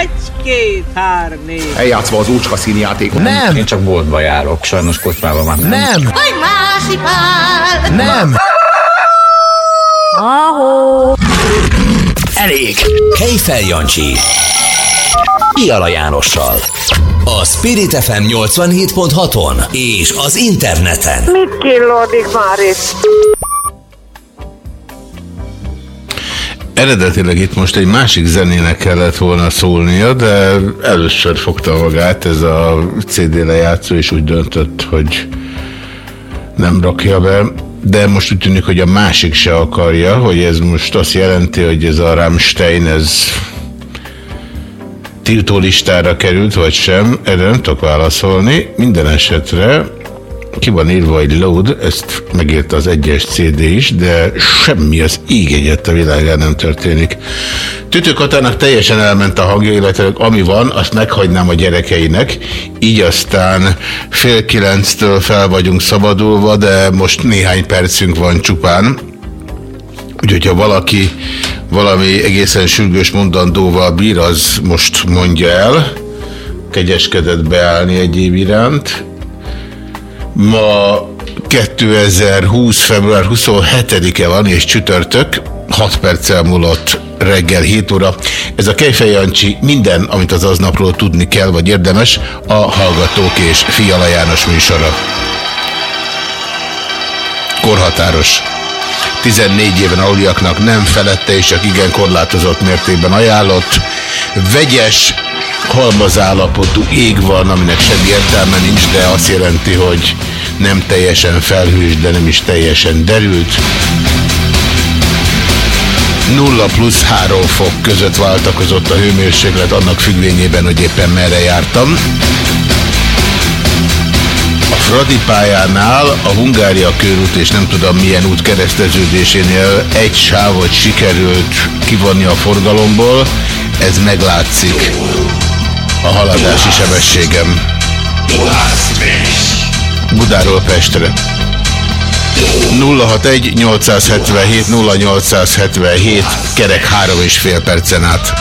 Egy, két, négy. Eljátszva az úcska színjátékot. Nem! Én csak boltba járok, sajnos kocsmában már nem. Nem! Hogy másik pál! Nem! Ahó! Elég! Kejfel Jancsi. Iala Jánossal. A Spirit FM 87.6-on és az interneten. Mit killódik már itt? Eredetileg itt most egy másik zenének kellett volna szólnia, de először fogta magát ez a CD lejátszó, és úgy döntött, hogy nem rakja be. De most úgy tűnik, hogy a másik se akarja, hogy ez most azt jelenti, hogy ez a Rammstein, ez tiltó listára került, vagy sem, erre nem tudok válaszolni. Minden esetre ki van írva, hogy load, ezt megírta az egyes CD is, de semmi az íg egyet a világán nem történik. Tütőkatának teljesen elment a hangja, illetve ami van, azt meghagynám a gyerekeinek, így aztán fél kilenctől fel vagyunk szabadulva, de most néhány percünk van csupán. Úgyhogy ha valaki valami egészen sürgős mondandóval bír, az most mondja el, kegyeskedett beállni egy év iránt. Ma 2020. február 27-e van, és csütörtök, 6 perccel múlott reggel 7 óra. Ez a Kejfej Jancsi minden, amit az aznapról tudni kell, vagy érdemes, a Hallgatók és Fiala János műsora. Korhatáros. 14 éven aluliaknak nem felette és csak igen korlátozott mértékben ajánlott. Vegyes, halmazállapotú ég van, aminek semmi értelme nincs, de azt jelenti, hogy nem teljesen felhős, de nem is teljesen derült. 0 plusz 3 fok között váltakozott a hőmérséklet annak függvényében, hogy éppen merre jártam. A Fradi pályánál a Hungária körút és nem tudom milyen út kereszteződésénél egy sávot sikerült kivonni a forgalomból, ez meglátszik a haladási sebességem. Budáról Pestre. 061 877 0877 kerek 3 és fél percen át.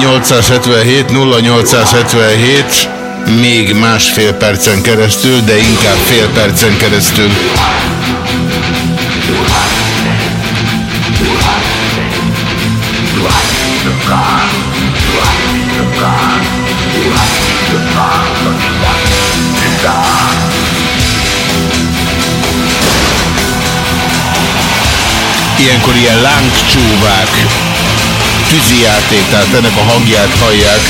061 877 0877 még másfél percen keresztül, de inkább fél percen keresztül. Ilyenkor ilyen lángcsúvák, tűzijáték, tehát ennek a hangját hallják.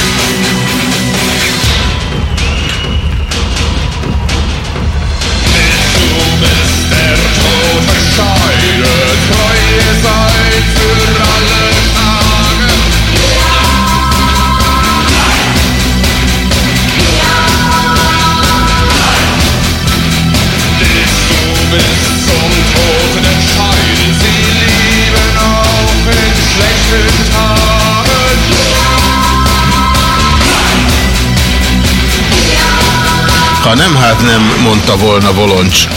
Ha nem, hát nem mondta volna Voloncs.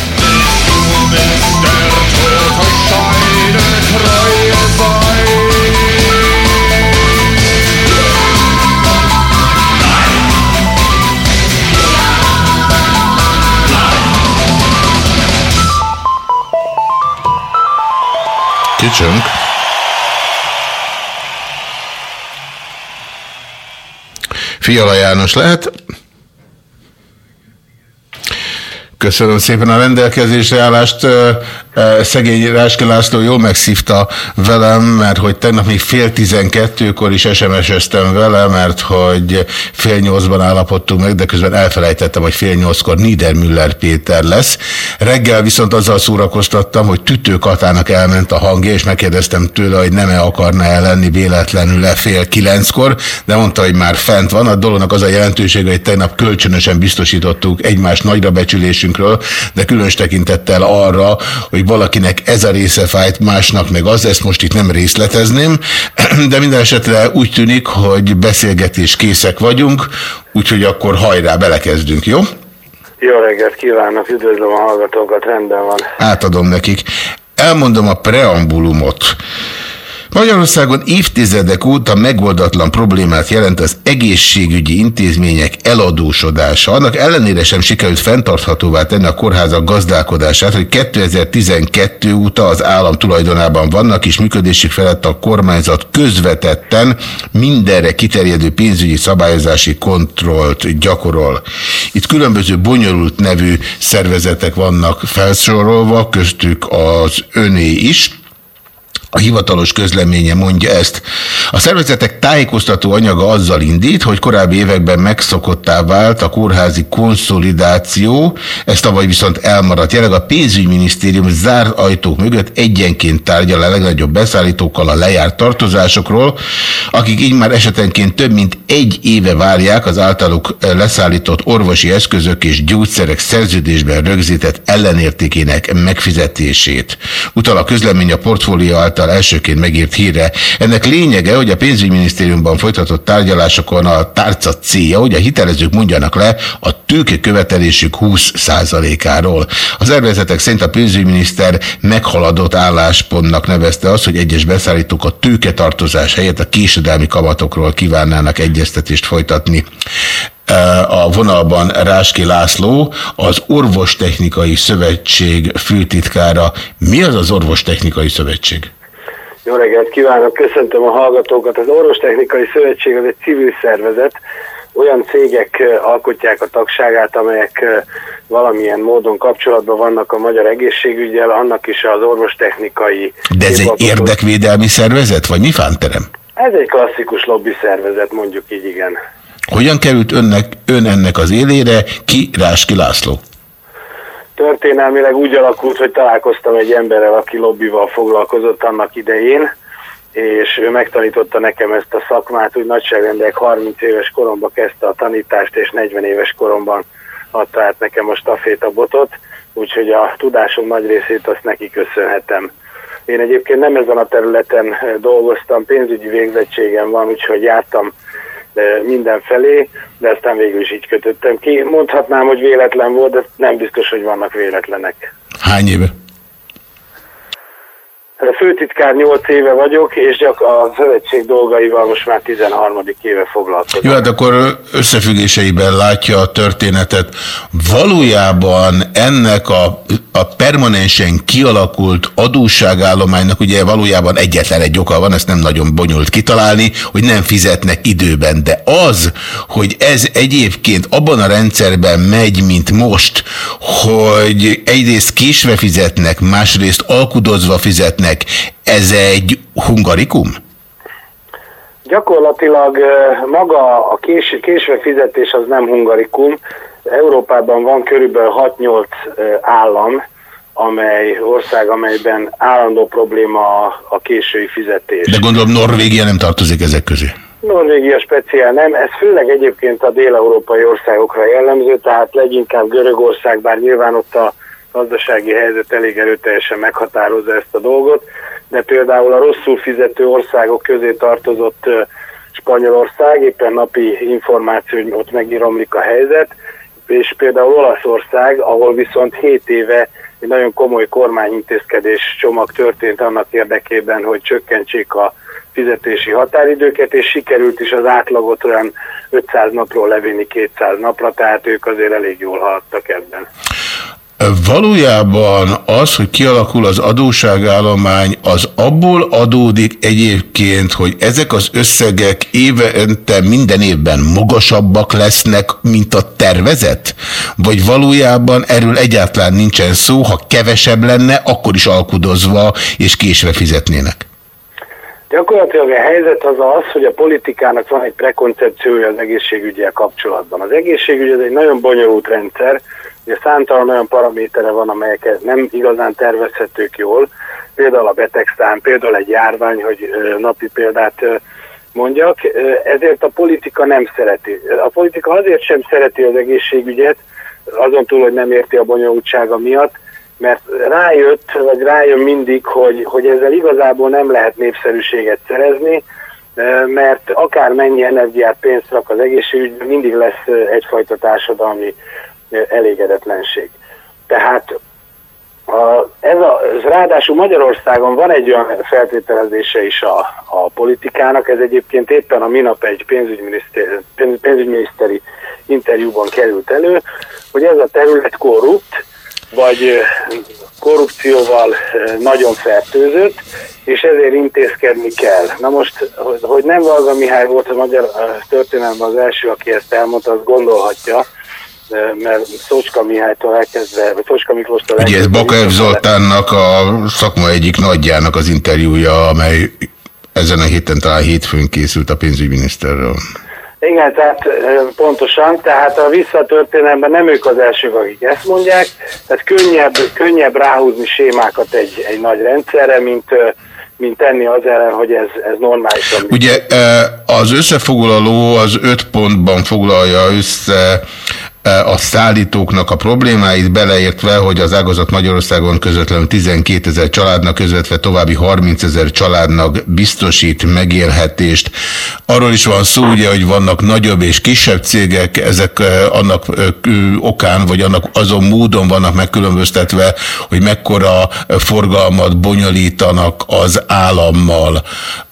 Kicsönk. Fiala János lehet. Köszönöm szépen a rendelkezésre állást. Szegény Ráske László jól megszívta velem, mert hogy tegnap még fél tizenkettőkor is SMS-eztem vele, mert hogy fél nyolcban állapodtunk meg, de közben elfelejtettem, hogy fél nyolckor Niedermüller Péter lesz. Reggel viszont azzal szórakoztattam, hogy Tütő Katának elment a hangja, és megkérdeztem tőle, hogy nem-e akarna -e lenni véletlenül le fél kilenckor, de mondta, hogy már fent van. A dolognak az a jelentősége, hogy tegnap kölcsönösen biztosítottuk egymás nagyra becsülésünkről, de különös tekintettel arra, hogy valakinek ez a része fájt, másnak meg az, ezt most itt nem részletezném, de minden esetre úgy tűnik, hogy beszélgetés készek vagyunk, úgyhogy akkor hajrá, belekezdünk, jó? Jó reggelt kívánok, üdvözlöm a hallgatókat, rendben van. Átadom nekik. Elmondom a preambulumot. Magyarországon évtizedek óta megoldatlan problémát jelent az egészségügyi intézmények eladósodása. Annak ellenére sem sikerült fenntarthatóvá tenni a kórházak gazdálkodását, hogy 2012 óta az állam tulajdonában vannak, és működésük felett a kormányzat közvetetten mindenre kiterjedő pénzügyi szabályozási kontrollt gyakorol. Itt különböző bonyolult nevű szervezetek vannak felsorolva, köztük az öné is. A hivatalos közleménye mondja ezt. A szervezetek tájékoztató anyaga azzal indít, hogy korábbi években megszokottá vált a kórházi konszolidáció, ez tavaly viszont elmaradt. Jelenleg a pénzügyminisztérium zárt ajtók mögött egyenként tárgyal a legnagyobb beszállítókkal a lejárt tartozásokról, akik így már esetenként több mint egy éve várják az általuk leszállított orvosi eszközök és gyógyszerek szerződésben rögzített ellenértékének megfizetését. Utal a közlemény a portfólió által elsőként megírt híre. Ennek lényege, hogy a pénzügyminisztériumban folytatott tárgyalásokon a tárca célja, hogy a hitelezők mondjanak le a tőke követelésük 20%-áról. Az ervezetek szerint a pénzügyminiszter meghaladott álláspontnak nevezte azt, hogy egyes beszállítók a tőketartozás helyett a késedelmi kamatokról kívánnának egyeztetést folytatni a vonalban Ráski László, az Orvostechnikai Szövetség főtitkára. Mi az az Orvostechnikai Szövetség? Jó reggelt kívánok, köszöntöm a hallgatókat. Az Orvostechnikai Szövetség az egy civil szervezet, olyan cégek alkotják a tagságát, amelyek valamilyen módon kapcsolatban vannak a magyar egészségügyel, annak is az orvostechnikai... De ez egy érdekvédelmi szervezet, vagy mi fánterem? Ez egy klasszikus lobby szervezet, mondjuk így igen. Hogyan került önnek, ön ennek az élére, ki Ráski László? Történelmileg úgy alakult, hogy találkoztam egy emberrel, aki lobbival foglalkozott annak idején, és ő megtanította nekem ezt a szakmát, úgy nagyságrendek 30 éves koromban kezdte a tanítást, és 40 éves koromban adta át nekem a stafétabotot, úgyhogy a tudásom nagy részét azt neki köszönhetem. Én egyébként nem ezen a területen dolgoztam, pénzügyi végzettségem van, úgyhogy jártam mindenfelé, de aztán végül is így kötöttem ki. Mondhatnám, hogy véletlen volt, de nem biztos, hogy vannak véletlenek. Hány éve? A főtitkár 8 éve vagyok, és csak a szövetség dolgaival most már 13. éve foglalkozom. Jó, hát akkor összefüggéseiben látja a történetet. Valójában ennek a, a permanensen kialakult adósságállománynak ugye valójában egyetlen egy oka van, ezt nem nagyon bonyolult kitalálni, hogy nem fizetnek időben. De az, hogy ez egyébként abban a rendszerben megy, mint most, hogy egyrészt késve fizetnek, másrészt alkudozva fizetnek, önnek, ez egy hungarikum? Gyakorlatilag maga a kés, késve fizetés az nem hungarikum. Európában van körülbelül 6-8 állam, amely ország, amelyben állandó probléma a, a késői fizetés. De gondolom Norvégia nem tartozik ezek közé. Norvégia speciál nem, ez főleg egyébként a dél-európai országokra jellemző, tehát leginkább Görögország, bár nyilván ott a gazdasági helyzet elég erőteljesen meghatározza ezt a dolgot, de például a rosszul fizető országok közé tartozott Spanyolország, éppen napi információ, hogy ott megíromlik a helyzet, és például Olaszország, ahol viszont 7 éve egy nagyon komoly kormányintézkedés csomag történt annak érdekében, hogy csökkentsék a fizetési határidőket, és sikerült is az átlagot olyan 500 napról levinni 200 napra, tehát ők azért elég jól haladtak ebben. Valójában az, hogy kialakul az adóságállomány, az abból adódik egyébként, hogy ezek az összegek évente minden évben magasabbak lesznek, mint a tervezet? Vagy valójában erről egyáltalán nincsen szó, ha kevesebb lenne, akkor is alkudozva és késve fizetnének? Gyakorlatilag a helyzet az az, hogy a politikának van egy prekoncepciója az egészségügyel kapcsolatban. Az egészségügy az egy nagyon bonyolult rendszer, ugye számtalan olyan paramétere van, amelyeket nem igazán tervezhetők jól, például a betegszám, például egy járvány, hogy napi példát mondjak, ezért a politika nem szereti. A politika azért sem szereti az egészségügyet, azon túl, hogy nem érti a bonyolultsága miatt, mert rájött, vagy rájön mindig, hogy, hogy ezzel igazából nem lehet népszerűséget szerezni, mert akár mennyi energiát, pénzt rak az egészségügyben, mindig lesz egyfajta társadalmi elégedetlenség. Tehát a, ez a, ráadásul Magyarországon van egy olyan feltételezése is a, a politikának, ez egyébként éppen a minap egy pénzügyminiszteri, pénzügyminiszteri interjúban került elő, hogy ez a terület korrupt, vagy korrupcióval nagyon fertőzött, és ezért intézkedni kell. Na most, hogy nem Valga Mihály volt a magyar történelemben az első, aki ezt elmondta, azt gondolhatja, mert Szocska Mihálytól elkezdve, vagy Szocska Miklóstól elkezdve... Ugye ez Bakaev Zoltánnak a szakma egyik nagyjának az interjúja, amely ezen a héten talán hétfőn készült a pénzügyminiszterről. Igen, tehát pontosan, tehát a visszatörténelemben nem ők az elsők, akik ezt mondják, tehát könnyebb, könnyebb ráhúzni sémákat egy, egy nagy rendszerre, mint, mint tenni az ellen, hogy ez, ez normálisan. Ugye az összefoglaló az öt pontban foglalja össze a szállítóknak a problémáit, beleértve, hogy az ágazat Magyarországon közvetlenül 12 ezer családnak, közvetve további 30 ezer családnak biztosít megélhetést. Arról is van szó, ugye, hogy vannak nagyobb és kisebb cégek, ezek annak okán, vagy annak azon módon vannak megkülönböztetve, hogy mekkora forgalmat bonyolítanak az állammal.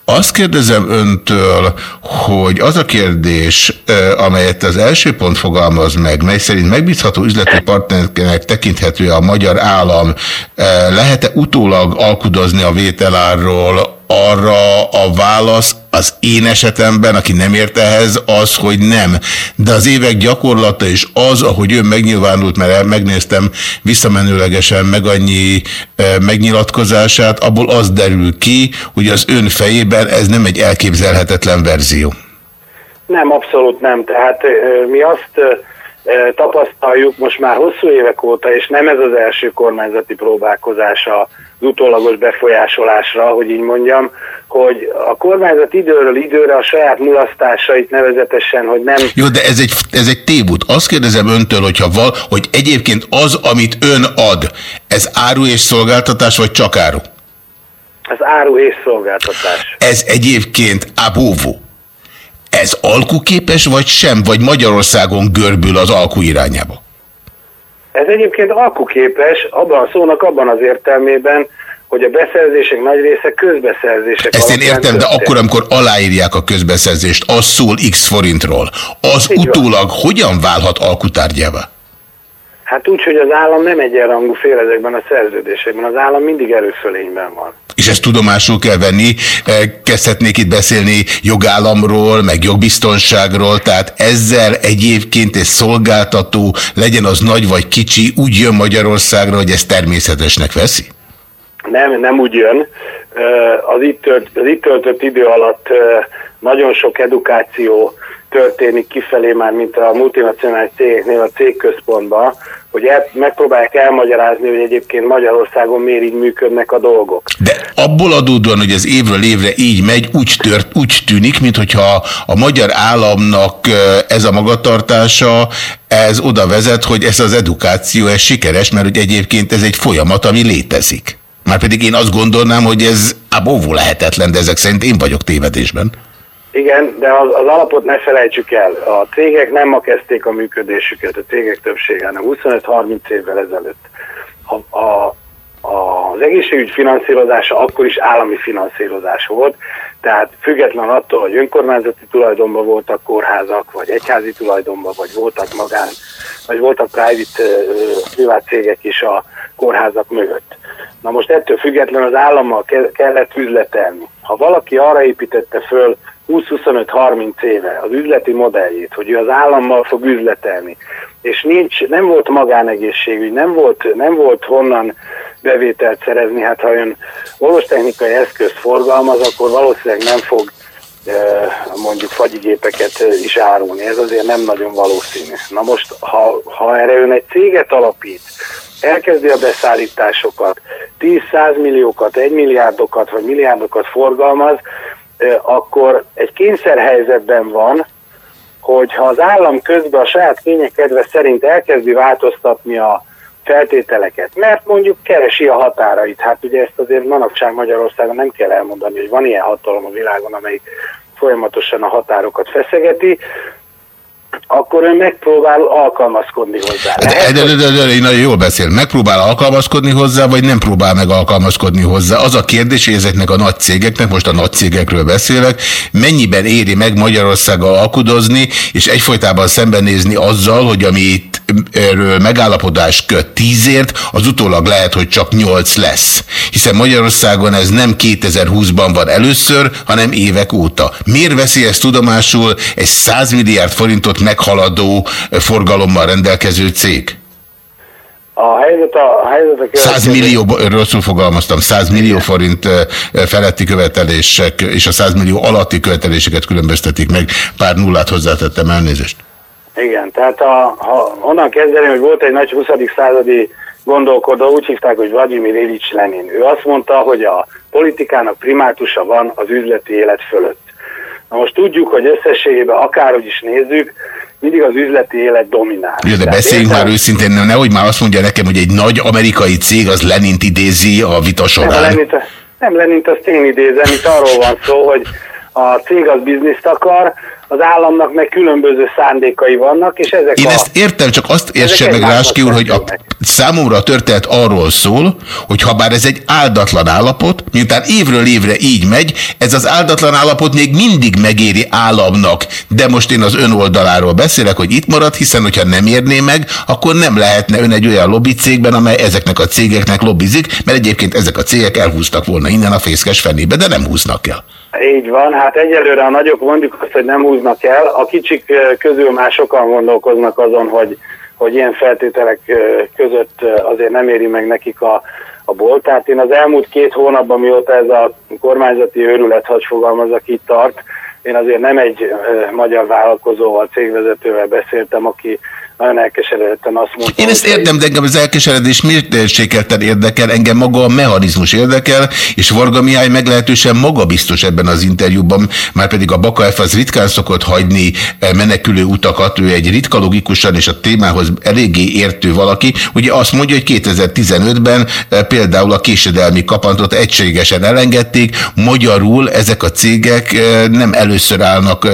Azt kérdezem öntől, hogy az a kérdés, amelyet az első pont fogalmaz meg, mely szerint megbízható üzleti partnernek tekinthető a magyar állam, lehet-e utólag alkudozni a vételárról arra a válasz az én esetemben, aki nem ért ehhez, az, hogy nem. De az évek gyakorlata is az, ahogy ön megnyilvánult, mert megnéztem visszamenőlegesen meg annyi megnyilatkozását, abból az derül ki, hogy az ön fejében ez nem egy elképzelhetetlen verzió. Nem, abszolút nem. Tehát mi azt tapasztaljuk most már hosszú évek óta, és nem ez az első kormányzati próbálkozása az utólagos befolyásolásra, hogy így mondjam, hogy a kormányzat időről időre a saját mulasztásait nevezetesen, hogy nem... Jó, de ez egy, ez egy tévút. Azt kérdezem öntől, hogyha val, hogy egyébként az, amit ön ad, ez áru és szolgáltatás, vagy csak áru? Ez áru és szolgáltatás. Ez egyébként abóvó. Ez alkuképes, vagy sem, vagy Magyarországon görbül az alku irányába? Ez egyébként alkuképes, abban a szónak abban az értelmében, hogy a beszerzések nagy része közbeszerzések. Ezt én értem, történt. de akkor, amikor aláírják a közbeszerzést, az szól x forintról. Az Így utólag van. hogyan válhat alkutárgyává? Hát úgy, hogy az állam nem egyenrangú fél ezekben a szerződésekben. Az állam mindig erőfölényben van. És ezt tudomásul kell venni, eh, kezdhetnék itt beszélni jogállamról, meg jogbiztonságról, tehát ezzel egyébként egy szolgáltató, legyen az nagy vagy kicsi, úgy jön Magyarországra, hogy ezt természetesnek veszi? Nem, nem úgy jön. Az itt, tölt, az itt töltött idő alatt nagyon sok edukáció történik kifelé már, mint a multinacionális cégeknél a cégközpontban, hogy el, megpróbálják elmagyarázni, hogy egyébként Magyarországon miért így működnek a dolgok. De abból adódóan, hogy ez évről évre így megy, úgy, tört, úgy tűnik, mintha a magyar államnak ez a magatartása, ez oda vezet, hogy ez az edukáció ez sikeres, mert hogy egyébként ez egy folyamat, ami létezik. Márpedig én azt gondolnám, hogy ez abóvó lehetetlen, de ezek szerint én vagyok tévedésben. Igen, de az, az alapot ne felejtsük el. A cégek nem ma kezdték a működésüket, a cégek többsége, hanem 25-30 évvel ezelőtt. A, a, az egészségügy finanszírozása akkor is állami finanszírozás volt, tehát független attól, hogy önkormányzati tulajdonban voltak kórházak, vagy egyházi tulajdonban, vagy voltak magán, vagy voltak private, privát cégek is a kórházak mögött. Na most ettől független az állammal kellett üzletelni. Ha valaki arra építette föl 20-25-30 éve az üzleti modelljét, hogy ő az állammal fog üzletelni, és nincs, nem volt magánegészségügy, nem volt, nem volt honnan bevételt szerezni, hát ha ön orvostechnikai eszközt forgalmaz, akkor valószínűleg nem fog mondjuk fagyigépeket is árulni. Ez azért nem nagyon valószínű. Na most, ha, ha erre ön egy céget alapít, elkezdi a beszállításokat, 10-100 milliókat, 1 milliárdokat vagy milliárdokat forgalmaz, akkor egy kényszerhelyzetben van, hogyha az állam közben a saját kényekedve szerint elkezdi változtatni a feltételeket, mert mondjuk keresi a határait. Hát ugye ezt azért manapság Magyarországon nem kell elmondani, hogy van ilyen hatalom a világon, amelyik folyamatosan a határokat feszegeti, akkor ön megpróbál alkalmazkodni hozzá. De, de, de, de, de, de nagyon jól beszél. Megpróbál alkalmazkodni hozzá, vagy nem próbál meg alkalmazkodni hozzá? Az a kérdés, hogy ezeknek a nagy cégeknek, most a nagy cégekről beszélek, mennyiben éri meg Magyarországgal alkudozni, és egyfolytában szembenézni azzal, hogy ami itt erről megállapodás köt tízért, az utólag lehet, hogy csak nyolc lesz. Hiszen Magyarországon ez nem 2020-ban van először, hanem évek óta. Miért veszi ezt tudomásul egy 100 milliárd forintot meghaladó forgalommal rendelkező cég? A helyzet a, a, helyzet a 100 millió, rosszul fogalmaztam, 100 millió forint feletti követelések és a 100 millió alatti követeléseket különböztetik meg. Pár nullát hozzátettem, elnézést. Igen, tehát a, ha onnan kezdeném, hogy volt egy nagy 20. századi gondolkodó, úgy hívták, hogy Vladimir Ilyich Lenin. Ő azt mondta, hogy a politikának primátusa van az üzleti élet fölött. Na most tudjuk, hogy összességében akárhogy is nézzük, mindig az üzleti élet dominál. Jó, de beszéljünk már őszintén, nehogy már azt mondja nekem, hogy egy nagy amerikai cég az Lenint idézi a vita során. Nem, Lenint, nem Lenint azt én idézem, itt arról van szó, hogy a cég az bizniszt akar, az államnak meg különböző szándékai vannak, és ezek Én a, ezt értem, csak azt értse meg Ráski úr, hogy a, számomra a történet arról szól, hogy ha bár ez egy áldatlan állapot, miután évről évre így megy, ez az áldatlan állapot még mindig megéri államnak, de most én az ön oldaláról beszélek, hogy itt marad, hiszen hogyha nem érné meg, akkor nem lehetne ön egy olyan lobby cégben, amely ezeknek a cégeknek lobbizik, mert egyébként ezek a cégek elhúztak volna innen a fészkes fenébe, de nem húznak el. Így van, hát egyelőre a nagyok mondjuk azt, hogy nem húznak el, a kicsik közül már sokan gondolkoznak azon, hogy, hogy ilyen feltételek között azért nem éri meg nekik a, a bolt. Tehát én az elmúlt két hónapban, mióta ez a kormányzati őrület, hogy fogalmazak, itt tart, én azért nem egy magyar vállalkozóval, cégvezetővel beszéltem, aki nagyon elkeseredetten azt mondta. Én ezt értem, de engem az elkeseredés mértékelten érdekel, engem maga a mechanizmus érdekel, és Varga Mihály meglehetősen magabiztos ebben az interjúban, már pedig a Baka F az ritkán szokott hagyni eh, menekülő utakat, ő egy ritka logikusan és a témához eléggé értő valaki. Ugye azt mondja, hogy 2015-ben eh, például a késedelmi kapantot egységesen elengedték, magyarul ezek a cégek eh, nem először állnak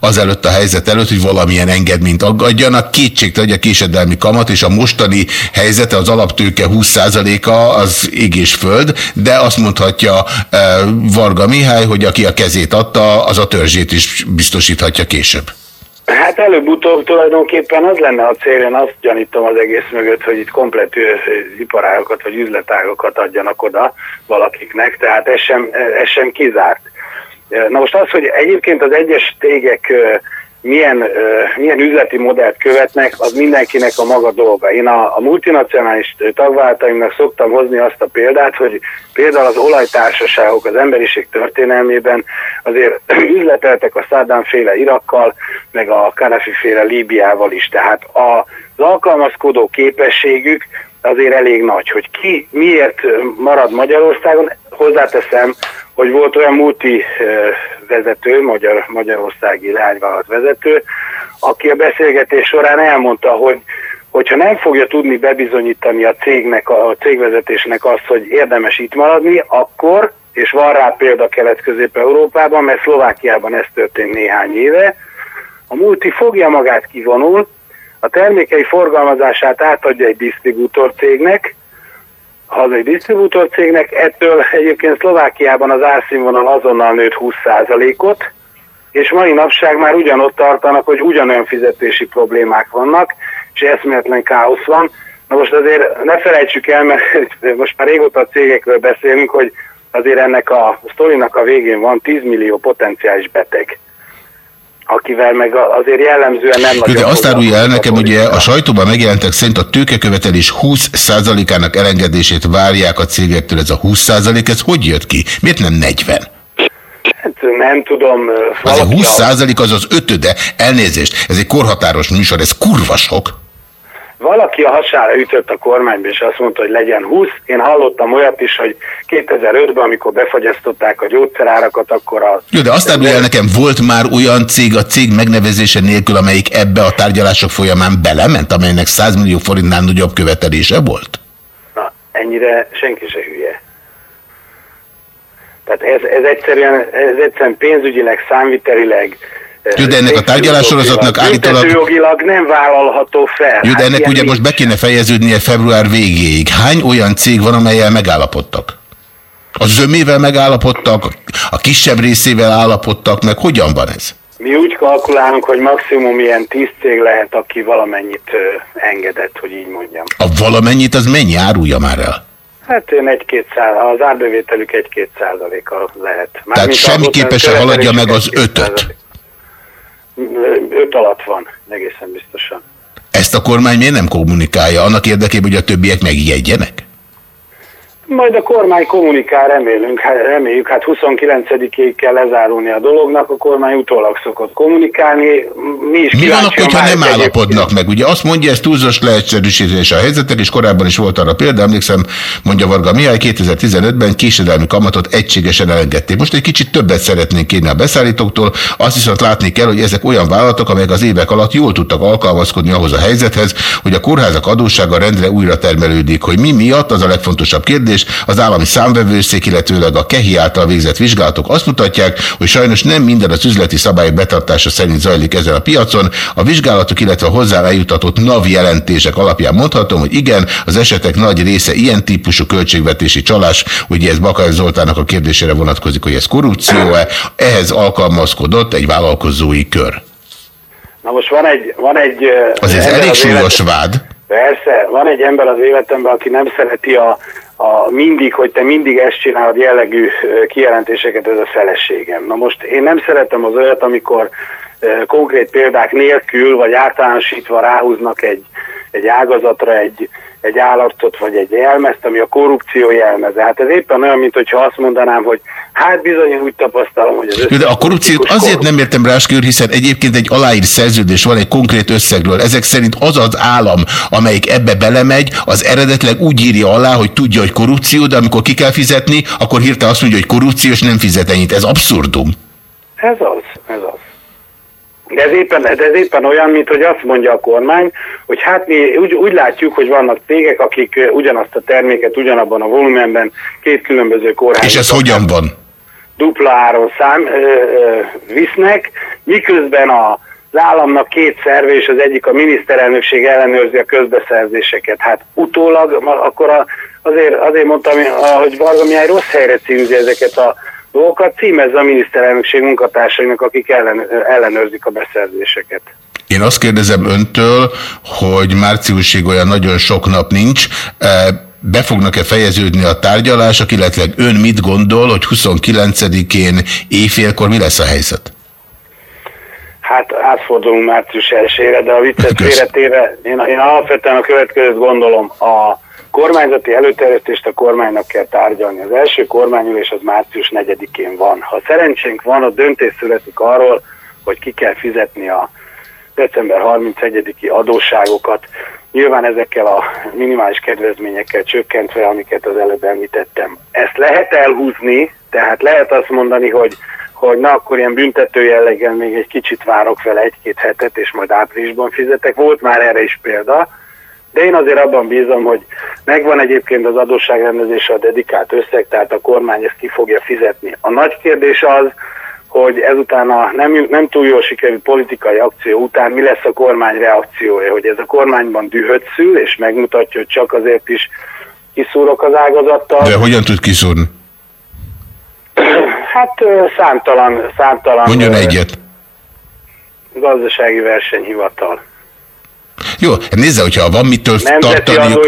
azelőtt a helyzet előtt, hogy valamilyen engedményt aggadjanak. Két kétségte, hogy a késedelmi kamat és a mostani helyzete az alaptőke 20%-a az ég és föld, de azt mondhatja e, Varga Mihály, hogy aki a kezét adta, az a törzsét is biztosíthatja később. Hát előbb-utóbb tulajdonképpen az lenne a cél, én azt gyanítom az egész mögött, hogy itt komplet iparágokat vagy üzletágokat adjanak oda valakiknek, tehát ez sem, ez sem kizárt. Na most az, hogy egyébként az egyes tégek milyen, milyen üzleti modellt követnek, az mindenkinek a maga dolga. Én a, a multinacionális tagváltaimnak szoktam hozni azt a példát, hogy például az olajtársaságok az emberiség történelmében azért üzleteltek a Saddam féle Irakkal, meg a Karafi féle Líbiával is. Tehát a, az alkalmazkodó képességük azért elég nagy, hogy ki miért marad Magyarországon, hozzáteszem, hogy volt olyan multi vezető, Magyar, Magyarországi leányvállalat vezető, aki a beszélgetés során elmondta, hogy hogyha nem fogja tudni bebizonyítani a cégnek, a cégvezetésnek azt, hogy érdemes itt maradni, akkor és van rá példa Kelet-Közép-Európában, mert Szlovákiában ez történt néhány éve. A multi fogja magát kivonul, a termékei forgalmazását átadja egy disztribútor cégnek, hazai disztribútor cégnek, ettől egyébként Szlovákiában az árszínvonal azonnal nőtt 20%-ot, és mai napság már ugyanott tartanak, hogy ugyanolyan fizetési problémák vannak, és eszméletlen káosz van. Na most azért ne felejtsük el, mert most már régóta a cégekről beszélünk, hogy azért ennek a sztorinak a végén van 10 millió potenciális beteg akivel meg azért jellemzően nem nagyon... De azt árulja el nekem, ugye a sajtóban megjelentek szerint a tőkekövetelés 20%-ának elengedését várják a cégektől. Ez a 20% ez hogy jött ki? Miért nem 40? Hát nem tudom. Az a 20 százalék az az ötöde. Elnézést, ez egy korhatáros műsor, ez kurva sok. Valaki a hasára ütött a kormányba, és azt mondta, hogy legyen 20. Én hallottam olyat is, hogy 2005-ben, amikor befagyasztották a gyógyszerárakat, akkor a... Jó, de azt el nekem, volt már olyan cég a cég megnevezése nélkül, amelyik ebbe a tárgyalások folyamán belement, amelynek 100 millió forintnál nagyobb követelése volt? Na, ennyire senki se hülye. Tehát ez, ez, egyszerűen, ez egyszerűen pénzügyileg, számvitelileg, jó, de ennek a tárgyalássorozatnak állítólag... jogilag nem vállalható fel. Jó, de ennek ugye most be kéne fejeződnie február végéig. Hány olyan cég van, amelyel megállapodtak? A zömével megállapodtak, a kisebb részével állapodtak, meg hogyan van ez? Mi úgy kalkulálunk, hogy maximum ilyen tíz cég lehet, aki valamennyit engedett, hogy így mondjam. A valamennyit az mennyi árulja már el? Hát én egy-két százalék, az árbevételük egy-két százaléka lehet. Már Tehát semmiképpen se haladja meg az ötöt. Öt alatt van, egészen biztosan. Ezt a kormány miért nem kommunikálja? Annak érdekében, hogy a többiek megjegyenek? Majd a kormány kommunikál, remélünk, hát reméljük, hát 29-ig kell lezárulni a dolognak, a kormány utólag szokott kommunikálni. Mi, is Mi van akkor, hogyha nem állapodnak meg? Ugye azt mondja, ez túlzós leegyszerűsítés a helyzetek, és korábban is volt arra példa, emlékszem, mondja Varga Mihály, 2015-ben késedelmi kamatot egységesen elengedték. Most egy kicsit többet szeretnénk kérni a beszállítóktól, azt viszont látni kell, hogy ezek olyan vállalatok, amelyek az évek alatt jól tudtak alkalmazkodni ahhoz a helyzethez, hogy a kórházak adóssága rendre újra termelődik. Hogy mi miatt, az a legfontosabb kérdés, és az állami számvevőszék, illetőleg a KEHI által végzett vizsgálatok azt mutatják, hogy sajnos nem minden az üzleti szabályok betartása szerint zajlik ezen a piacon. A vizsgálatok, illetve a hozzá eljutatott NAV jelentések alapján mondhatom, hogy igen, az esetek nagy része ilyen típusú költségvetési csalás, ugye ez Bakar Zoltának a kérdésére vonatkozik, hogy ez korrupció-e, ehhez alkalmazkodott egy vállalkozói kör. Na most van egy... Van egy az ez elég súlyos vád. Persze, van egy ember az életemben, aki nem szereti a, a mindig, hogy te mindig ezt csinálod jellegű kijelentéseket, ez a feleségem. Na most én nem szeretem az olyat, amikor konkrét példák nélkül, vagy általánosítva ráhúznak egy, egy ágazatra egy, egy állatot vagy egy jelmezt, ami a korrupció jelmeze. Hát ez éppen olyan, mint hogyha azt mondanám, hogy hát bizony úgy tapasztalom, hogy az De a korrupciót azért nem értem Ráskör, hiszen egyébként egy aláír szerződés van egy konkrét összegről. Ezek szerint az az állam, amelyik ebbe belemegy, az eredetleg úgy írja alá, hogy tudja, hogy korrupció, de amikor ki kell fizetni, akkor hirtelen azt mondja, hogy korrupció, és nem fizet ennyit. Ez abszurdum. Ez az, ez az. De ez éppen, de ez éppen olyan, mint hogy azt mondja a kormány, hogy hát mi úgy, úgy látjuk, hogy vannak cégek, akik ugyanazt a terméket ugyanabban a volumenben két különböző kórházban. És ez hogyan van? Dupla áron szám ö, ö, visznek, miközben a az államnak két szerve, és az egyik a miniszterelnökség ellenőrzi a közbeszerzéseket. Hát utólag, akkor a, azért, azért mondtam, hogy Varga Mihály rossz helyre címzi ezeket a dolgokat címezze a miniszterelnökség munkatársainak, akik ellen, ellenőrzik a beszerzéseket. Én azt kérdezem öntől, hogy márciusig olyan nagyon sok nap nincs, e, be fognak-e fejeződni a tárgyalások, illetve ön mit gondol, hogy 29-én éjfélkor mi lesz a helyzet? Hát átfordulunk március 1 de a viccet félretéve, én, én alapvetően a következőt gondolom, a kormányzati előterjesztést a kormánynak kell tárgyalni. Az első kormányülés az március 4-én van. Ha szerencsénk van, a döntés születik arról, hogy ki kell fizetni a december 31-i adósságokat, nyilván ezekkel a minimális kedvezményekkel csökkentve, amiket az előbb említettem. Ezt lehet elhúzni, tehát lehet azt mondani, hogy, hogy na akkor ilyen büntető jelleggel még egy kicsit várok fel egy-két hetet, és majd áprilisban fizetek. Volt már erre is példa, De én azért abban bízom, hogy megvan egyébként az adósságrendezésre a dedikált összeg, tehát a kormány ezt ki fogja fizetni. A nagy kérdés az, hogy ezután a nem, nem túl jól sikerű politikai akció után mi lesz a kormány reakciója, hogy ez a kormányban dühöt szül, és megmutatja, hogy csak azért is kiszúrok az ágazattal. De hogyan tud kiszúrni? Hát számtalan, számtalan Mondjon egyet. gazdasági versenyhivatal. Jó, nézze, hogyha van mitől Nemzeti tartaniuk,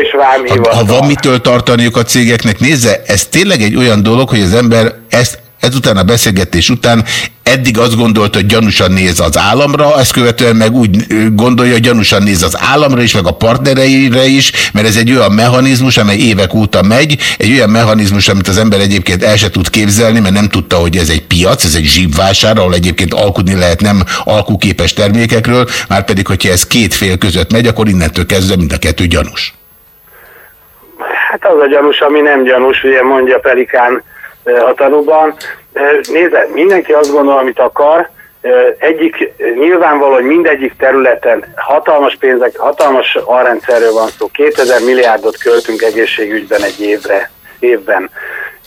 ha, ha van mitől tartaniuk a cégeknek, nézze, ez tényleg egy olyan dolog, hogy az ember ezt ezután a beszélgetés után eddig azt gondolta, hogy gyanúsan néz az államra, ezt követően meg úgy gondolja, hogy gyanúsan néz az államra is, meg a partnereire is, mert ez egy olyan mechanizmus, amely évek óta megy, egy olyan mechanizmus, amit az ember egyébként el se tud képzelni, mert nem tudta, hogy ez egy piac, ez egy zsíbvásár, ahol egyébként alkudni lehet nem alkuképes termékekről, már pedig, hogyha ez két fél között megy, akkor innentől kezdve mind a kettő gyanús. Hát az a gyanús, ami nem gyanús, ugye mondja Pelikán Eh, Nézd, mindenki azt gondol, amit akar, egyik, nyilvánvaló, hogy mindegyik területen hatalmas pénzek, hatalmas alrendszerről van szó, 2000 milliárdot költünk egészségügyben egy évre, évben.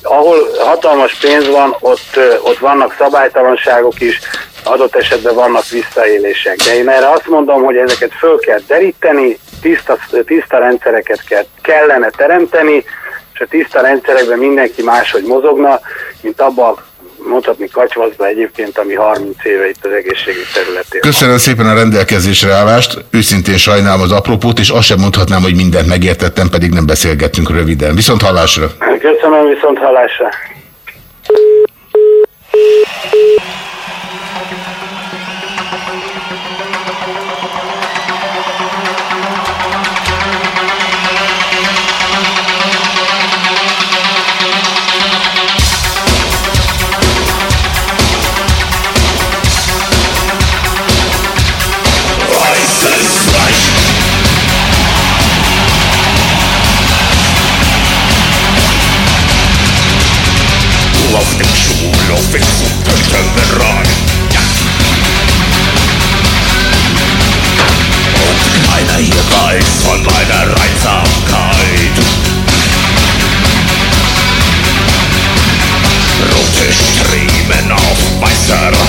Ahol hatalmas pénz van, ott, ott vannak szabálytalanságok is, adott esetben vannak visszaélések. De én erre azt mondom, hogy ezeket föl kell deríteni, tiszta, tiszta rendszereket kell, kellene teremteni, és a tiszta rendszerekben mindenki máshogy mozogna, mint abban mondhatni kacsvaszba egyébként, ami 30 éve itt az egészségügy területén. Köszönöm szépen a rendelkezésre állást, őszintén sajnálom az apropót, és azt sem mondhatnám, hogy mindent megértettem, pedig nem beszélgettünk röviden. Viszont hallásra! Köszönöm, viszont hallásra. Supertenberei Und keiner hier weiß von meiner Reizsamkeit Rote Striemen auf weißer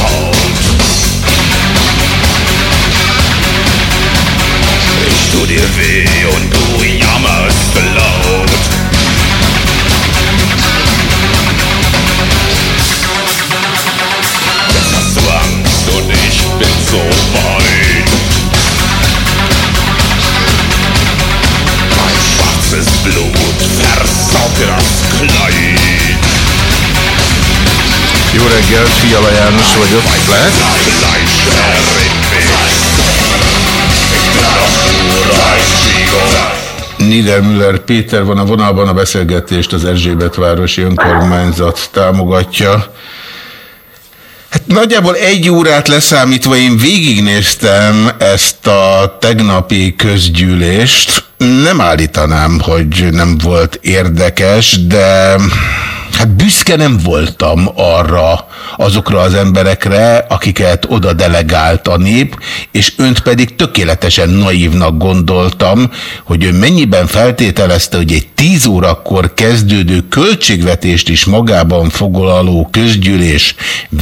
Fiala János vagyok. Lehet? Niedermüller Péter van a vonalban, a beszélgetést az Erzsébetvárosi Önkormányzat támogatja. Hát nagyjából egy órát leszámítva én végignéztem ezt a tegnapi közgyűlést. Nem állítanám, hogy nem volt érdekes, de hát büszke nem voltam arra azokra az emberekre, akiket oda delegált a nép, és önt pedig tökéletesen naívnak gondoltam, hogy ő mennyiben feltételezte, hogy egy 10 órakor kezdődő költségvetést is magában foglaló közgyűlés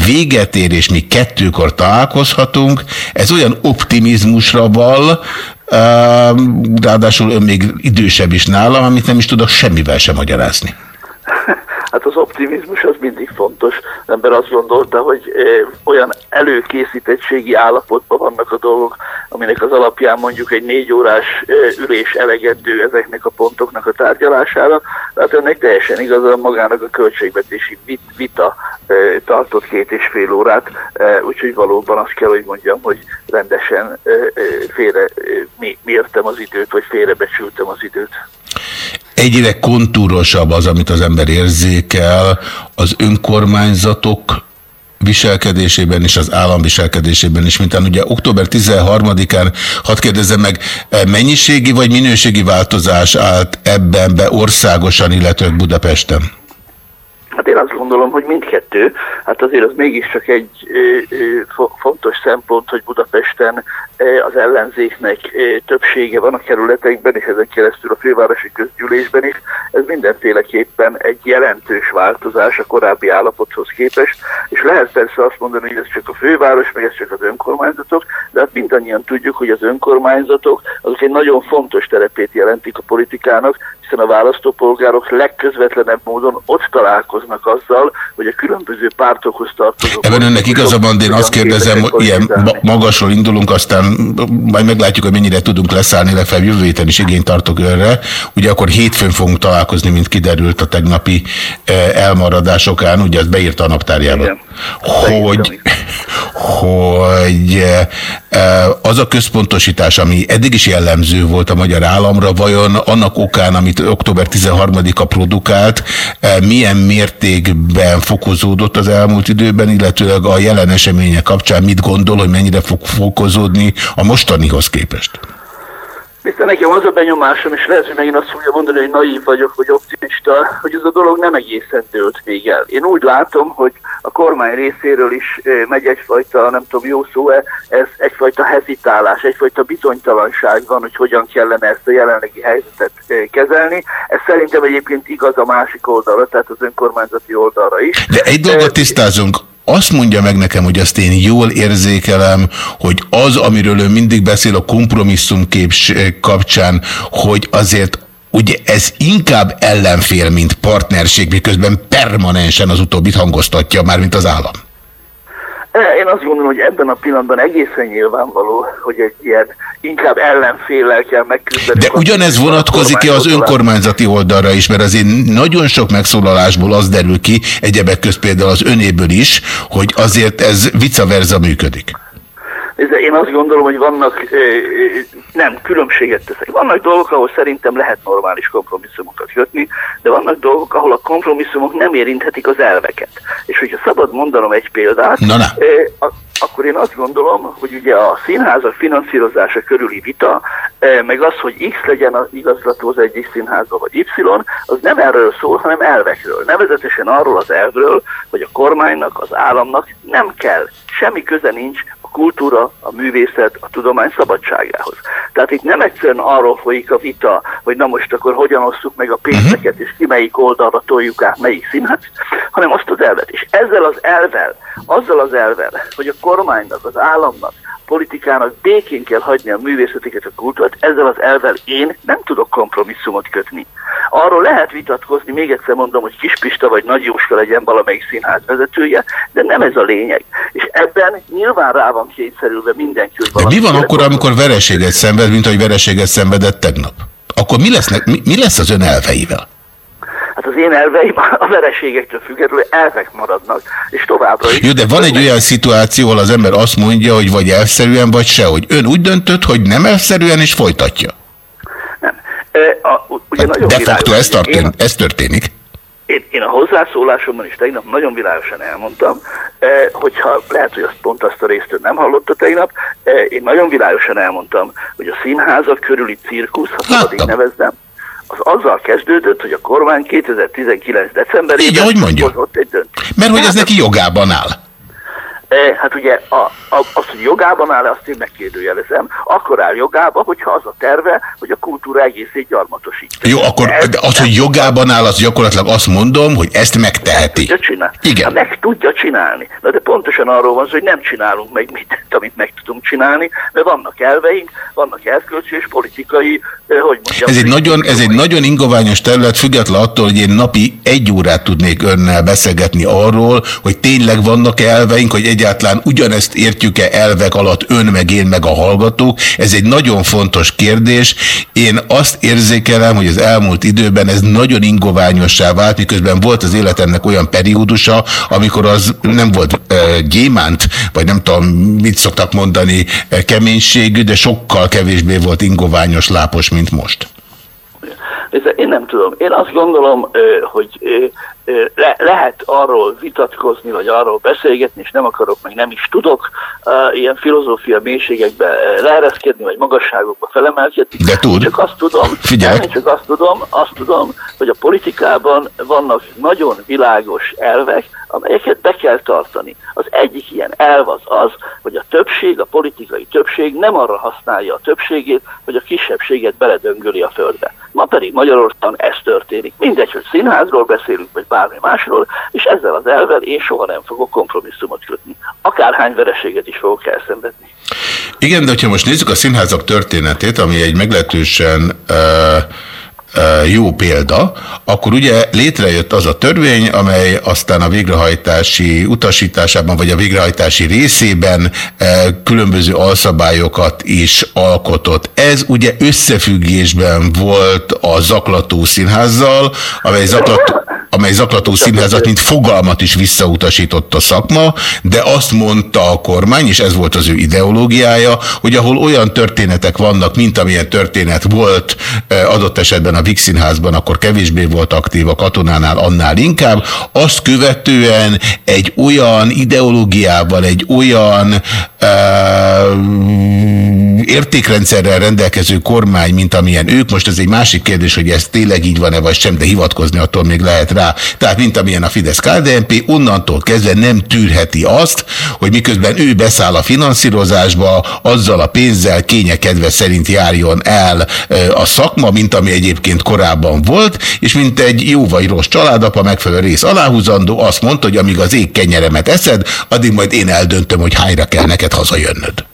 véget ér, és mi kettőkor találkozhatunk, ez olyan optimizmusra val, ráadásul ön még idősebb is nálam, amit nem is tudok semmivel sem magyarázni. Hát az optimizmus az mindig fontos. Az ember azt gondolta, hogy olyan előkészítettségi állapotban vannak a dolgok, aminek az alapján mondjuk egy négy órás ülés elegendő ezeknek a pontoknak a tárgyalására. Tehát önnek teljesen igaza magának a költségvetési vit, vita tartott két és fél órát, úgyhogy valóban azt kell, hogy mondjam, hogy rendesen félre mértem az időt, vagy félrebecsültem az időt. Egyre kontúrosabb az, amit az ember érzékel, az önkormányzatok viselkedésében és az állam viselkedésében is, mint ugye október 13-án, hadd kérdezzem meg, mennyiségi vagy minőségi változás állt ebben be országosan, illetve Budapesten? Hát én azt gondolom, hogy mindkettő. Hát azért az mégiscsak egy ö, ö, fo- fontos szempont, hogy Budapesten az ellenzéknek többsége van a kerületekben, és ezen keresztül a fővárosi közgyűlésben is. Ez mindenféleképpen egy jelentős változás a korábbi állapothoz képest, és lehet persze azt mondani, hogy ez csak a főváros, meg ez csak az önkormányzatok, de hát mindannyian tudjuk, hogy az önkormányzatok azok egy nagyon fontos terepét jelentik a politikának, hiszen a választópolgárok legközvetlenebb módon ott találkoznak azzal, hogy a különböző pártokhoz tartozó... Ebben önnek igazabban, de én azt kérdezem, hogy ilyen magasról indulunk, aztán majd meglátjuk, hogy mennyire tudunk leszállni, legfeljebb jövő héten is igényt tartok önre. Ugye akkor hétfőn fogunk találkozni, mint kiderült a tegnapi eh, elmaradásokán, ugye ezt beírta a naptárjába. Igen. Hogy, hogy eh, eh, az a központosítás, ami eddig is jellemző volt a magyar államra, vajon annak okán, amit október 13-a produkált, milyen mértékben fokozódott az elmúlt időben, illetőleg a jelen események kapcsán mit gondol, hogy mennyire fog fokozódni a mostanihoz képest? Viszont nekem az a benyomásom, és lehet, hogy megint azt fogja mondani, hogy naív vagyok, vagy optimista, hogy ez a dolog nem egészen dőlt még el. Én úgy látom, hogy a kormány részéről is megy egyfajta, nem tudom, jó szó -e, ez egyfajta hezitálás, egyfajta bizonytalanság van, hogy hogyan kellene ezt a jelenlegi helyzetet kezelni. Ez szerintem egyébként igaz a másik oldalra, tehát az önkormányzati oldalra is. De egy dolgot tisztázunk, azt mondja meg nekem, hogy azt én jól érzékelem, hogy az, amiről ő mindig beszél a kompromisszumkép kapcsán, hogy azért ugye ez inkább ellenfél, mint partnerség, miközben permanensen az utóbbit hangoztatja, már mint az állam. Én azt gondolom, hogy ebben a pillanatban egészen nyilvánvaló, hogy egy ilyen inkább ellenféllel kell megküzdeni. De ugyanez vonatkozik-e az önkormányzati oldalra is, mert azért nagyon sok megszólalásból az derül ki, egyebek közt például az önéből is, hogy azért ez vice versa működik. Én azt gondolom, hogy vannak, nem, különbséget teszek. Vannak dolgok, ahol szerintem lehet normális kompromisszumokat kötni, de vannak dolgok, ahol a kompromisszumok nem érinthetik az elveket. És hogyha szabad mondanom egy példát, Na, na. akkor én azt gondolom, hogy ugye a színházak finanszírozása körüli vita, meg az, hogy X legyen az igazgató az egyik színházba, vagy Y, az nem erről szól, hanem elvekről. Nevezetesen arról az elvről, hogy a kormánynak, az államnak nem kell, semmi köze nincs kultúra, a művészet, a tudomány szabadságához. Tehát itt nem egyszerűen arról folyik a vita, hogy na most akkor hogyan osszuk meg a pénzeket, és ki melyik oldalra toljuk át melyik színhet, hanem azt az elvet. És ezzel az elvel, azzal az elvel, hogy a kormánynak, az államnak, politikának békén kell hagyni a művészetiket, a kultúrát, ezzel az elvel én nem tudok kompromisszumot kötni. Arról lehet vitatkozni, még egyszer mondom, hogy Kispista vagy Nagy Jóska legyen valamelyik színház vezetője, de nem ez a lényeg. És ebben nyilván rá van kényszerülve mindenki, hogy De mi van akkor, amikor vereséget szenved, mint ahogy vereséget szenvedett tegnap? Akkor mi, lesznek, mi, mi lesz az ön elveivel? Hát az én elveim a vereségektől függetlenül elvek maradnak, és továbbra is. Jó, de van egy olyan szituáció, ahol az ember azt mondja, hogy vagy elszerűen, vagy se, hogy ön úgy döntött, hogy nem elszerűen, és folytatja. Nem. E, a, ugye hát de facto ez, történ, ez történik. Én, én a hozzászólásomban is tegnap nagyon világosan elmondtam, eh, hogyha lehet, hogy azt pont azt a részt nem hallotta tegnap, eh, én nagyon világosan elmondtam, hogy a színházak körüli cirkusz, ha szabad így nevezzem, az azzal kezdődött, hogy a kormány 2019. decemberében Így, ahogy mondja. hozott egy döntést. Mert hogy ez neki jogában áll. E, hát ugye a, a, az, hogy jogában áll, azt én megkérdőjelezem, akkor áll jogába, hogyha az a terve, hogy a kultúra egészét gyarmatosítja. Jó, akkor ez, az, hogy jogában áll, az gyakorlatilag azt mondom, hogy ezt megteheti. Meg tudja csinálni. Igen. meg tudja csinálni. Na de pontosan arról van hogy nem csinálunk meg mit, amit meg tudunk csinálni, mert vannak elveink, vannak elkölcsi és politikai, hogy mondjam. Ez egy, nagyon, ez egy nagyon ingoványos terület, független attól, hogy én napi egy órát tudnék önnel beszélgetni arról, hogy tényleg vannak -e elveink, hogy egyáltalán ugyanezt értjük-e elvek alatt ön meg én meg a hallgatók? Ez egy nagyon fontos kérdés. Én azt érzékelem, hogy az elmúlt időben ez nagyon ingoványossá vált, miközben volt az életemnek olyan periódusa, amikor az nem volt e, gyémánt, vagy nem tudom, mit szoktak mondani, e, keménységű, de sokkal kevésbé volt ingoványos lápos, mint most. Én nem tudom. Én azt gondolom, hogy le, lehet arról vitatkozni, vagy arról beszélgetni, és nem akarok, meg nem is tudok uh, ilyen filozófia mélységekbe leereszkedni, vagy magasságokba felemelkedni. De tud. Csak azt tudom, Figyelj. Nem, csak azt tudom, azt tudom, hogy a politikában vannak nagyon világos elvek, amelyeket be kell tartani. Az egyik ilyen elv az az, hogy a többség, a politikai többség nem arra használja a többségét, hogy a kisebbséget beledöngöli a földbe. Ma pedig Magyarországon ez történik. Mindegy, hogy színházról beszélünk, vagy bármi másról, és ezzel az elvel én soha nem fogok kompromisszumot kötni. Akárhány vereséget is fogok elszenvedni. Igen, de hogyha most nézzük a színházak történetét, ami egy meglehetősen uh, jó példa, akkor ugye létrejött az a törvény, amely aztán a végrehajtási utasításában, vagy a végrehajtási részében különböző alszabályokat is alkotott. Ez ugye összefüggésben volt a zaklató színházzal, amely zaklató amely zaklató színházat, mint fogalmat is visszautasított a szakma, de azt mondta a kormány, és ez volt az ő ideológiája, hogy ahol olyan történetek vannak, mint amilyen történet volt adott esetben a Vix Színházban, akkor kevésbé volt aktív, a katonánál annál inkább, azt követően egy olyan ideológiával, egy olyan uh, értékrendszerrel rendelkező kormány, mint amilyen ők, most ez egy másik kérdés, hogy ez tényleg így van-e vagy sem, de hivatkozni attól még lehet rá. Tehát mint amilyen a fidesz KDNP, onnantól kezdve nem tűrheti azt, hogy miközben ő beszáll a finanszírozásba, azzal a pénzzel kényekedve szerint járjon el a szakma, mint ami egyébként korábban volt, és mint egy jó vagy rossz családapa megfelelő rész aláhúzandó, azt mondta, hogy amíg az ég kenyeremet eszed, addig majd én eldöntöm, hogy hányra kell neked hazajönnöd.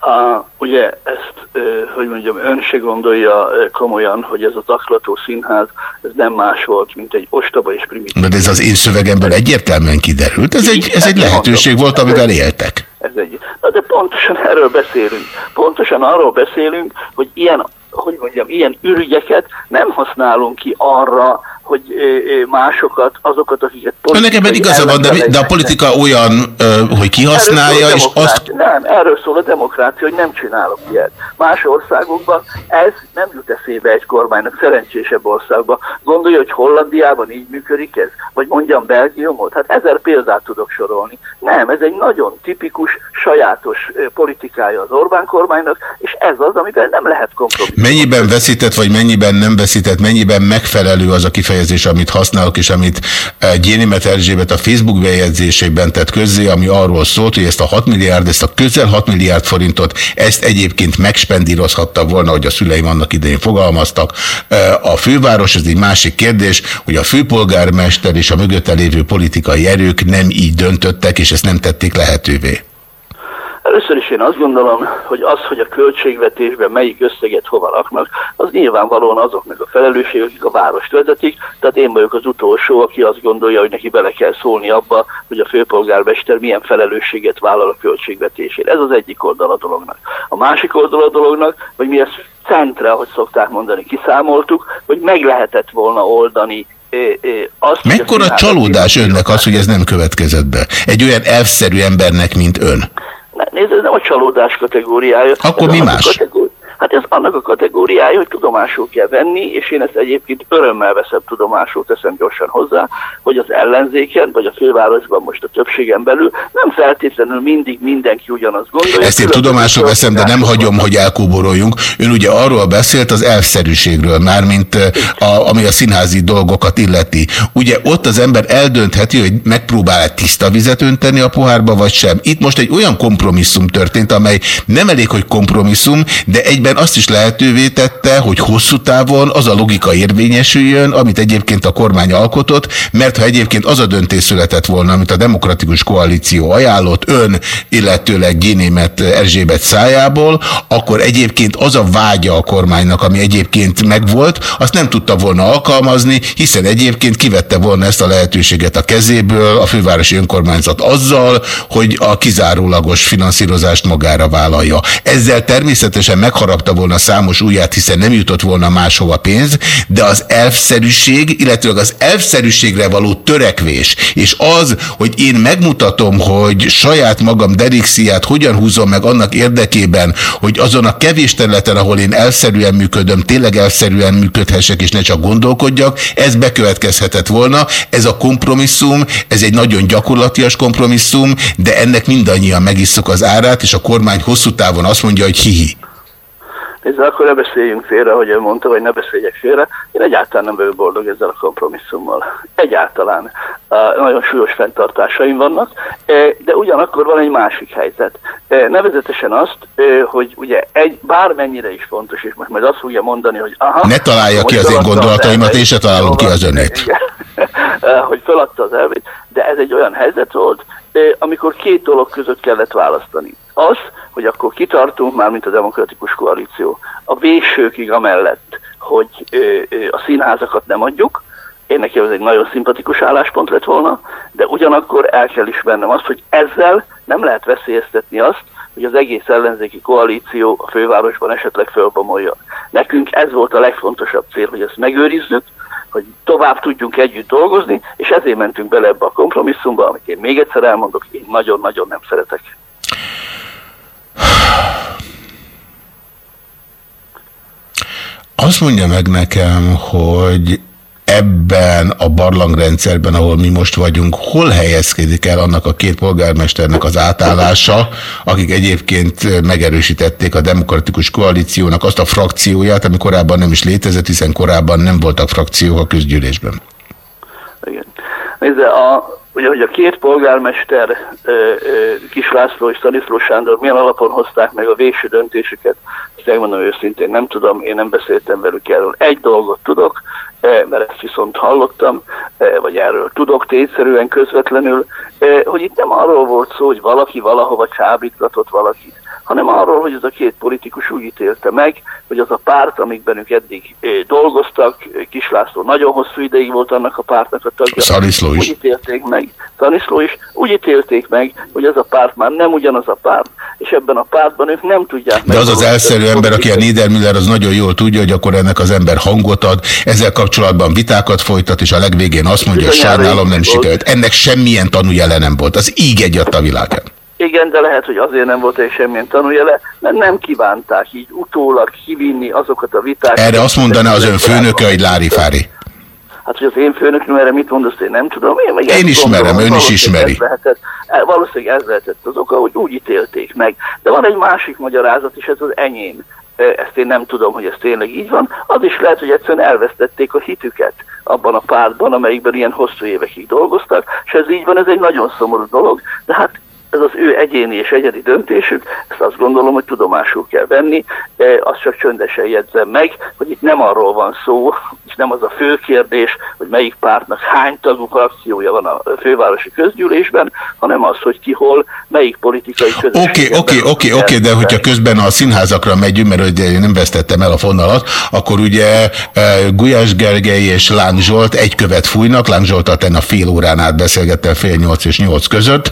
A, ugye ezt, hogy mondjam, ön se gondolja komolyan, hogy ez a zaklató színház, ez nem más volt, mint egy ostoba és primitív. De ez az én szövegemből egyértelműen kiderült. Ez egy, ez egy lehetőség volt, amivel éltek. Ez egy, na de pontosan erről beszélünk. Pontosan arról beszélünk, hogy ilyen, hogy mondjam, ilyen ürügyeket nem használunk ki arra, hogy másokat, azokat, akiket politikai... Nekem igaza van, de, de a politika olyan, hogy kihasználja, és azt... Nem, erről szól a demokrácia, hogy nem csinálok ilyet. Más országokban ez nem jut eszébe egy kormánynak, szerencsésebb országban. Gondolja, hogy Hollandiában így működik ez? Vagy mondjam Belgiumot? Hát ezer példát tudok sorolni. Nem, ez egy nagyon tipikus, sajátos politikája az Orbán kormánynak, és ez az, amiben nem lehet kompromisszum. Mennyiben veszített, vagy mennyiben nem veszített, mennyiben megfelelő az a kifejezés, kifejezés, amit használok, és amit eh, Gyénimet Erzsébet a Facebook bejegyzésében tett közzé, ami arról szólt, hogy ezt a 6 milliárd, ezt a közel 6 milliárd forintot, ezt egyébként megspendírozhatta volna, hogy a szüleim annak idején fogalmaztak. Eh, a főváros, ez egy másik kérdés, hogy a főpolgármester és a mögötte lévő politikai erők nem így döntöttek, és ezt nem tették lehetővé. Először is én azt gondolom, hogy az, hogy a költségvetésben melyik összeget hova raknak, az nyilvánvalóan azoknak a felelősség, akik a várost vezetik, tehát én vagyok az utolsó, aki azt gondolja, hogy neki bele kell szólni abba, hogy a főpolgármester milyen felelősséget vállal a költségvetésére. Ez az egyik oldal a dolognak. A másik oldal a dolognak, hogy mi ezt centre, ahogy szokták mondani, kiszámoltuk, hogy meg lehetett volna oldani azt, Mekkora csalódás önnek az, hogy ez nem következett be? Egy olyan elfszerű embernek, mint ön. Nézd, ez nem a csalódás kategóriája. Akkor mi más? Kategóri... Hát ez annak a kategóriája, hogy tudomásul kell venni, és én ezt egyébként örömmel veszem tudomásul, teszem gyorsan hozzá, hogy az ellenzéken, vagy a fővárosban most a többségen belül nem feltétlenül mindig mindenki ugyanazt gondolja. Ezt én tudomásul veszem, de nem hagyom, hogy elkóboroljunk. Ön ugye arról beszélt az elfszerűségről, mármint a, ami a színházi dolgokat illeti. Ugye ott az ember eldöntheti, hogy megpróbál-e tiszta vizet önteni a pohárba, vagy sem. Itt most egy olyan kompromisszum történt, amely nem elég, hogy kompromisszum, de egyben egyben azt is lehetővé tette, hogy hosszú távon az a logika érvényesüljön, amit egyébként a kormány alkotott, mert ha egyébként az a döntés született volna, amit a demokratikus koalíció ajánlott ön, illetőleg Génémet Erzsébet szájából, akkor egyébként az a vágya a kormánynak, ami egyébként megvolt, azt nem tudta volna alkalmazni, hiszen egyébként kivette volna ezt a lehetőséget a kezéből a fővárosi önkormányzat azzal, hogy a kizárólagos finanszírozást magára vállalja. Ezzel természetesen megharap kiharapta volna számos ujját, hiszen nem jutott volna máshova pénz, de az elfszerűség, illetve az elfszerűségre való törekvés, és az, hogy én megmutatom, hogy saját magam derixiát hogyan húzom meg annak érdekében, hogy azon a kevés területen, ahol én elszerűen működöm, tényleg elszerűen működhessek, és ne csak gondolkodjak, ez bekövetkezhetett volna. Ez a kompromisszum, ez egy nagyon gyakorlatias kompromisszum, de ennek mindannyian megisszuk az árát, és a kormány hosszú távon azt mondja, hogy hihi. Nézd, akkor ne beszéljünk félre, hogy ő mondta, vagy ne beszéljek félre. Én egyáltalán nem vagyok boldog ezzel a kompromisszummal. Egyáltalán. Nagyon súlyos fenntartásaim vannak, de ugyanakkor van egy másik helyzet. Nevezetesen azt, hogy ugye egy, bármennyire is fontos, és most majd azt fogja mondani, hogy aha... Ne találja ki az én gondolataimat, én se találom ki az önét. hogy feladta az elvét, de ez egy olyan helyzet volt, amikor két dolog között kellett választani. Az, hogy akkor kitartunk már, mint a demokratikus koalíció, a vésőkig amellett, hogy a színházakat nem adjuk, én nekem ez egy nagyon szimpatikus álláspont lett volna, de ugyanakkor el kell ismernem azt, hogy ezzel nem lehet veszélyeztetni azt, hogy az egész ellenzéki koalíció a fővárosban esetleg fölbomoljon. Nekünk ez volt a legfontosabb cél, hogy ezt megőrizzük, hogy tovább tudjunk együtt dolgozni, és ezért mentünk bele ebbe a kompromisszumba, amit én még egyszer elmondok, én nagyon-nagyon nem szeretek. Azt mondja meg nekem, hogy ebben a barlangrendszerben, ahol mi most vagyunk, hol helyezkedik el annak a két polgármesternek az átállása, akik egyébként megerősítették a demokratikus koalíciónak azt a frakcióját, ami korábban nem is létezett, hiszen korábban nem voltak frakciók a közgyűlésben. Nézze, a, ugye, hogy a két polgármester, Kis László és Staniszló Sándor milyen alapon hozták meg a végső döntésüket, ezt megmondom őszintén, nem tudom, én nem beszéltem velük erről. Egy dolgot tudok, mert ezt viszont hallottam, vagy erről tudok tényszerűen közvetlenül, hogy itt nem arról volt szó, hogy valaki valahova csábítgatott valakit, hanem arról, hogy ez a két politikus úgy ítélte meg, hogy az a párt, amikben ők eddig dolgoztak, Kislászló nagyon hosszú ideig volt annak a pártnak a tagja. Szaniszló is. Úgy ítélték meg, Szaniszló is, úgy ítélték meg, hogy ez a párt már nem ugyanaz a párt, és ebben a pártban ők nem tudják De az az elszerű ember, aki a Niedermüller, az nagyon jól tudja, hogy akkor ennek az ember hangot ad, ezzel kapcsolatban vitákat folytat, és a legvégén azt mondja, hogy sajnálom nem sikerült. Ennek semmilyen tanújele nem volt. Az így egyat a világán. Igen, de lehet, hogy azért nem volt egy semmilyen tanújele, mert nem kívánták így utólag kivinni azokat a vitákat. Erre azt mondaná az ön főnöke, hogy Lári Fári. Hát, hogy az én főnököm erre mit mond, azt én nem tudom. Én, én ismerem, gondolom, ön is ismeri. Ez lehetett, e, valószínűleg ez lehetett az oka, hogy úgy ítélték meg. De van egy másik magyarázat is, ez az enyém. E, ezt én nem tudom, hogy ez tényleg így van. Az is lehet, hogy egyszerűen elvesztették a hitüket abban a pártban, amelyikben ilyen hosszú évekig dolgoztak, és ez így van, ez egy nagyon szomorú dolog, de hát ez az ő egyéni és egyedi döntésük, ezt azt gondolom, hogy tudomásul kell venni, azt csak csöndesen jegyzem meg, hogy itt nem arról van szó, és nem az a fő kérdés, hogy melyik pártnak hány tagú frakciója van a fővárosi közgyűlésben, hanem az, hogy ki hol, melyik politikai közösség. Oké, oké, oké, oké, de hogyha közben a színházakra megyünk, mert ugye én nem vesztettem el a fonalat, akkor ugye Gulyás Gergely és Láng Zsolt egy követ fújnak, Láng Zsoltal a fél órán át beszélgettem fél nyolc és nyolc között,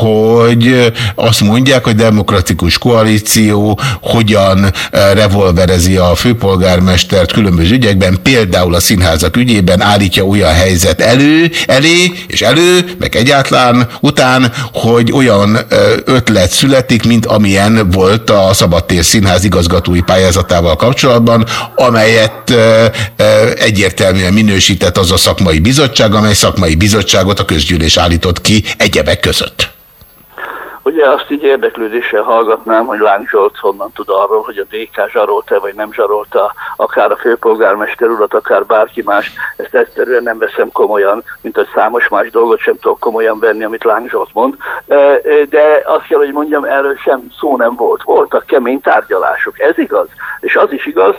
hogy azt mondják, hogy demokratikus koalíció hogyan revolverezi a főpolgármestert különböző ügyekben, például a színházak ügyében állítja olyan helyzet elő, elé és elő, meg egyáltalán után, hogy olyan ötlet születik, mint amilyen volt a Szabadtér Színház igazgatói pályázatával kapcsolatban, amelyet egyértelműen minősített az a szakmai bizottság, amely szakmai bizottságot a közgyűlés állított ki egyebek között. Ugye azt így érdeklődéssel hallgatnám, hogy Láng Zsolt honnan tud arról, hogy a DK zsarolta, vagy nem zsarolta akár a főpolgármester urat, akár bárki más. Ezt egyszerűen nem veszem komolyan, mint hogy számos más dolgot sem tudok komolyan venni, amit Láng Zsolt mond. De azt kell, hogy mondjam, erről sem szó nem volt. Voltak kemény tárgyalások. Ez igaz. És az is igaz,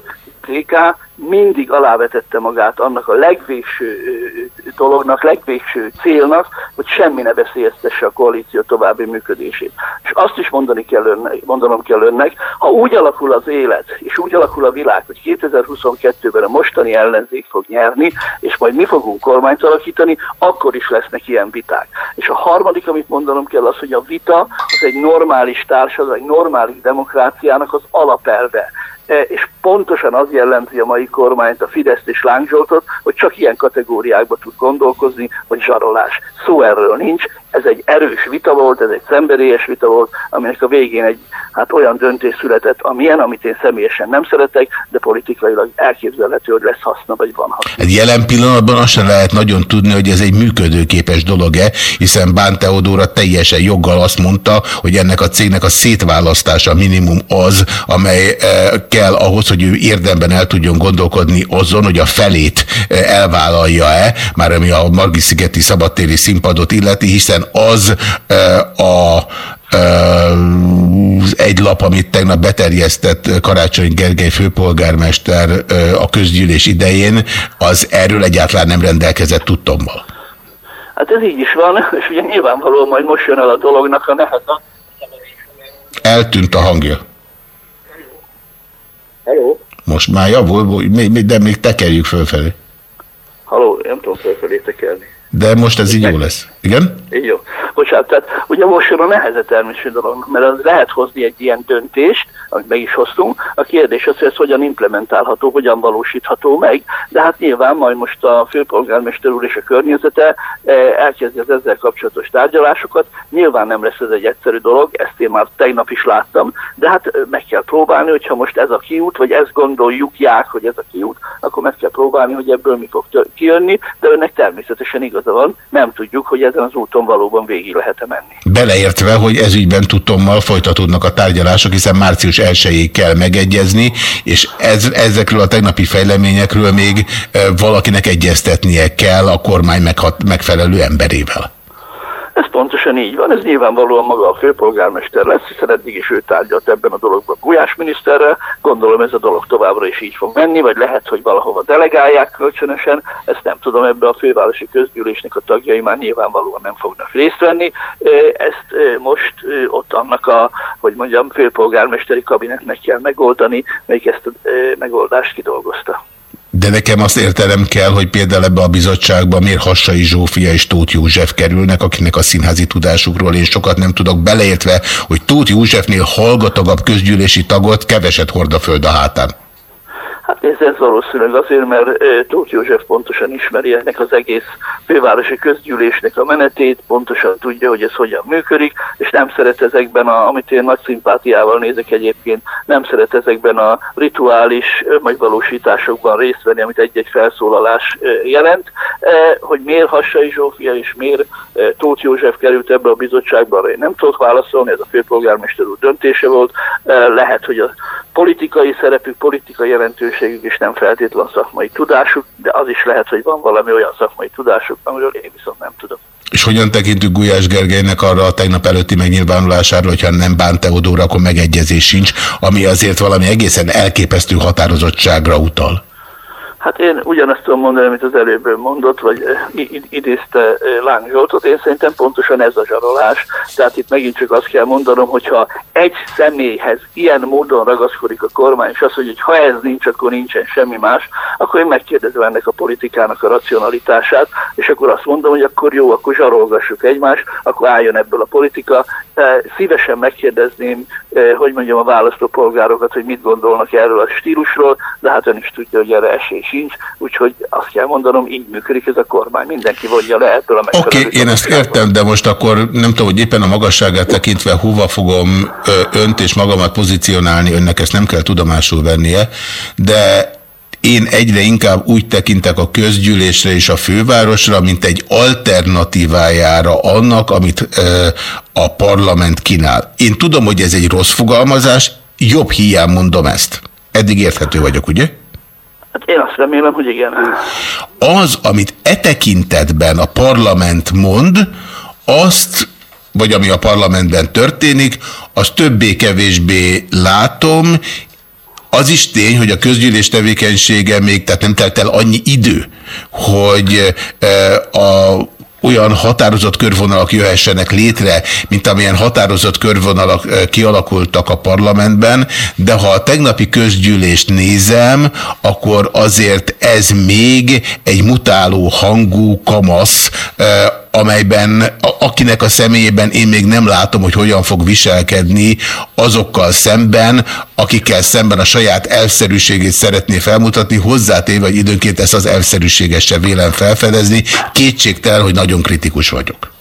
KK mindig alávetette magát annak a legvégső dolognak, legvégső célnak, hogy semmi ne veszélyeztesse a koalíció további működését. És azt is mondani kell önnek, mondanom kell önnek, ha úgy alakul az élet, és úgy alakul a világ, hogy 2022-ben a mostani ellenzék fog nyerni, és majd mi fogunk kormányt alakítani, akkor is lesznek ilyen viták. És a harmadik, amit mondanom kell, az, hogy a vita az egy normális társadalom, egy normális demokráciának az alapelve. E, és pontosan az jellemzi a mai kormányt, a Fideszt és Lángzsoltot, hogy csak ilyen kategóriákba tud gondolkozni, hogy zsarolás. Szó erről nincs, ez egy erős vita volt, ez egy szemberélyes vita volt, aminek a végén egy hát olyan döntés született, amilyen, amit én személyesen nem szeretek, de politikailag elképzelhető, hogy lesz haszna, vagy van haszna. Egy jelen pillanatban azt sem lehet nagyon tudni, hogy ez egy működőképes dolog-e, hiszen Bán Teodóra teljesen joggal azt mondta, hogy ennek a cégnek a szétválasztása minimum az, amely eh, kell ahhoz, hogy ő érdemben el tudjon gondolkodni azon, hogy a felét eh, elvállalja-e, már ami a Margit-szigeti szabadtéri színpadot illeti, hiszen az a egy lap, amit tegnap beterjesztett Karácsony Gergely főpolgármester a közgyűlés idején, az erről egyáltalán nem rendelkezett tudtommal. Hát ez így is van, és ugye nyilvánvalóan majd most jön el a dolognak a neheze. Eltűnt a hangja. Hello? Most már javul, de még tekerjük fölfelé. Halló, nem tudom fölfelé tekerni. De most ez így jó lesz. Igen? Jó. Bocsánat, tehát ugye most jön a neheze természetesen dolog, mert az lehet hozni egy ilyen döntést, amit meg is hoztunk. A kérdés az, hogy ez hogyan implementálható, hogyan valósítható meg, de hát nyilván majd most a főpolgármester úr és a környezete eh, elkezdi az ezzel kapcsolatos tárgyalásokat. Nyilván nem lesz ez egy egyszerű dolog, ezt én már tegnap is láttam, de hát eh, meg kell próbálni, hogyha most ez a kiút, vagy ezt gondoljuk, ják, hogy ez a kiút, akkor meg kell próbálni, hogy ebből mi fog kijönni, de önnek természetesen igaza van, nem tudjuk, hogy ezen az úton valóban végig lehet-e menni. Beleértve, hogy ezügyben tudtommal folytatódnak a tárgyalások, hiszen március 1 kell megegyezni, és ez, ezekről a tegnapi fejleményekről még e, valakinek egyeztetnie kell a kormány meghat, megfelelő emberével. Ez pontosan így van, ez nyilvánvalóan maga a főpolgármester lesz, hiszen eddig is ő tárgyalt ebben a dologban Gulyás miniszterrel, gondolom ez a dolog továbbra is így fog menni, vagy lehet, hogy valahova delegálják kölcsönösen, ezt nem tudom, ebbe a fővárosi közgyűlésnek a tagjai már nyilvánvalóan nem fognak részt venni. Ezt most ott annak a, hogy mondjam, főpolgármesteri kabinetnek kell megoldani, melyik ezt a megoldást kidolgozta. De nekem azt értelem kell, hogy például ebbe a bizottságba miért Hassai Zsófia és Tóth József kerülnek, akinek a színházi tudásukról én sokat nem tudok, beleértve, hogy Tóth Józsefnél hallgatagabb közgyűlési tagot keveset hord a föld a hátán. Hát ez, ez valószínűleg azért, mert Tóth József pontosan ismeri ennek az egész fővárosi közgyűlésnek a menetét, pontosan tudja, hogy ez hogyan működik, és nem szeret ezekben, a, amit én nagy szimpátiával nézek egyébként, nem szeret ezekben a rituális megvalósításokban részt venni, amit egy-egy felszólalás jelent. Hogy miért Hassai Zsófia és miért Tóth József került ebbe a bizottságba, arra én nem tudok válaszolni, ez a főpolgármester úr döntése volt. Lehet, hogy a politikai szerepük, politikai jelentőségük is nem feltétlen szakmai tudásuk, de az is lehet, hogy van valami olyan szakmai tudásuk, amiről én viszont nem tudom. És hogyan tekintünk Gulyás Gergelynek arra a tegnap előtti megnyilvánulására, hogyha nem bán Teodóra, akkor megegyezés sincs, ami azért valami egészen elképesztő határozottságra utal? Hát én ugyanezt tudom mondani, amit az előbb mondott, vagy idézte Láng Zsoltot. Én szerintem pontosan ez a zsarolás. Tehát itt megint csak azt kell mondanom, hogyha egy személyhez ilyen módon ragaszkodik a kormány, és azt mondja, hogy ha ez nincs, akkor nincsen semmi más, akkor én megkérdezem ennek a politikának a racionalitását, és akkor azt mondom, hogy akkor jó, akkor zsarolgassuk egymást, akkor álljon ebből a politika. Szívesen megkérdezném, hogy mondjam a választópolgárokat, hogy mit gondolnak erről a stílusról, de hát ön is tudja, hogy erre esély sincs, úgyhogy azt kell mondanom, így működik ez a kormány. Mindenki vonja le ebből a Oké, okay, én ezt értem, de most akkor nem tudom, hogy éppen a magasságát tekintve hova fogom önt és magamat pozícionálni, önnek ezt nem kell tudomásul vennie, de én egyre inkább úgy tekintek a közgyűlésre és a fővárosra, mint egy alternatívájára annak, amit ö, a parlament kínál. Én tudom, hogy ez egy rossz fogalmazás, jobb hiány mondom ezt. Eddig érthető vagyok, ugye? Hát én azt remélem, hogy igen. Az, amit e tekintetben a parlament mond, azt, vagy ami a parlamentben történik, az többé-kevésbé látom, Az is tény, hogy a közgyűlés tevékenysége még, tehát nem telt el annyi idő, hogy a olyan határozott körvonalak jöhessenek létre, mint amilyen határozott körvonalak kialakultak a parlamentben, de ha a tegnapi közgyűlést nézem, akkor azért ez még egy mutáló hangú kamasz, amelyben akinek a személyében én még nem látom, hogy hogyan fog viselkedni azokkal szemben, akikkel szemben a saját elszerűségét szeretné felmutatni, hozzátéve, hogy időnként ezt az elszerűséget se vélem felfedezni. Kétségtel, hogy nagyon kritikus vagyok.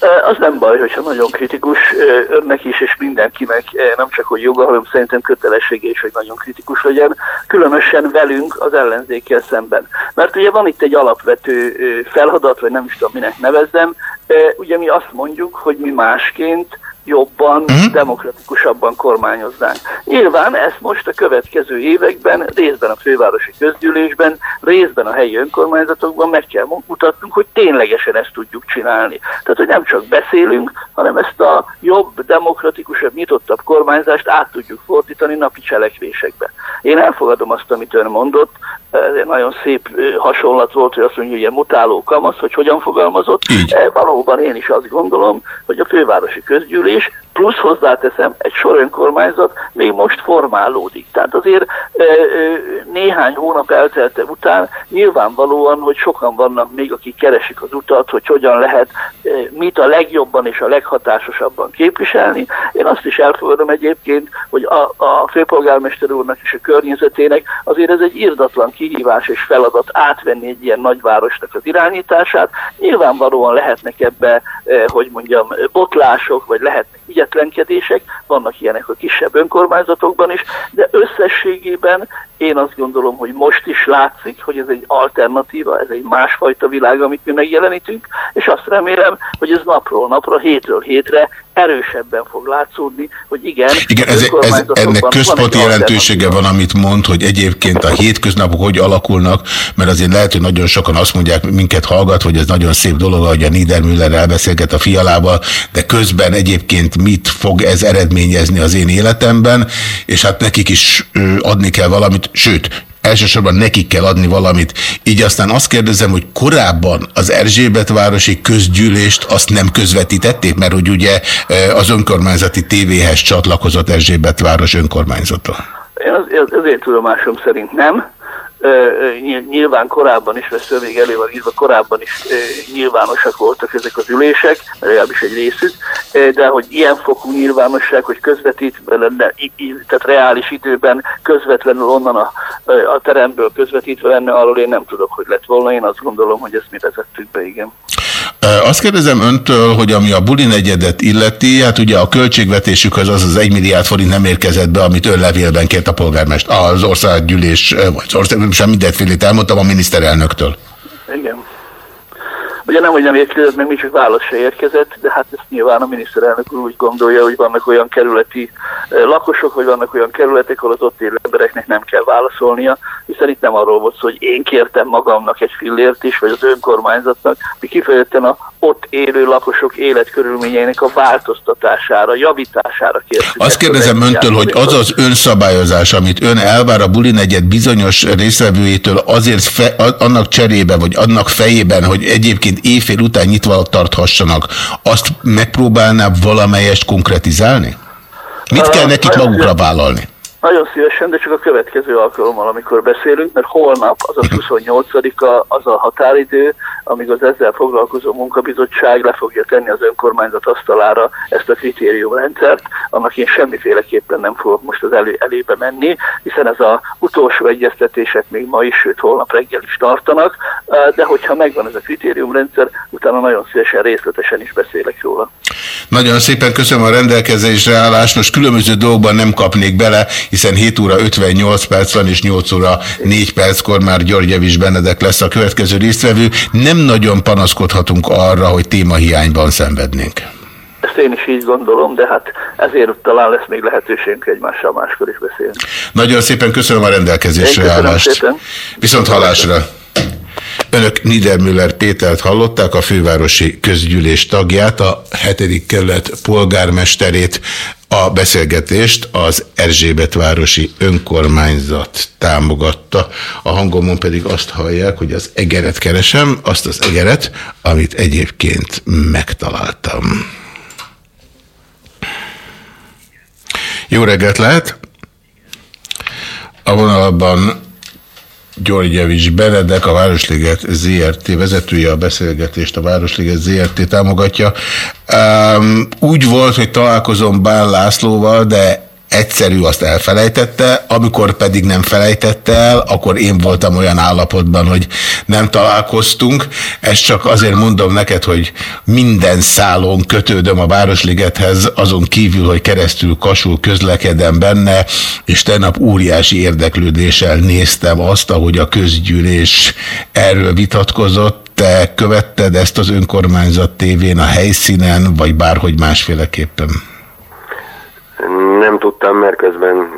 Az nem baj, hogyha nagyon kritikus önnek is, és mindenkinek nem csak hogy joga, hanem szerintem kötelessége is, hogy nagyon kritikus legyen, különösen velünk az ellenzékkel szemben. Mert ugye van itt egy alapvető felhadat, vagy nem is tudom minek nevezzem, ugye mi azt mondjuk, hogy mi másként jobban, uh-huh. demokratikusabban kormányoznánk. Nyilván ezt most a következő években, részben a fővárosi közgyűlésben, részben a helyi önkormányzatokban meg kell mutatnunk, hogy ténylegesen ezt tudjuk csinálni. Tehát, hogy nem csak beszélünk, hanem ezt a jobb, demokratikusabb, nyitottabb kormányzást át tudjuk fordítani napi cselekvésekbe. Én elfogadom azt, amit ön mondott, ez egy nagyon szép hasonlat volt, hogy azt mondja, hogy ilyen mutáló kamasz, hogy hogyan fogalmazott. Így. Valóban én is azt gondolom, hogy a fővárosi közgyűlés is plusz hozzáteszem, egy sor önkormányzat még most formálódik. Tehát azért néhány hónap eltelte után nyilvánvalóan, hogy sokan vannak még, akik keresik az utat, hogy hogyan lehet mit a legjobban és a leghatásosabban képviselni. Én azt is elfogadom egyébként, hogy a, a főpolgármester úrnak és a környezetének azért ez egy irdatlan kihívás és feladat átvenni egy ilyen nagyvárosnak az irányítását. Nyilvánvalóan lehetnek ebbe, hogy mondjam, botlások, vagy lehetnek ügyetlenkedések, vannak ilyenek a kisebb önkormányzatokban is, de összességében én azt gondolom, hogy most is látszik, hogy ez egy alternatíva, ez egy másfajta világ, amit mi megjelenítünk, és azt remélem, hogy ez napról napra, hétről hétre erősebben fog látszódni, hogy igen. Igen, ez, ez, ennek központi van jelentősége van, amit mond, hogy egyébként a hétköznapok hogy alakulnak, mert azért lehet, hogy nagyon sokan azt mondják, minket hallgat, hogy ez nagyon szép dolog, hogy a Niedermüller elbeszélget a fialával, de közben egyébként mit fog ez eredményezni az én életemben, és hát nekik is adni kell valamit, sőt, elsősorban nekik kell adni valamit. Így aztán azt kérdezem, hogy korábban az Erzsébetvárosi közgyűlést azt nem közvetítették, mert hogy ugye az önkormányzati tévéhez csatlakozott Erzsébetváros önkormányzata. Én az, az én tudomásom szerint nem nyilván korábban is, mert szöveg elő van írva, korábban is nyilvánosak voltak ezek az ülések, legalábbis egy részük, de hogy ilyen fokú nyilvánosság, hogy közvetítve lenne, tehát reális időben közvetlenül onnan a, a teremből közvetítve lenne, arról én nem tudok, hogy lett volna. Én azt gondolom, hogy ezt mi vezettük be, igen. Azt kérdezem öntől, hogy ami a buli negyedet illeti, hát ugye a költségvetésük az az az 1 milliárd forint nem érkezett be, amit ön levélben kért a polgármester, az országgyűlés, vagy az ország, sem mindenfélét elmondtam a miniszterelnöktől. Igen. Ugye nem, hogy nem érkezett, meg még csak válasz se érkezett, de hát ezt nyilván a miniszterelnök úr úgy gondolja, hogy vannak olyan kerületi lakosok, vagy vannak olyan kerületek, ahol az ott élő embereknek nem kell válaszolnia, hiszen itt nem arról volt szó, hogy én kértem magamnak egy fillért is, vagy az önkormányzatnak, mi kifejezetten a ott élő lakosok életkörülményeinek a változtatására, javítására kértük. Azt kérdezem öntől, hogy az az önszabályozás, amit ön elvár a buli negyed bizonyos részvevőjétől azért fe, annak cserébe, vagy annak fejében, hogy egyébként éjfél után nyitva tarthassanak, azt megpróbálná valamelyest konkretizálni? Mit kell nekik magukra vállalni? Nagyon szívesen, de csak a következő alkalommal, amikor beszélünk, mert holnap, az a 28-a az a határidő, amíg az ezzel foglalkozó munkabizottság le fogja tenni az önkormányzat asztalára ezt a kritériumrendszert, annak én semmiféleképpen nem fogok most az elő, elébe menni, hiszen ez a utolsó egyeztetések még ma is, sőt holnap reggel is tartanak, de hogyha megvan ez a kritériumrendszer, utána nagyon szívesen részletesen is beszélek róla. Nagyon szépen köszönöm a rendelkezésre állást, most különböző dolgokban nem kapnék bele, hiszen 7 óra 58 perc van, és 8 óra 4 perckor már Györgyevics Benedek lesz a következő résztvevő. Nem nagyon panaszkodhatunk arra, hogy témahiányban szenvednénk. Ezt én is így gondolom, de hát ezért talán lesz még lehetőségünk egymással máskor is beszélni. Nagyon szépen köszönöm a rendelkezésre állást. Viszont hallásra. Önök Niedermüller Pétert hallották, a fővárosi közgyűlés tagját, a 7. kerület polgármesterét, a beszélgetést az Erzsébet városi önkormányzat támogatta. A hangomon pedig azt hallják, hogy az egeret keresem, azt az egeret, amit egyébként megtaláltam. Jó reggelt lehet! A vonalban Györgyevics Benedek, a Városliget ZRT vezetője, a beszélgetést a Városliget ZRT támogatja. Um, úgy volt, hogy találkozom Bán Lászlóval, de egyszerű, azt elfelejtette, amikor pedig nem felejtette el, akkor én voltam olyan állapotban, hogy nem találkoztunk. Ezt csak azért mondom neked, hogy minden szálon kötődöm a Városligethez, azon kívül, hogy keresztül kasul közlekedem benne, és tegnap óriási érdeklődéssel néztem azt, ahogy a közgyűlés erről vitatkozott, te követted ezt az önkormányzat tévén a helyszínen, vagy bárhogy másféleképpen? Nem tudtam, mert közben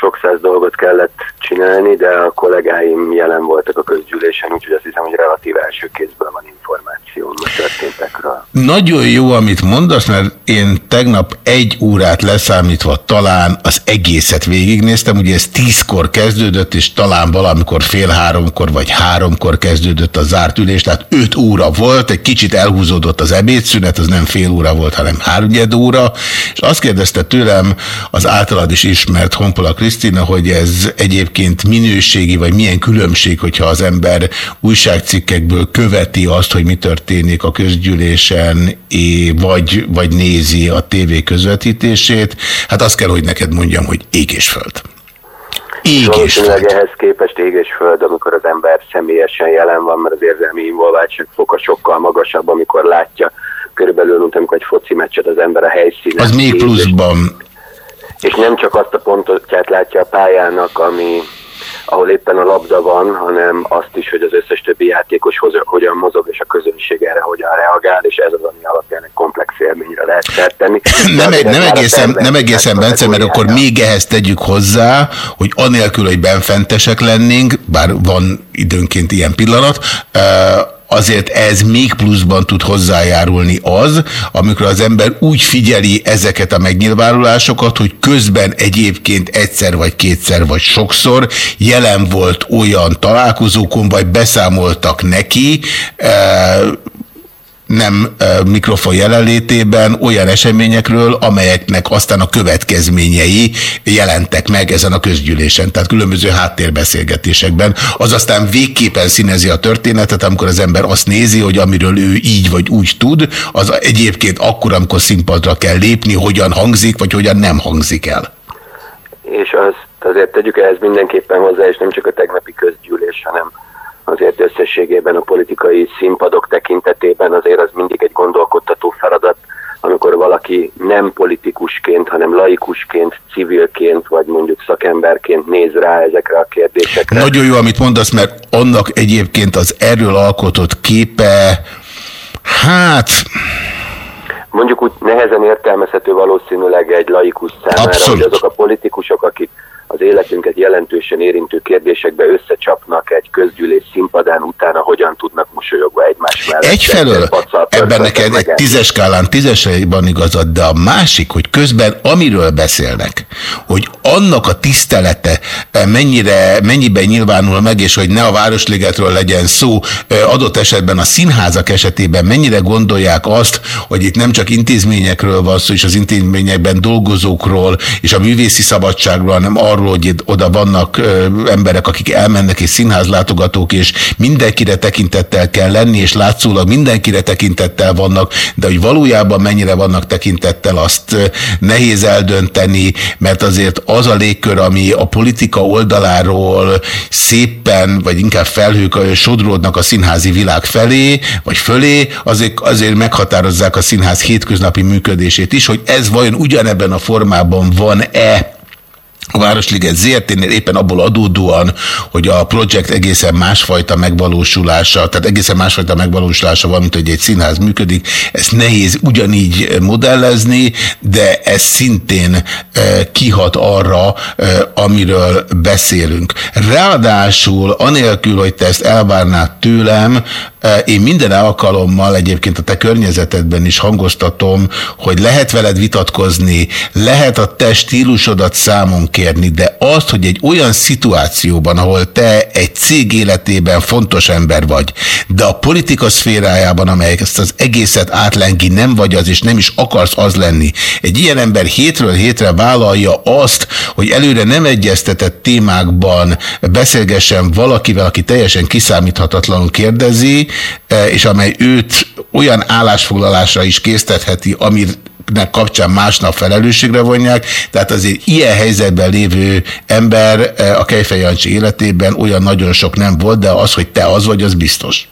sok száz dolgot kellett csinálni, de a kollégáim jelen voltak a közgyűlésen, úgyhogy azt hiszem, hogy relatív első kézből van információ a történtekről. Nagyon jó, amit mondasz, mert én tegnap egy órát leszámítva talán az egészet végignéztem, ugye ez tízkor kezdődött, és talán valamikor fél háromkor vagy háromkor kezdődött a zárt ülés, tehát öt óra volt, egy kicsit elhúzódott az ebédszünet, az nem fél óra volt, hanem háromnyed óra, és azt kérdezte tőlem az általad is ismert Honpola Krisztina, hogy ez egyébként minőségi, vagy milyen különbség, hogyha az ember újságcikkekből követi azt, hogy mi történik a közgyűlésen, vagy, vagy nézi a tévé közvetítését. Hát azt kell, hogy neked mondjam, hogy ég és föld. Ég és föld. ehhez képest ég és föld, amikor az ember személyesen jelen van, mert az érzelmi involváltság foka sokkal magasabb, amikor látja körülbelül, mint amikor egy foci meccset az ember a helyszínen. Az még pluszban. És nem csak azt a pontját látja a pályának, ami ahol éppen a labda van, hanem azt is, hogy az összes többi játékos hogyan mozog, és a közönség erre hogyan reagál, és ez az, ami alapján egy komplex élményre lehet szert tenni. Nem, nem, nem egészen, nem egészen Bence, mert akkor még ehhez tegyük hozzá, hogy anélkül, hogy benfentesek lennénk, bár van időnként ilyen pillanat, uh, azért ez még pluszban tud hozzájárulni az, amikor az ember úgy figyeli ezeket a megnyilvánulásokat, hogy közben egyébként egyszer vagy kétszer vagy sokszor jelen volt olyan találkozókon, vagy beszámoltak neki, eh, nem mikrofon jelenlétében olyan eseményekről, amelyeknek aztán a következményei jelentek meg ezen a közgyűlésen, tehát különböző háttérbeszélgetésekben. Az aztán végképpen színezi a történetet, amikor az ember azt nézi, hogy amiről ő így vagy úgy tud, az egyébként akkor, amikor színpadra kell lépni, hogyan hangzik, vagy hogyan nem hangzik el. És azt azért tegyük ehhez mindenképpen hozzá, és nem csak a tegnapi közgyűlés, hanem azért összességében a politikai színpadok tekintetében azért az mindig egy gondolkodtató feladat, amikor valaki nem politikusként, hanem laikusként, civilként, vagy mondjuk szakemberként néz rá ezekre a kérdésekre. Nagyon jó, amit mondasz, mert annak egyébként az erről alkotott képe, hát... Mondjuk úgy nehezen értelmezhető valószínűleg egy laikus számára, Abszolút. hogy azok a politikusok, akik az életünket jelentősen érintő kérdésekbe összecsapnak egy közgyűlés színpadán, utána hogyan tudnak mosolyogva egymás mellett. Egyfelől ebben neked egy tízes skálán tízesre van igazad, de a másik, hogy közben amiről beszélnek, hogy annak a tisztelete eh, mennyire, mennyiben nyilvánul meg, és hogy ne a Városligetről legyen szó, eh, adott esetben a színházak esetében mennyire gondolják azt, hogy itt nem csak intézményekről van szó, és az intézményekben dolgozókról, és a művészi szabadságról, hanem arról, arról, hogy oda vannak ö, emberek, akik elmennek, és színházlátogatók, és mindenkire tekintettel kell lenni, és látszólag mindenkire tekintettel vannak, de hogy valójában mennyire vannak tekintettel, azt nehéz eldönteni, mert azért az a légkör, ami a politika oldaláról szépen, vagy inkább felhők sodródnak a színházi világ felé, vagy fölé, azért, azért meghatározzák a színház hétköznapi működését is, hogy ez vajon ugyanebben a formában van-e a Városliget ZRT-nél éppen abból adódóan, hogy a projekt egészen másfajta megvalósulása, tehát egészen másfajta megvalósulása van, mint hogy egy színház működik, ezt nehéz ugyanígy modellezni, de ez szintén eh, kihat arra, eh, amiről beszélünk. Ráadásul, anélkül, hogy te ezt elvárnád tőlem, eh, én minden alkalommal egyébként a te környezetedben is hangoztatom, hogy lehet veled vitatkozni, lehet a te stílusodat számon kérni, de azt, hogy egy olyan szituációban, ahol te egy cég életében fontos ember vagy, de a politika szférájában, amelyek ezt az egészet átlengi, nem vagy az, és nem is akarsz az lenni. Egy ilyen ember hétről hétre vállalja azt, hogy előre nem egyeztetett témákban beszélgessen valakivel, aki teljesen kiszámíthatatlanul kérdezi, eh, és amely őt olyan állásfoglalásra is késztetheti, amit kapcsán másnap felelősségre vonják, tehát azért ilyen helyzetben lévő ember eh, a Kejfej Jancsi életében olyan nagyon sok nem volt, de az, hogy te az vagy, az biztos.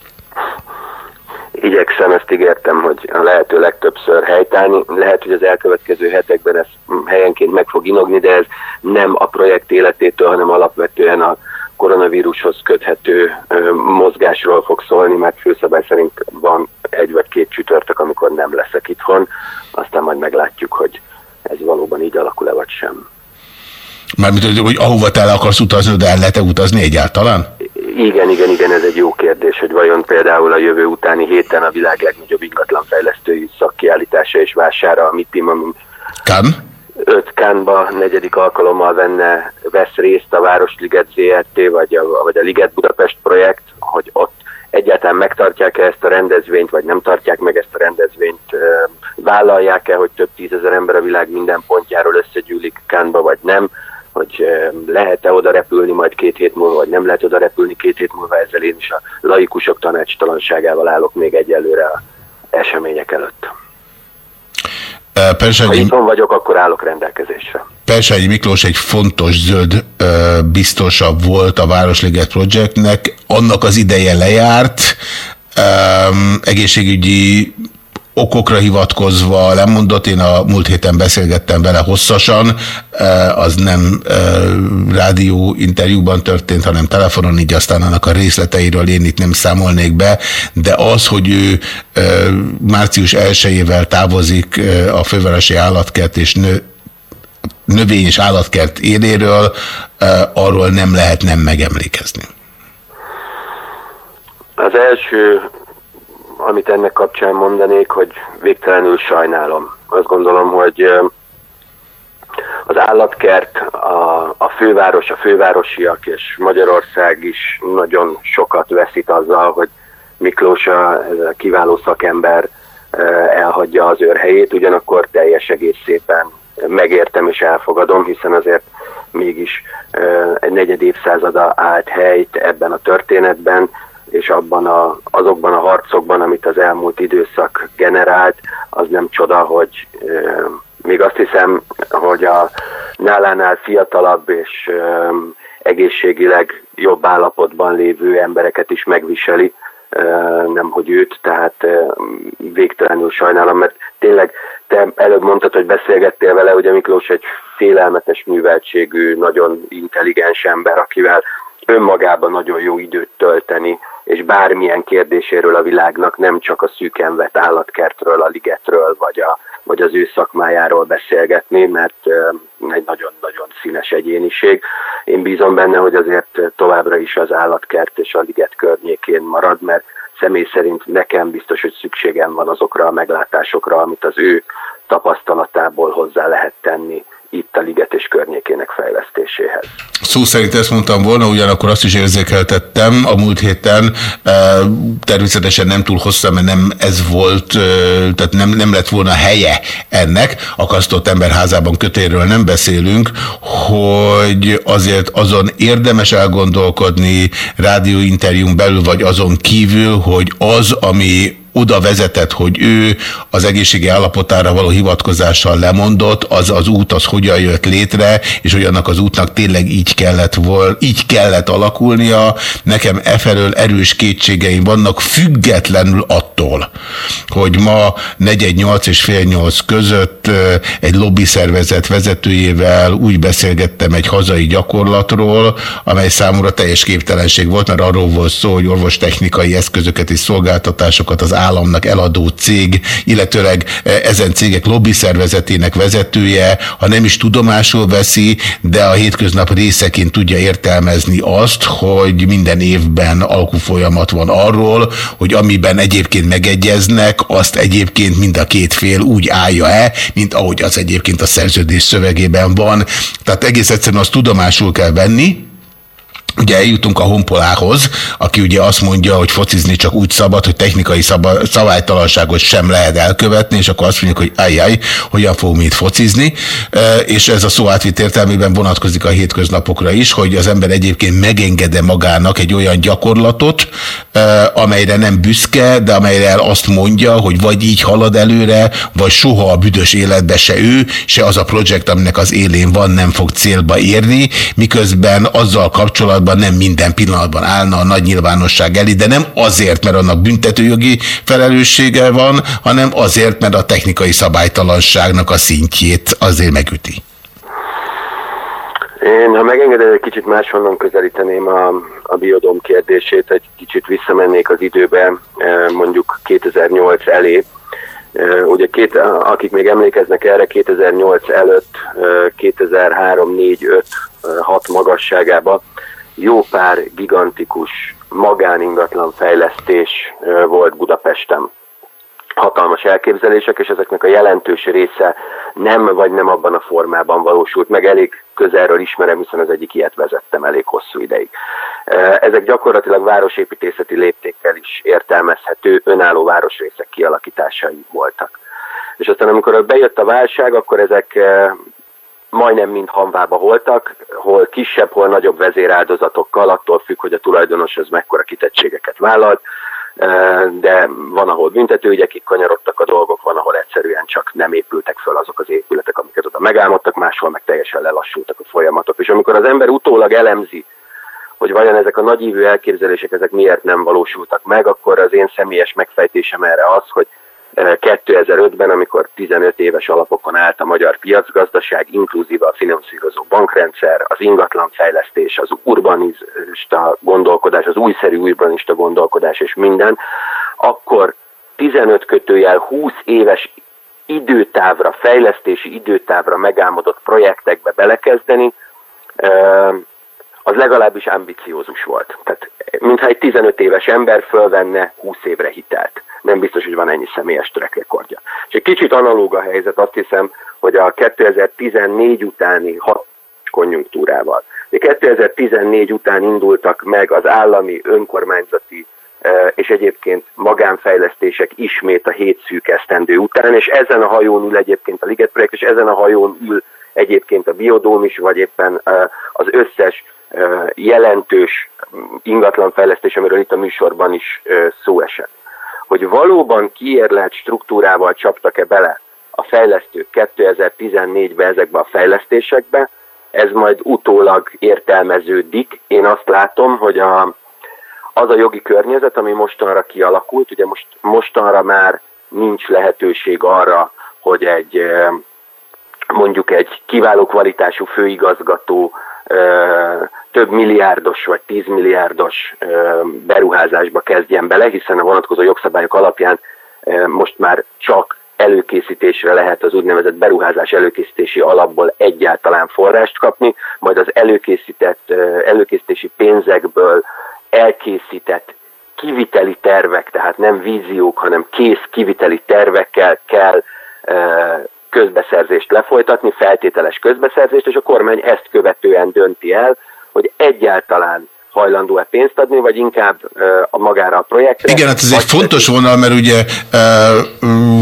Igyekszem, ezt ígértem, hogy a lehető legtöbbször helytállni. Lehet, hogy az elkövetkező hetekben ez helyenként meg fog inogni, de ez nem a projekt életétől, hanem alapvetően a koronavírushoz köthető mozgásról fog szólni, mert főszabály szerint van egy vagy két csütörtök, amikor nem leszek itthon, aztán majd meglátjuk, hogy ez valóban így alakul-e vagy sem. Mármint, hogy, ahova te el akarsz utazni, de el lehet-e utazni egyáltalán? Igen, igen, igen, ez egy jó kérdés, hogy vajon például a jövő utáni héten a világ legnagyobb ingatlanfejlesztői szakkiállítása és vására, a MITIM, ami Kan? öt Kánba negyedik alkalommal venne, vesz részt a Városliget ZRT, vagy a, vagy a Liget Budapest projekt, hogy ott egyáltalán megtartják-e ezt a rendezvényt, vagy nem tartják meg ezt a rendezvényt, vállalják-e, hogy több tízezer ember a világ minden pontjáról összegyűlik Kánba, vagy nem, hogy lehet-e oda repülni majd két hét múlva, vagy nem lehet oda repülni két hét múlva, ezzel én is a laikusok tanácstalanságával állok még egyelőre a események előtt. Ha Persányi, itthon vagyok, akkor állok rendelkezésre. Persányi Miklós egy fontos zöld biztosa volt a Városliget Projectnek, annak az ideje lejárt, egészségügyi okokra hivatkozva lemondott, én a múlt héten beszélgettem vele hosszasan, az nem rádió interjúban történt, hanem telefonon, így aztán annak a részleteiről én itt nem számolnék be, de az, hogy ő március 1-ével távozik a fővárosi állatkert és nő, növény és állatkert éléről, arról nem lehet nem megemlékezni. Az első amit ennek kapcsán mondanék, hogy végtelenül sajnálom. Azt gondolom, hogy az állatkert, a, a főváros, a fővárosiak és Magyarország is nagyon sokat veszít azzal, hogy Miklós a, ez a kiváló szakember elhagyja az őrhelyét, ugyanakkor teljes egészében megértem és elfogadom, hiszen azért mégis egy negyed évszázada állt helyt ebben a történetben, és abban a, azokban a harcokban, amit az elmúlt időszak generált, az nem csoda, hogy e, még azt hiszem, hogy a nálánál fiatalabb és e, egészségileg jobb állapotban lévő embereket is megviseli, e, nem hogy őt, tehát e, végtelenül sajnálom, mert tényleg te előbb mondtad, hogy beszélgettél vele, a Miklós egy félelmetes műveltségű, nagyon intelligens ember, akivel önmagában nagyon jó időt tölteni, és bármilyen kérdéséről a világnak nem csak a szűken vett állatkertről, a ligetről, vagy, a, vagy az ő szakmájáról beszélgetni, mert egy nagyon-nagyon színes egyéniség. Én bízom benne, hogy azért továbbra is az állatkert és a liget környékén marad, mert személy szerint nekem biztos, hogy szükségem van azokra a meglátásokra, amit az ő tapasztalatából hozzá lehet tenni itt a liget környékének fejlesztéséhez. Szó szerint ezt mondtam volna, ugyanakkor azt is érzékeltettem a múlt héten, természetesen nem túl hosszan, mert nem ez volt, tehát nem, nem lett volna helye ennek, akasztott emberházában kötéről nem beszélünk, hogy azért azon érdemes elgondolkodni rádióinterjún belül, vagy azon kívül, hogy az, ami oda vezetett, hogy ő az egészségi állapotára való hivatkozással lemondott, az az út az hogyan jött létre, és hogy annak az útnak tényleg így kellett, vol, így kellett alakulnia. Nekem efelől erős kétségeim vannak, függetlenül attól, hogy ma 418 és fél 8 között egy lobby szervezet vezetőjével úgy beszélgettem egy hazai gyakorlatról, amely számomra teljes képtelenség volt, mert arról volt szó, hogy orvostechnikai eszközöket és szolgáltatásokat az államnak eladó cég, illetőleg ezen cégek lobby szervezetének vezetője, ha nem is tudomásul veszi, de a hétköznap részeként tudja értelmezni azt, hogy minden évben alkufolyamat van arról, hogy amiben egyébként megegyeznek, azt egyébként mind a két fél úgy állja-e, mint ahogy az egyébként a szerződés szövegében van. Tehát egész egyszerűen azt tudomásul kell venni, Ugye eljutunk a honpolához, aki ugye azt mondja, hogy focizni csak úgy szabad, hogy technikai szabálytalanságot sem lehet elkövetni, és akkor azt mondjuk, hogy ajjaj, hogyan fogunk itt focizni, és ez a szó átvitt értelmében vonatkozik a hétköznapokra is, hogy az ember egyébként megengede magának egy olyan gyakorlatot, amelyre nem büszke, de amelyre azt mondja, hogy vagy így halad előre, vagy soha a büdös életbe se ő, se az a projekt, aminek az élén van, nem fog célba érni, miközben azzal kapcsolatban pillanatban nem minden pillanatban állna a nagy nyilvánosság elé, de nem azért, mert annak büntetőjogi felelőssége van, hanem azért, mert a technikai szabálytalanságnak a szintjét azért megüti. Én, ha megengeded, egy kicsit máshonnan közelíteném a, a biodom kérdését, egy kicsit visszamennék az időbe, eh, mondjuk 2008 elé. Eh, ugye két, akik még emlékeznek erre, 2008 előtt 2003, 4, 5, 6 magasságába jó pár gigantikus magáningatlan fejlesztés volt Budapesten. Hatalmas elképzelések, és ezeknek a jelentős része nem vagy nem abban a formában valósult meg. Elég közelről ismerem, hiszen az egyik ilyet vezettem elég hosszú ideig. Ezek gyakorlatilag városépítészeti léptékkel is értelmezhető önálló városrészek kialakításai voltak. És aztán amikor bejött a válság, akkor ezek majdnem mind hanvába voltak, hol kisebb, hol nagyobb vezéráldozatokkal, attól függ, hogy a tulajdonos az mekkora kitettségeket vállalt, de van, ahol büntetőügyekig kanyarodtak a dolgok, van, ahol egyszerűen csak nem épültek föl azok az épületek, amiket oda megálmodtak, máshol meg teljesen lelassultak a folyamatok. És amikor az ember utólag elemzi, hogy vajon ezek a nagyívű elképzelések, ezek miért nem valósultak meg, akkor az én személyes megfejtésem erre az, hogy 2005-ben, amikor 15 éves alapokon állt a magyar piacgazdaság, inkluzíve a finanszírozó bankrendszer, az ingatlanfejlesztés, az urbanista gondolkodás, az újszerű urbanista gondolkodás és minden, akkor 15 kötőjel 20 éves időtávra, fejlesztési időtávra megálmodott projektekbe belekezdeni, az legalábbis ambiciózus volt. Tehát mintha egy 15 éves ember fölvenne 20 évre hitelt nem biztos, hogy van ennyi személyes track rekordja. És egy kicsit analóg a helyzet, azt hiszem, hogy a 2014 utáni hat konjunktúrával. 2014 után indultak meg az állami önkormányzati e, és egyébként magánfejlesztések ismét a hét szűk esztendő után, és ezen a hajón ül egyébként a Liget projekt, és ezen a hajón ül egyébként a biodóm is, vagy éppen e, az összes jelentős ingatlanfejlesztés, amiről itt a műsorban is szó esett hogy valóban kiérlelt struktúrával csaptak-e bele a fejlesztők 2014-ben ezekbe a fejlesztésekbe, ez majd utólag értelmeződik. Én azt látom, hogy a, az a jogi környezet, ami mostanra kialakult, ugye most, mostanra már nincs lehetőség arra, hogy egy mondjuk egy kiváló kvalitású főigazgató több milliárdos vagy tízmilliárdos beruházásba kezdjen bele, hiszen a vonatkozó jogszabályok alapján most már csak előkészítésre lehet az úgynevezett beruházás előkészítési alapból egyáltalán forrást kapni, majd az előkészített, előkészítési pénzekből elkészített kiviteli tervek, tehát nem víziók, hanem kész kiviteli tervekkel kell közbeszerzést lefolytatni, feltételes közbeszerzést, és a kormány ezt követően dönti el, hogy egyáltalán hajlandó-e pénzt adni, vagy inkább a magára a projektre. Igen, hát ez egy fontos vonal, mert ugye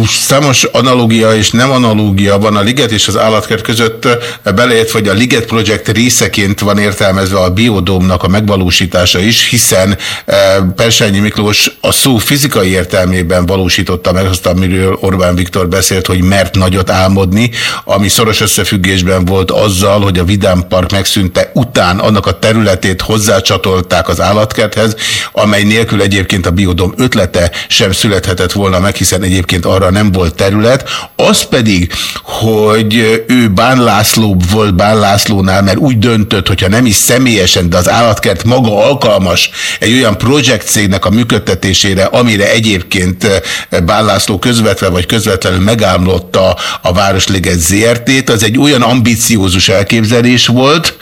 számos analógia és nem analógia van a Liget és az állatkert között, beleért, hogy a Liget projekt részeként van értelmezve a biodómnak a megvalósítása is, hiszen e, Persányi Miklós a szó fizikai értelmében valósította meg azt, amiről Orbán Viktor beszélt, hogy mert nagyot álmodni, ami szoros összefüggésben volt azzal, hogy a Vidám Park megszűnte után annak a területét hozzácsatolták az állatkerthez, amely nélkül egyébként a biodom ötlete sem születhetett volna meg, hiszen egyébként arra nem volt terület. Az pedig, hogy ő Bán László volt Bán Lászlónál, mert úgy döntött, hogyha nem is személyesen, de az állatkert maga alkalmas egy olyan projektcégnek a működtetésére, amire egyébként Bán László közvetve vagy közvetlenül megálmodta a Városliget ZRT-t, az egy olyan ambiciózus elképzelés volt,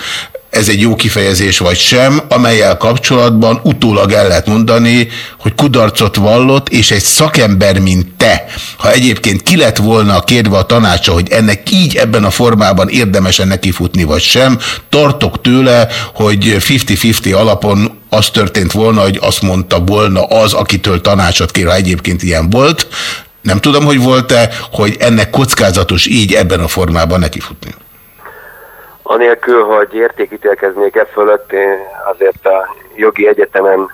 ez egy jó kifejezés vagy sem, amelyel kapcsolatban utólag el lehet mondani, hogy kudarcot vallott, és egy szakember, mint te, ha egyébként ki lett volna kérve a tanácsa, hogy ennek így ebben a formában érdemesen nekifutni vagy sem, tartok tőle, hogy 50-50 alapon az történt volna, hogy azt mondta volna az, akitől tanácsot kér, ha egyébként ilyen volt. Nem tudom, hogy volt-e, hogy ennek kockázatos így ebben a formában nekifutni. Anélkül, hogy értékítélkeznék e fölött, én azért a jogi egyetemen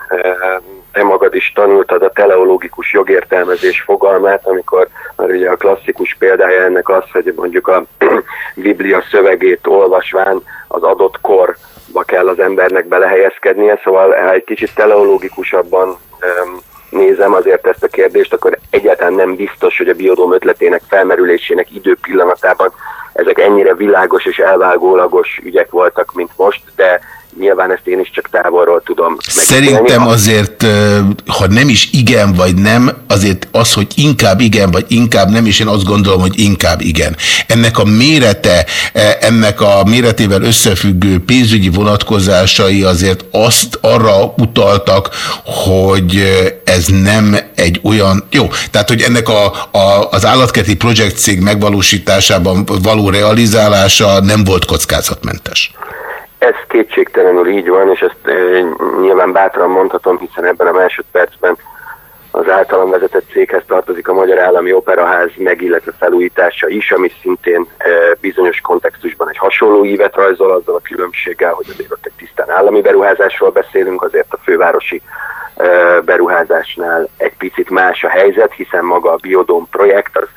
te magad is tanultad a teleológikus jogértelmezés fogalmát, amikor már ugye a klasszikus példája ennek az, hogy mondjuk a Biblia szövegét olvasván az adott korba kell az embernek belehelyezkednie, szóval egy kicsit teleológikusabban nézem azért ezt a kérdést, akkor egyáltalán nem biztos, hogy a biodóm ötletének felmerülésének időpillanatában ezek ennyire világos és elvágólagos ügyek voltak, mint most, de nyilván ezt én is csak távolról tudom. Szerintem azért, ha nem is igen vagy nem, azért az, hogy inkább igen vagy inkább nem, és én azt gondolom, hogy inkább igen. Ennek a mérete, ennek a méretével összefüggő pénzügyi vonatkozásai azért azt arra utaltak, hogy ez nem egy olyan, jó, tehát hogy ennek a, a, az állatkerti projektcég megvalósításában való realizálása nem volt kockázatmentes. Ez kétségtelenül így van, és ezt e, nyilván bátran mondhatom, hiszen ebben a másodpercben az általam vezetett céghez tartozik a Magyar Állami Operaház meg, illetve felújítása is, ami szintén e, bizonyos kontextusban egy hasonló ívet rajzol, azzal a különbséggel, hogy azért ott egy tisztán állami beruházásról beszélünk, azért a fővárosi e, beruházásnál egy picit más a helyzet, hiszen maga a Biodóm projekt az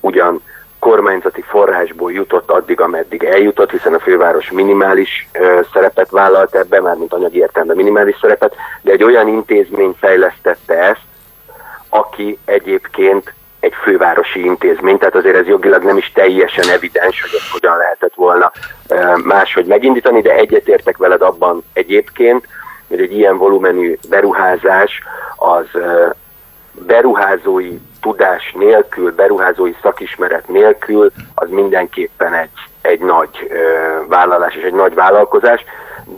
ugyan kormányzati forrásból jutott addig, ameddig eljutott, hiszen a főváros minimális ö, szerepet vállalt ebbe, mármint anyagi értelemben minimális szerepet, de egy olyan intézmény fejlesztette ezt, aki egyébként egy fővárosi intézmény, tehát azért ez jogilag nem is teljesen evidens, hogy ezt hogyan lehetett volna ö, máshogy megindítani, de egyetértek veled abban egyébként, hogy egy ilyen volumenű beruházás az ö, beruházói tudás nélkül, beruházói szakismeret nélkül, az mindenképpen egy, egy nagy ö, vállalás és egy nagy vállalkozás,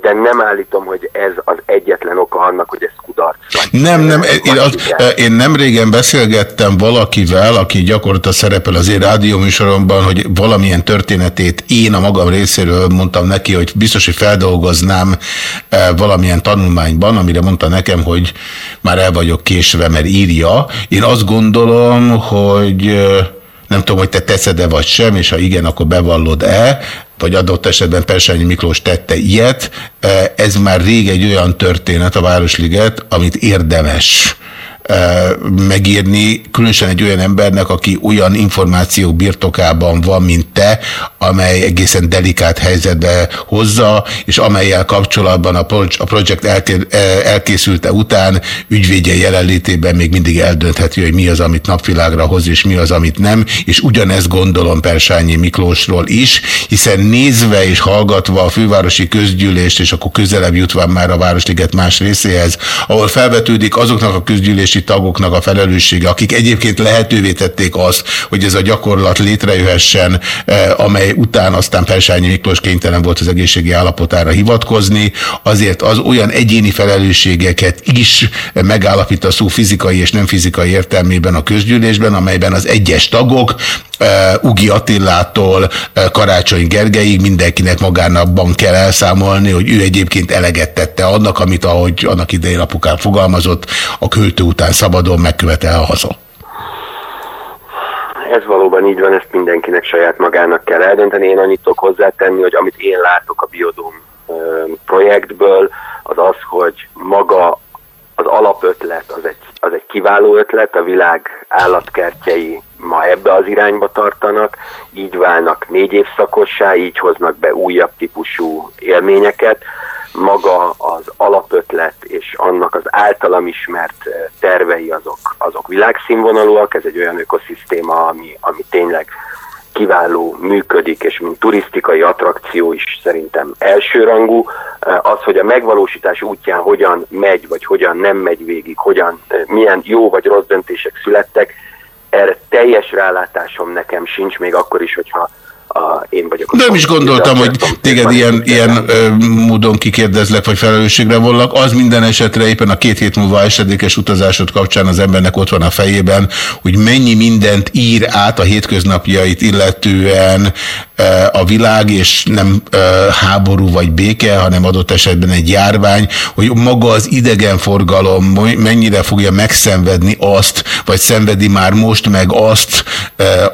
de nem állítom, hogy ez az egyetlen oka annak, hogy ez kudarc. Nem, nem, én, az, én nem régen beszélgettem valakivel, aki gyakorlatilag szerepel az én rádióműsoromban, hogy valamilyen történetét én a magam részéről mondtam neki, hogy biztos, hogy feldolgoznám valamilyen tanulmányban, amire mondta nekem, hogy már el vagyok késve, mert írja. Én azt gondolom, hogy nem tudom, hogy te teszed-e vagy sem, és ha igen, akkor bevallod-e, vagy adott esetben Persányi Miklós tette ilyet, ez már rég egy olyan történet a Városliget, amit érdemes megírni, különösen egy olyan embernek, aki olyan információk birtokában van, mint te, amely egészen delikát helyzetbe hozza, és amelyel kapcsolatban a, projekt elkészülte után ügyvédje jelenlétében még mindig eldöntheti, hogy mi az, amit napvilágra hoz, és mi az, amit nem, és ugyanezt gondolom Persányi Miklósról is, hiszen nézve és hallgatva a fővárosi közgyűlést, és akkor közelebb jutván már a Városliget más részéhez, ahol felvetődik azoknak a közgyűlés közgyűlési tagoknak a felelőssége, akik egyébként lehetővé tették azt, hogy ez a gyakorlat létrejöhessen, eh, amely után aztán Persányi Miklós kénytelen volt az egészségi állapotára hivatkozni, azért az olyan egyéni felelősségeket is megállapít a szó fizikai és nem fizikai értelmében a közgyűlésben, amelyben az egyes tagok Ugi Attillától Karácsony Gergelyig mindenkinek magánakban kell elszámolni, hogy ő egyébként eleget tette annak, amit ahogy annak idején apukám fogalmazott, a költő után szabadon megkövetel haza. Ez valóban így van, ezt mindenkinek saját magának kell eldönteni. Én annyit tudok hozzátenni, hogy amit én látok a Biodóm projektből, az az, hogy maga az alapötlet az egy, az egy kiváló ötlet, a világ állatkertjei ma ebbe az irányba tartanak, így válnak négy évszakossá, így hoznak be újabb típusú élményeket. Maga az alapötlet és annak az általam ismert tervei azok, azok világszínvonalúak, ez egy olyan ökoszisztéma, ami, ami tényleg kiváló, működik, és mint turisztikai attrakció is szerintem elsőrangú. Az, hogy a megvalósítás útján hogyan megy, vagy hogyan nem megy végig, hogyan, milyen jó vagy rossz döntések születtek, erre teljes rálátásom nekem sincs, még akkor is, hogyha a, én vagyok. De nem is gondoltam, hogy téged ilyen, ilyen módon kikérdezlek, vagy felelősségre vollak. Az minden esetre éppen a két hét múlva esedékes utazásod kapcsán az embernek ott van a fejében, hogy mennyi mindent ír át a hétköznapjait illetően a világ, és nem háború vagy béke, hanem adott esetben egy járvány, hogy maga az idegenforgalom mennyire fogja megszenvedni azt, vagy szenvedi már most meg azt,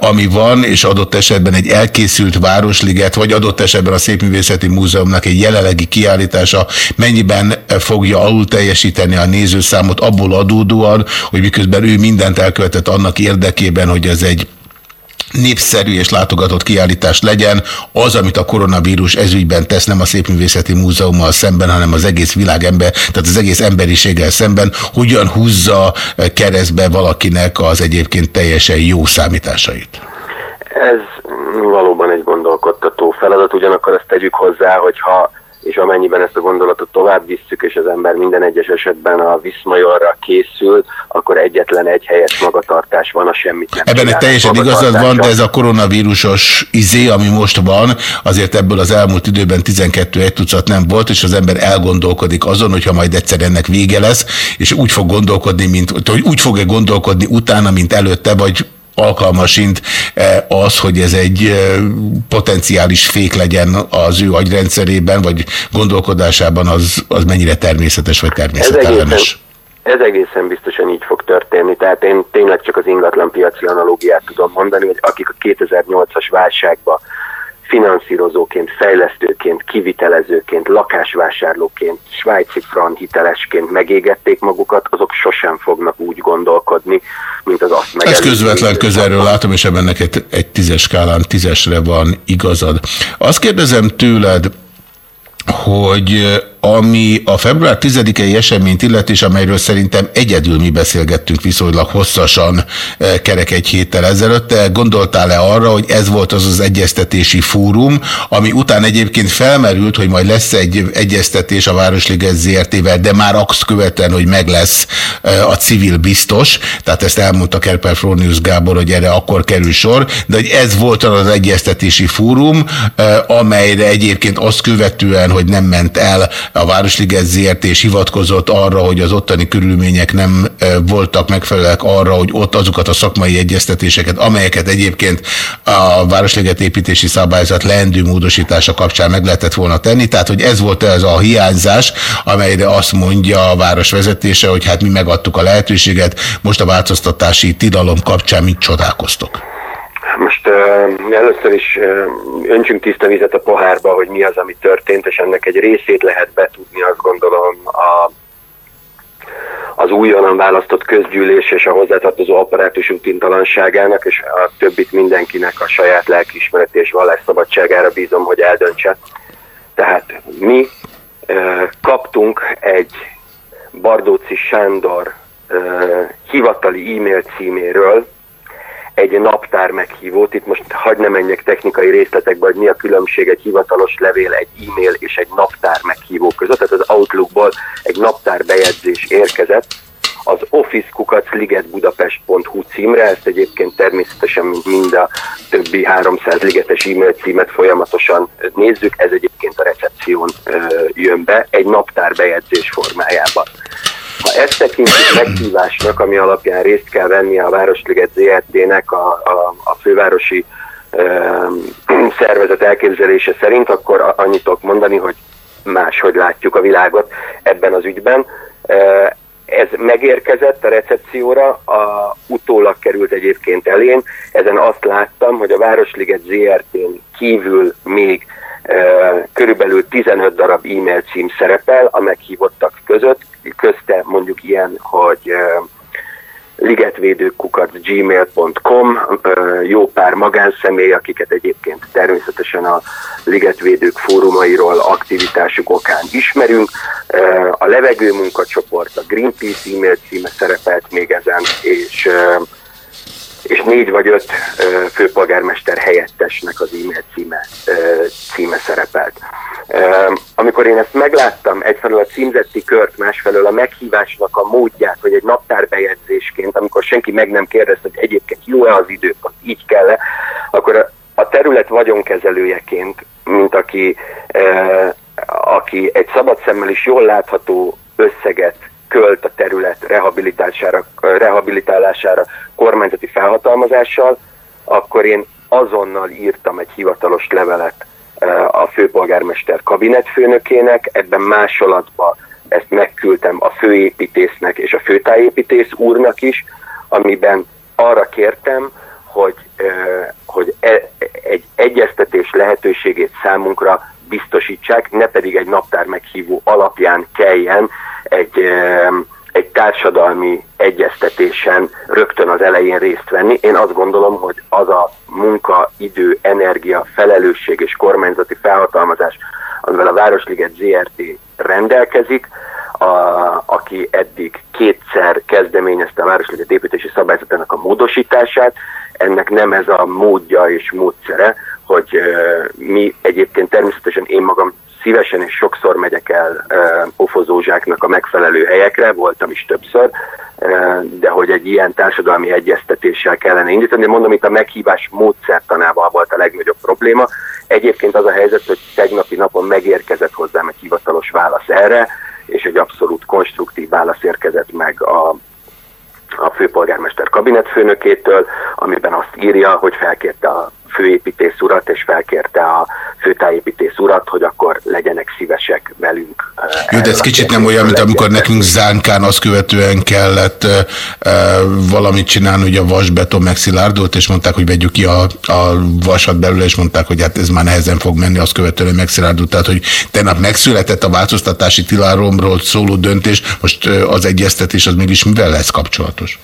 ami van, és adott esetben egy elkészítő készült Városliget, vagy adott esetben a Szépművészeti Múzeumnak egy jelenlegi kiállítása mennyiben fogja alul teljesíteni a nézőszámot abból adódóan, hogy miközben ő mindent elkövetett annak érdekében, hogy ez egy népszerű és látogatott kiállítás legyen, az, amit a koronavírus ezügyben tesz, nem a Szépművészeti Múzeummal szemben, hanem az egész világ tehát az egész emberiséggel szemben, hogyan húzza keresztbe valakinek az egyébként teljesen jó számításait. Ez valóban egy gondolkodtató feladat, ugyanakkor ezt tegyük hozzá, hogyha és amennyiben ezt a gondolatot tovább visszük, és az ember minden egyes esetben a viszmajorra készül, akkor egyetlen egy helyes magatartás van, a semmit nem Ebben egy teljesen igazad van, de ez a koronavírusos izé, ami most van, azért ebből az elmúlt időben 12 egy tucat nem volt, és az ember elgondolkodik azon, hogyha majd egyszer ennek vége lesz, és úgy fog gondolkodni, mint, hogy úgy fog-e gondolkodni utána, mint előtte, vagy alkalmasint eh, az, hogy ez egy eh, potenciális fék legyen az ő agyrendszerében, vagy gondolkodásában, az, az mennyire természetes, vagy természetellenes? Ez egészen biztosan így fog történni. Tehát én tényleg csak az ingatlan piaci analógiát tudom mondani, hogy akik a 2008-as válságban finanszírozóként, fejlesztőként, kivitelezőként, lakásvásárlóként, svájci fran hitelesként megégették magukat, azok sosem fognak úgy gondolkodni, mint az azt megelőző. Ezt közvetlen közelről látom, és ebben neked egy tízes skálán tízesre van igazad. Azt kérdezem tőled, hogy ami a február 10-i eseményt illeti, és amelyről szerintem egyedül mi beszélgettünk viszonylag hosszasan kerek egy héttel ezelőtt, te gondoltál-e arra, hogy ez volt az az egyeztetési fórum, ami után egyébként felmerült, hogy majd lesz egy egyeztetés a Városliget ZRT-vel, de már azt követően, hogy meg lesz a civil biztos, tehát ezt elmondta Kerper Fronius Gábor, hogy erre akkor kerül sor, de hogy ez volt az egyeztetési fórum, amelyre egyébként azt követően, hogy nem ment el a Városliget ZRT és hivatkozott arra, hogy az ottani körülmények nem voltak megfelelőek arra, hogy ott azokat a szakmai egyeztetéseket, amelyeket egyébként a Városliget építési szabályzat leendő módosítása kapcsán meg lehetett volna tenni. Tehát, hogy ez volt ez a hiányzás, amelyre azt mondja a város vezetése, hogy hát mi megadtuk a lehetőséget, most a változtatási tilalom kapcsán mit csodálkoztok? Most uh, először is uh, öntsünk tiszta vizet a pohárba, hogy mi az, ami történt, és ennek egy részét lehet betudni, azt gondolom, a, az újonnan választott közgyűlés és a hozzátartozó apparátus útintalanságának, és a többit mindenkinek a saját lelkiismeret és vallásszabadságára bízom, hogy eldöntse. Tehát mi uh, kaptunk egy Bardóci Sándor uh, hivatali e-mail címéről, egy naptár meghívót. Itt most hagyd ne menjek technikai részletekbe, hogy mi a különbség egy hivatalos levél, egy e-mail és egy naptár meghívó között. Tehát az Outlookból egy naptár bejegyzés érkezett az officekukacligetbudapest.hu címre, ezt egyébként természetesen, mint mind a többi 300 ligetes e-mail címet folyamatosan nézzük, ez egyébként a recepción jön be, egy naptár bejegyzés formájában. Ha ezt tekintjük meghívásnak, ami alapján részt kell venni a Városliget ZRT-nek a, a, a fővárosi szervezet elképzelése szerint, akkor annyit tudok mondani, hogy máshogy látjuk a világot ebben az ügyben. Ez megérkezett a recepcióra, a, utólag került egyébként elén. Ezen azt láttam, hogy a Városliget ZRT-n kívül még körülbelül 15 darab e-mail cím szerepel a meghívottak között, közte mondjuk ilyen, hogy ligetvédőkukat gmail.com, jó pár magánszemély, akiket egyébként természetesen a ligetvédők fórumairól aktivitásuk okán ismerünk. A levegő munkacsoport, a Greenpeace e-mail címe szerepelt még ezen, és és négy vagy öt főpolgármester helyettesnek az e-mail címe, címe szerepelt. Amikor én ezt megláttam, egyfelől a címzetti kört, másfelől a meghívásnak a módját, hogy egy naptárbejegyzésként, amikor senki meg nem kérdezte, hogy egyébként jó-e az időpont, így kell -e, akkor a terület vagyonkezelőjeként, mint aki, aki egy szabad szemmel is jól látható összeget költ a terület rehabilitálására, rehabilitálására kormányzati felhatalmazással, akkor én azonnal írtam egy hivatalos levelet eh, a főpolgármester kabinetfőnökének, ebben másolatban ezt megküldtem a főépítésznek és a főtájépítész úrnak is, amiben arra kértem, hogy, eh, hogy e, egy egyeztetés lehetőségét számunkra biztosítsák, ne pedig egy naptár meghívó alapján kelljen egy, egy társadalmi egyeztetésen rögtön az elején részt venni. Én azt gondolom, hogy az a munka, idő, energia, felelősség és kormányzati felhatalmazás, amivel a Városliget ZRT rendelkezik, a, aki eddig kétszer kezdeményezte a Városliget építési szabályzatának a módosítását, ennek nem ez a módja és módszere, hogy mi egyébként természetesen én magam szívesen és sokszor megyek el pofozózsáknak a megfelelő helyekre, voltam is többször, de hogy egy ilyen társadalmi egyeztetéssel kellene indítani. Mondom, itt a meghívás módszertanával volt a legnagyobb probléma. Egyébként az a helyzet, hogy tegnapi napon megérkezett hozzám egy hivatalos válasz erre, és egy abszolút konstruktív válasz érkezett meg a, a főpolgármester kabinetfőnökétől, amiben azt írja, hogy felkérte a főépítész urat, és felkérte a főtájépítész urat, hogy akkor legyenek szívesek velünk. Jó, de ez kicsit nem olyan, mint amikor nekünk Zánkán azt követően kellett e, valamit csinálni, hogy a vasbeton megszilárdult, és mondták, hogy vegyük ki a, a vasat belőle, és mondták, hogy hát ez már nehezen fog menni, azt követően megszilárdult. Tehát, hogy tegnap megszületett a változtatási tilalomról szóló döntés, most az egyeztetés az mégis mivel lesz kapcsolatos?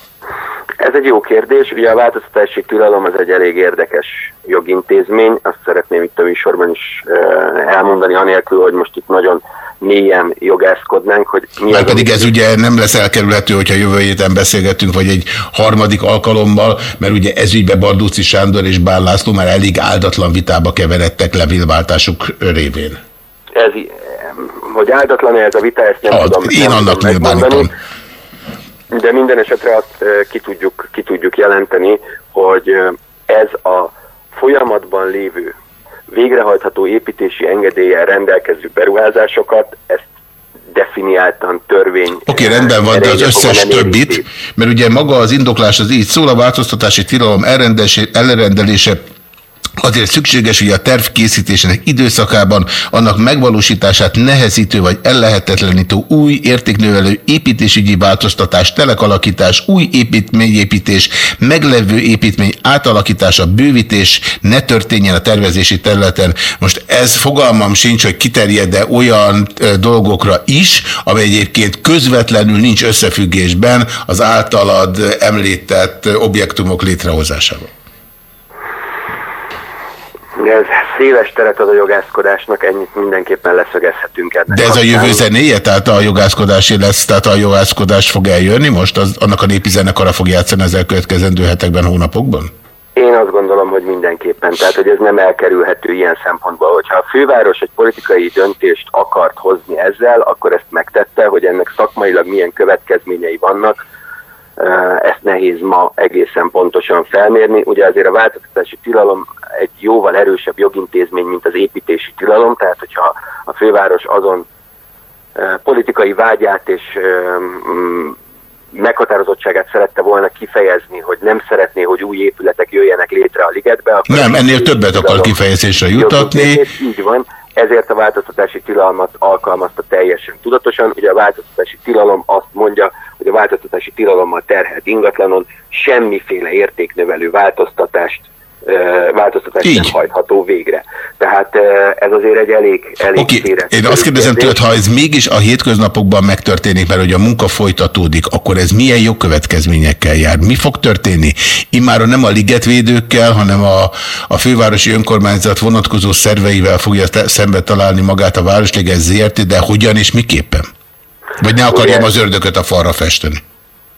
Ez egy jó kérdés. Ugye a változtatási tilalom az egy elég érdekes jogintézmény. Azt szeretném itt a műsorban is elmondani, anélkül, hogy most itt nagyon mélyen jogászkodnánk, hogy mi Már pedig ez ugye nem lesz elkerülhető, hogyha jövő héten beszélgetünk, vagy egy harmadik alkalommal, mert ugye ez ügybe Bardúci Sándor és Bár László már elég áldatlan vitába keveredtek levélváltásuk révén. Ez, hogy áldatlan ez a vita, ezt nem Ad, tudom. Én annak nyilvánítom de minden esetre azt ki tudjuk, ki tudjuk jelenteni, hogy ez a folyamatban lévő végrehajtható építési engedéllyel rendelkező beruházásokat, ezt definiáltan törvény. Oké, okay, rendben van, de az összes többit, mert ugye maga az indoklás az így szól, a változtatási tilalom elrendelése Azért szükséges, hogy a terv készítésének időszakában annak megvalósítását nehezítő vagy ellehetetlenítő új értéknövelő építésügyi változtatás, telekalakítás, új építményépítés, meglevő építmény átalakítása, bővítés ne történjen a tervezési területen. Most ez fogalmam sincs, hogy kiterjed-e olyan dolgokra is, amely egyébként közvetlenül nincs összefüggésben az általad említett objektumok létrehozásával ez széles teret ad a jogászkodásnak, ennyit mindenképpen leszögezhetünk ennek. De ez a jövő zenéje, tehát a jogászkodási lesz, tehát a jogászkodás fog eljönni most? Az, annak a népi zenekara fog játszani az elkövetkezendő hetekben, hónapokban? Én azt gondolom, hogy mindenképpen, tehát hogy ez nem elkerülhető ilyen szempontból, hogyha a főváros egy politikai döntést akart hozni ezzel, akkor ezt megtette, hogy ennek szakmailag milyen következményei vannak, ezt nehéz ma egészen pontosan felmérni. Ugye azért a változtatási tilalom egy jóval erősebb jogintézmény, mint az építési tilalom, tehát hogyha a főváros azon politikai vágyát és meghatározottságát szerette volna kifejezni, hogy nem szeretné, hogy új épületek jöjjenek létre a ligetbe. Nem, ennél többet akar kifejezésre jutatni. Így van, ezért a változtatási tilalmat alkalmazta teljesen tudatosan. Ugye a változtatási tilalom azt mondja, hogy a változtatási tilalommal terhelt ingatlanon semmiféle értéknövelő változtatást változtatás Így. nem hajtható végre. Tehát ez azért egy elég, elég okay. Én azt kérdezem tőled, ha ez mégis a hétköznapokban megtörténik, mert hogy a munka folytatódik, akkor ez milyen jogkövetkezményekkel jár? Mi fog történni? Immáron nem a ligetvédőkkel, hanem a, a fővárosi önkormányzat vonatkozó szerveivel fogja szembe találni magát a Városliget ZRT, de hogyan és miképpen? Vagy ne akarjam az ördököt a falra festeni?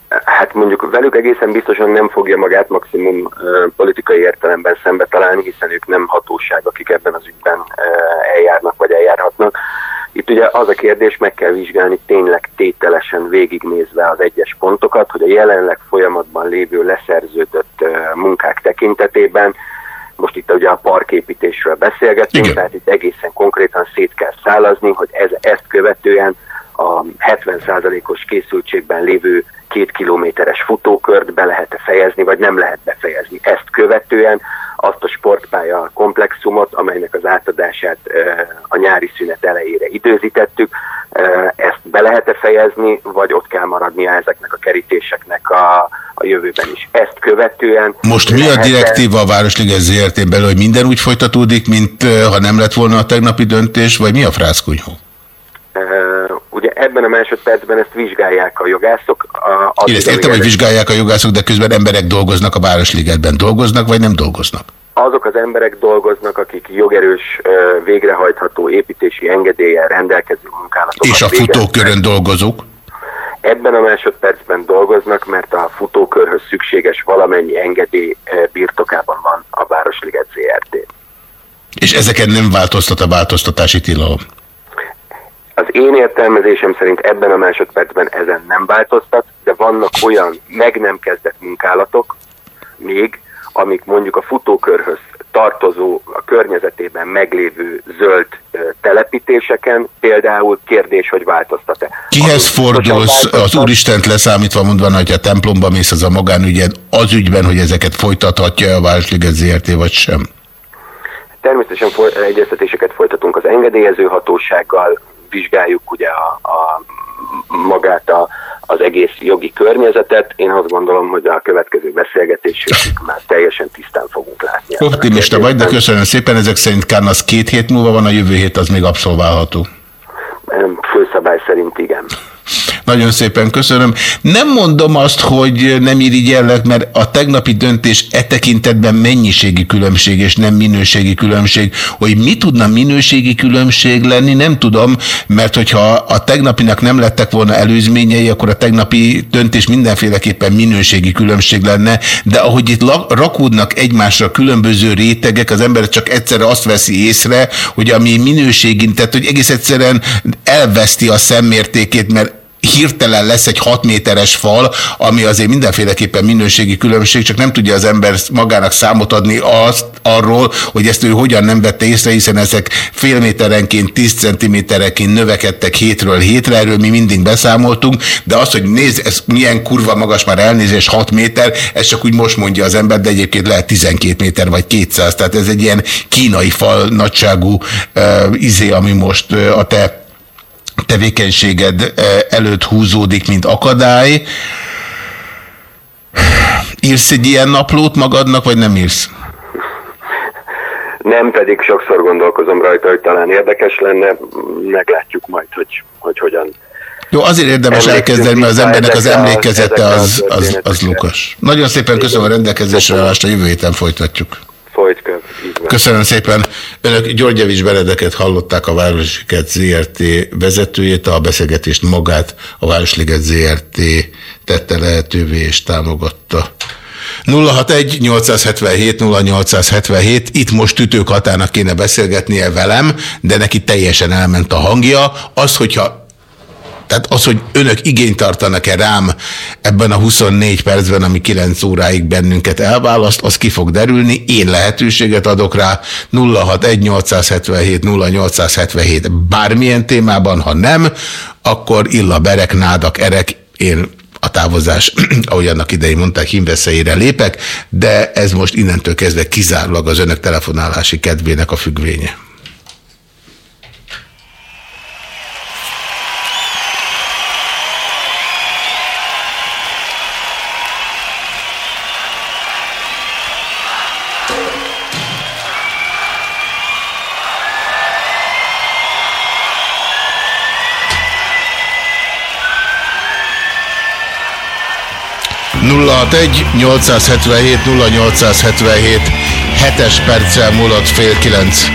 Hát mondjuk velük egészen biztosan nem fogja magát maximum uh, politikai értelemben szembe találni, hiszen ők nem hatóság, akik ebben az ügyben uh, eljárnak vagy eljárhatnak. Itt ugye az a kérdés, meg kell vizsgálni tényleg tételesen végignézve az egyes pontokat, hogy a jelenleg folyamatban lévő leszerződött uh, munkák tekintetében most itt ugye a parképítésről beszélgetünk, Igen. tehát itt egészen konkrétan szét kell szálazni, hogy ez, ezt követően a 70%-os készültségben lévő két kilométeres futókört be lehet-e fejezni, vagy nem lehet befejezni. Ezt követően azt a sportpálya komplexumot, amelynek az átadását a nyári szünet elejére időzítettük, ezt be lehet-e fejezni, vagy ott kell maradnia ezeknek a kerítéseknek a, a jövőben is. Ezt követően... Most mi a direktíva a Városliges ZRT belül, hogy minden úgy folytatódik, mint ha nem lett volna a tegnapi döntés, vagy mi a frászkunyhó? Ugye ebben a másodpercben ezt vizsgálják a jogászok. A, Én ezt értem, hogy vizsgálják a jogászok, de közben emberek dolgoznak a Városligetben. Dolgoznak, vagy nem dolgoznak? Azok az emberek dolgoznak, akik jogerős, végrehajtható építési engedéllyel rendelkező munkálatokat És a futókörön dolgozók? Ebben a másodpercben dolgoznak, mert a futókörhöz szükséges valamennyi engedély birtokában van a Városliget ZRT. És ezeken nem változtat a változtatási tilalom? Az én értelmezésem szerint ebben a másodpercben ezen nem változtat, de vannak olyan meg nem kezdett munkálatok még, amik mondjuk a futókörhöz tartozó, a környezetében meglévő zöld telepítéseken, például kérdés, hogy változtat-e. Kihez az, fordulsz, az Úristent leszámítva mondva, hogy a templomba mész az a magánügyed, az ügyben, hogy ezeket folytathatja a Városliget ZRT, vagy sem? Természetesen egyeztetéseket folytatunk az engedélyező hatósággal, vizsgáljuk ugye a, a magát a, az egész jogi környezetet. Én azt gondolom, hogy a következő beszélgetésünk már teljesen tisztán fogunk látni. Optimista vagy, de köszönöm szépen. Ezek szerint Kán az két hét múlva van, a jövő hét az még abszolválható. Főszabály szerint igen. Nagyon szépen köszönöm. Nem mondom azt, hogy nem irigyellek, mert a tegnapi döntés e tekintetben mennyiségi különbség és nem minőségi különbség. Hogy mi tudna minőségi különbség lenni, nem tudom, mert hogyha a tegnapinak nem lettek volna előzményei, akkor a tegnapi döntés mindenféleképpen minőségi különbség lenne, de ahogy itt rakódnak egymásra különböző rétegek, az ember csak egyszerre azt veszi észre, hogy ami minőségint, tehát hogy egész egyszerűen elveszti a szemmértékét, mert hirtelen lesz egy 6 méteres fal, ami azért mindenféleképpen minőségi különbség, csak nem tudja az ember magának számot adni azt arról, hogy ezt ő hogyan nem vette észre, hiszen ezek fél méterenként, 10 centiméterenként növekedtek hétről hétre, erről mi mindig beszámoltunk, de az, hogy nézd, ez milyen kurva magas már elnézés, 6 méter, ez csak úgy most mondja az ember, de egyébként lehet 12 méter vagy 200, tehát ez egy ilyen kínai fal nagyságú uh, izé, ami most uh, a te tevékenységed eh, előtt húzódik, mint akadály. Írsz egy ilyen naplót magadnak, vagy nem írsz? Nem, pedig sokszor gondolkozom rajta, hogy talán érdekes lenne, meglátjuk majd, hogy, hogy hogyan. Jó, azért érdemes elkezdeni, mert az embernek az emlékezete az, az, az lukas. Nagyon szépen köszönöm a rendelkezésre állást, a jövő héten folytatjuk folyt köv. Köszönöm szépen. Önök Györgyevics Benedeket hallották a Városliget ZRT vezetőjét, a beszélgetést magát a Városliget ZRT tette lehetővé és támogatta. 061-877-0877, itt most ütők hatának kéne beszélgetnie velem, de neki teljesen elment a hangja. Az, hogyha Tehát az, hogy önök igényt tartanak-e rám ebben a 24 percben, ami 9 óráig bennünket elválaszt, az ki fog derülni. Én lehetőséget adok rá 061 877 0877 bármilyen témában, ha nem, akkor illa berek, nádak, erek, én a távozás, ahogy annak idején mondták, hímveszeire lépek, de ez most innentől kezdve kizárólag az önök telefonálási kedvének a függvénye. Nulla 877 0877 7-es perccel múlott fél kilenc.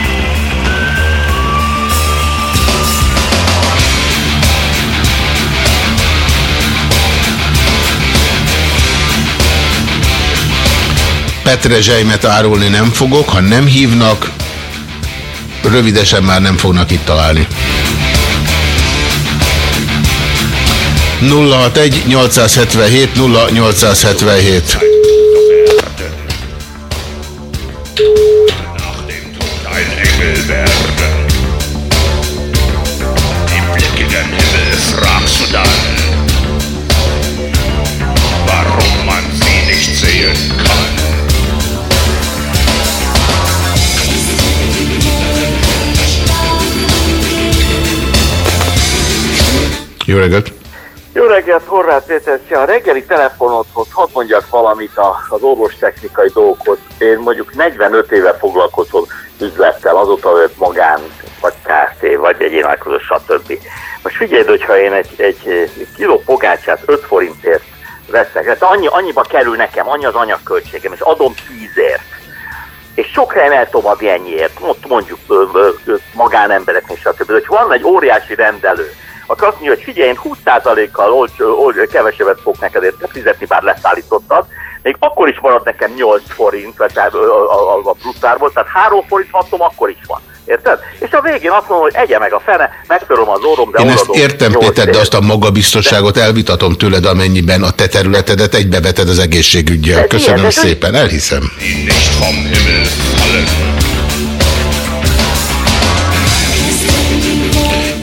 Petre zsejmet árulni nem fogok, ha nem hívnak, rövidesen már nem fognak itt találni. 061 877 0877. Jó reggelt! Jó reggelt, Horváth Péter, a reggeli telefonodhoz hadd mondjak valamit az orvostechnikai dolgokhoz. Én mondjuk 45 éve foglalkozom üzlettel, azóta hogy magán, vagy KFT, vagy egyének között, stb. Most figyeld, hogyha én egy, egy kiló pogácsát 5 forintért veszek, hát annyi, annyiba kerül nekem, annyi az anyagköltségem, és adom 10ért. És sok helyen el tudom adni ennyiért, Mond- mondjuk magánembereknek, stb. De hogy van egy óriási rendelő, akkor azt mondja, hogy figyelj, én 20%-kal olcsó, olcsó, kevesebbet fogok neked érte fizetni, bár leszállítottad, még akkor is marad nekem 8 forint vagy tehát, a, a, a bruttárból, tehát 3 forint hatom akkor is van. Érted? És a végén azt mondom, hogy egye meg a fene, megtöröm az orrom, de Én ezt értem, 8 Péter, de azt a magabiztosságot elvitatom tőled, amennyiben a te területedet egybeveted az egészségügyel. De Köszönöm ilyen, de- szépen, elhiszem. Die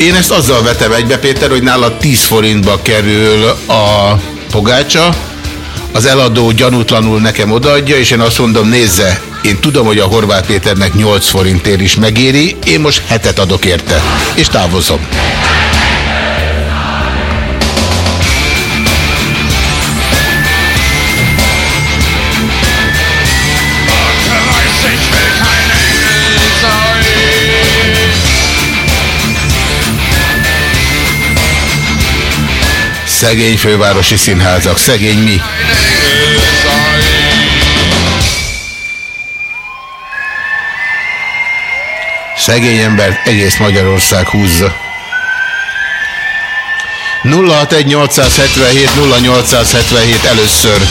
Én ezt azzal vetem egybe, Péter, hogy nála 10 forintba kerül a pogácsa, az eladó gyanútlanul nekem odaadja, és én azt mondom, nézze, én tudom, hogy a Horváth Péternek 8 forintért is megéri, én most hetet adok érte, és távozom. Szegény fővárosi színházak, szegény mi? Szegény embert egész Magyarország húzza. 061 877 0877 először.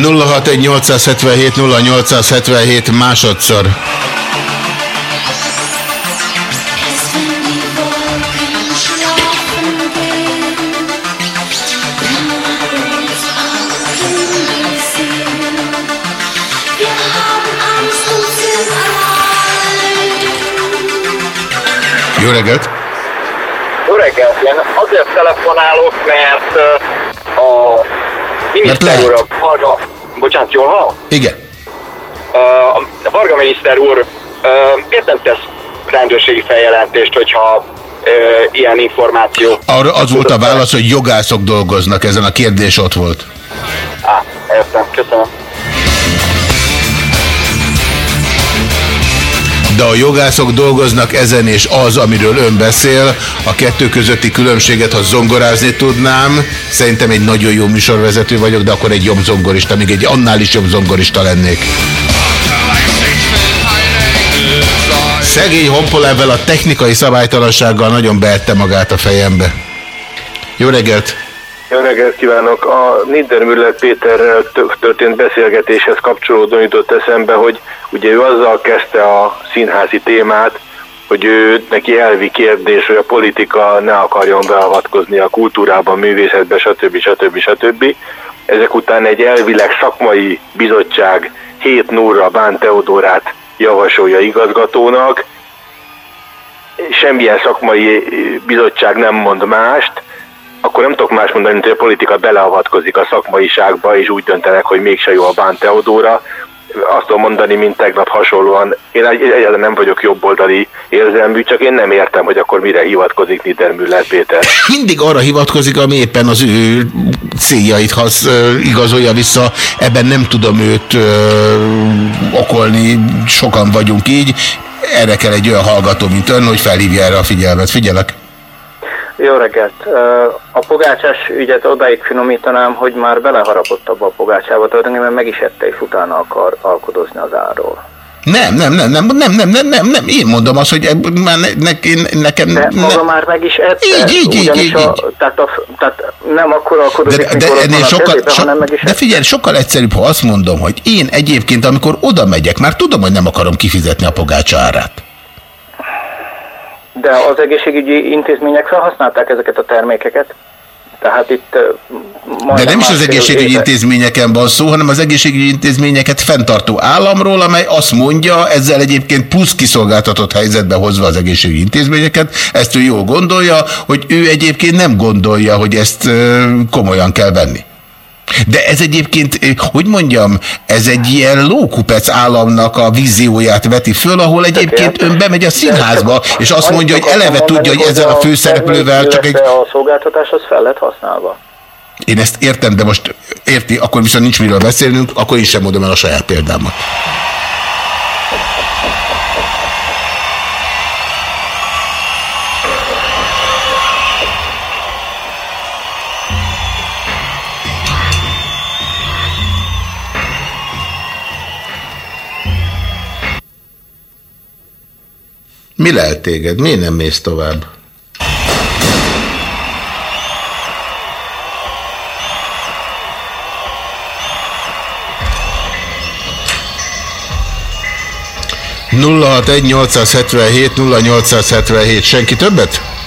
Nulla hat egy 877 0877 másodszor. Jó reggelt! Jó reggelt, én azért telefonálok, mert a miniszter Varga, bocsánat, jól hall? Igen. A Varga miniszter úr miért nem tesz rendőrségi feljelentést, hogyha ilyen információ... Arra az volt a válasz, hogy jogászok dolgoznak ezen, a kérdés ott volt. Á, értem, köszönöm. De a jogászok dolgoznak ezen és az, amiről ön beszél, a kettő közötti különbséget, ha zongorázni tudnám, szerintem egy nagyon jó műsorvezető vagyok, de akkor egy jobb zongorista, még egy annál is jobb zongorista lennék. Szegény ebben a technikai szabálytalansággal nagyon beette magát a fejembe. Jó reggelt! Jó reggelt kívánok! A Niedermüller Péterrel történt beszélgetéshez kapcsolódóan jutott eszembe, hogy ugye ő azzal kezdte a színházi témát, hogy ő neki elvi kérdés, hogy a politika ne akarjon beavatkozni a kultúrában, művészetbe, stb. stb. stb. Ezek után egy elvileg szakmai bizottság 7 nóra Bán Teodorát javasolja igazgatónak, semmilyen szakmai bizottság nem mond mást, akkor nem tudok más mondani, mint hogy a politika beleavatkozik a szakmaiságba, és úgy döntenek, hogy mégse jó a Bán Teodóra. Azt tudom mondani, mint tegnap hasonlóan. Én egyáltalán nem vagyok jobboldali érzelmű, csak én nem értem, hogy akkor mire hivatkozik Niedermüller Péter. Mindig arra hivatkozik, ami éppen az ő céljait hasz, igazolja vissza. Ebben nem tudom őt ö, okolni, sokan vagyunk így. Erre kell egy olyan hallgató, mint ön, hogy felhívja erre a figyelmet. Figyelek! Jó reggelt! A pogácsás ügyet odáig finomítanám, hogy már beleharapott abba a pogácsába, tulajdonképpen meg is ette, és utána akar alkodozni az árról. Nem, nem, nem, nem, nem, nem, nem, nem, nem, én mondom azt, hogy már ne, ne, nekem... De maga ne. már meg is ette. Így, így, így, így, a, Tehát, a, tehát nem akkor alkodozik, de, de, mikor ennél sokkal, kezébe, so, hanem meg is De figyelj, sokkal egyszerűbb, ha azt mondom, hogy én egyébként, amikor oda megyek, már tudom, hogy nem akarom kifizetni a pogácsa árát. De az egészségügyi intézmények felhasználták ezeket a termékeket? Tehát itt De nem is az egészségügyi éve. intézményeken van szó, hanem az egészségügyi intézményeket fenntartó államról, amely azt mondja, ezzel egyébként plusz kiszolgáltatott helyzetbe hozva az egészségügyi intézményeket, ezt ő jól gondolja, hogy ő egyébként nem gondolja, hogy ezt komolyan kell venni. De ez egyébként, hogy mondjam, ez egy ilyen lókupec államnak a vízióját veti föl, ahol egyébként ön bemegy a színházba, és azt mondja, hogy eleve tudja, hogy ezzel a főszereplővel csak egy... A szolgáltatás az fel lett használva. Én ezt értem, de most érti, akkor viszont nincs miről beszélnünk, akkor én sem mondom el a saját példámat. Mi lehet téged? Miért nem mész tovább? Nulla hat egy 877 0877. Senki többet?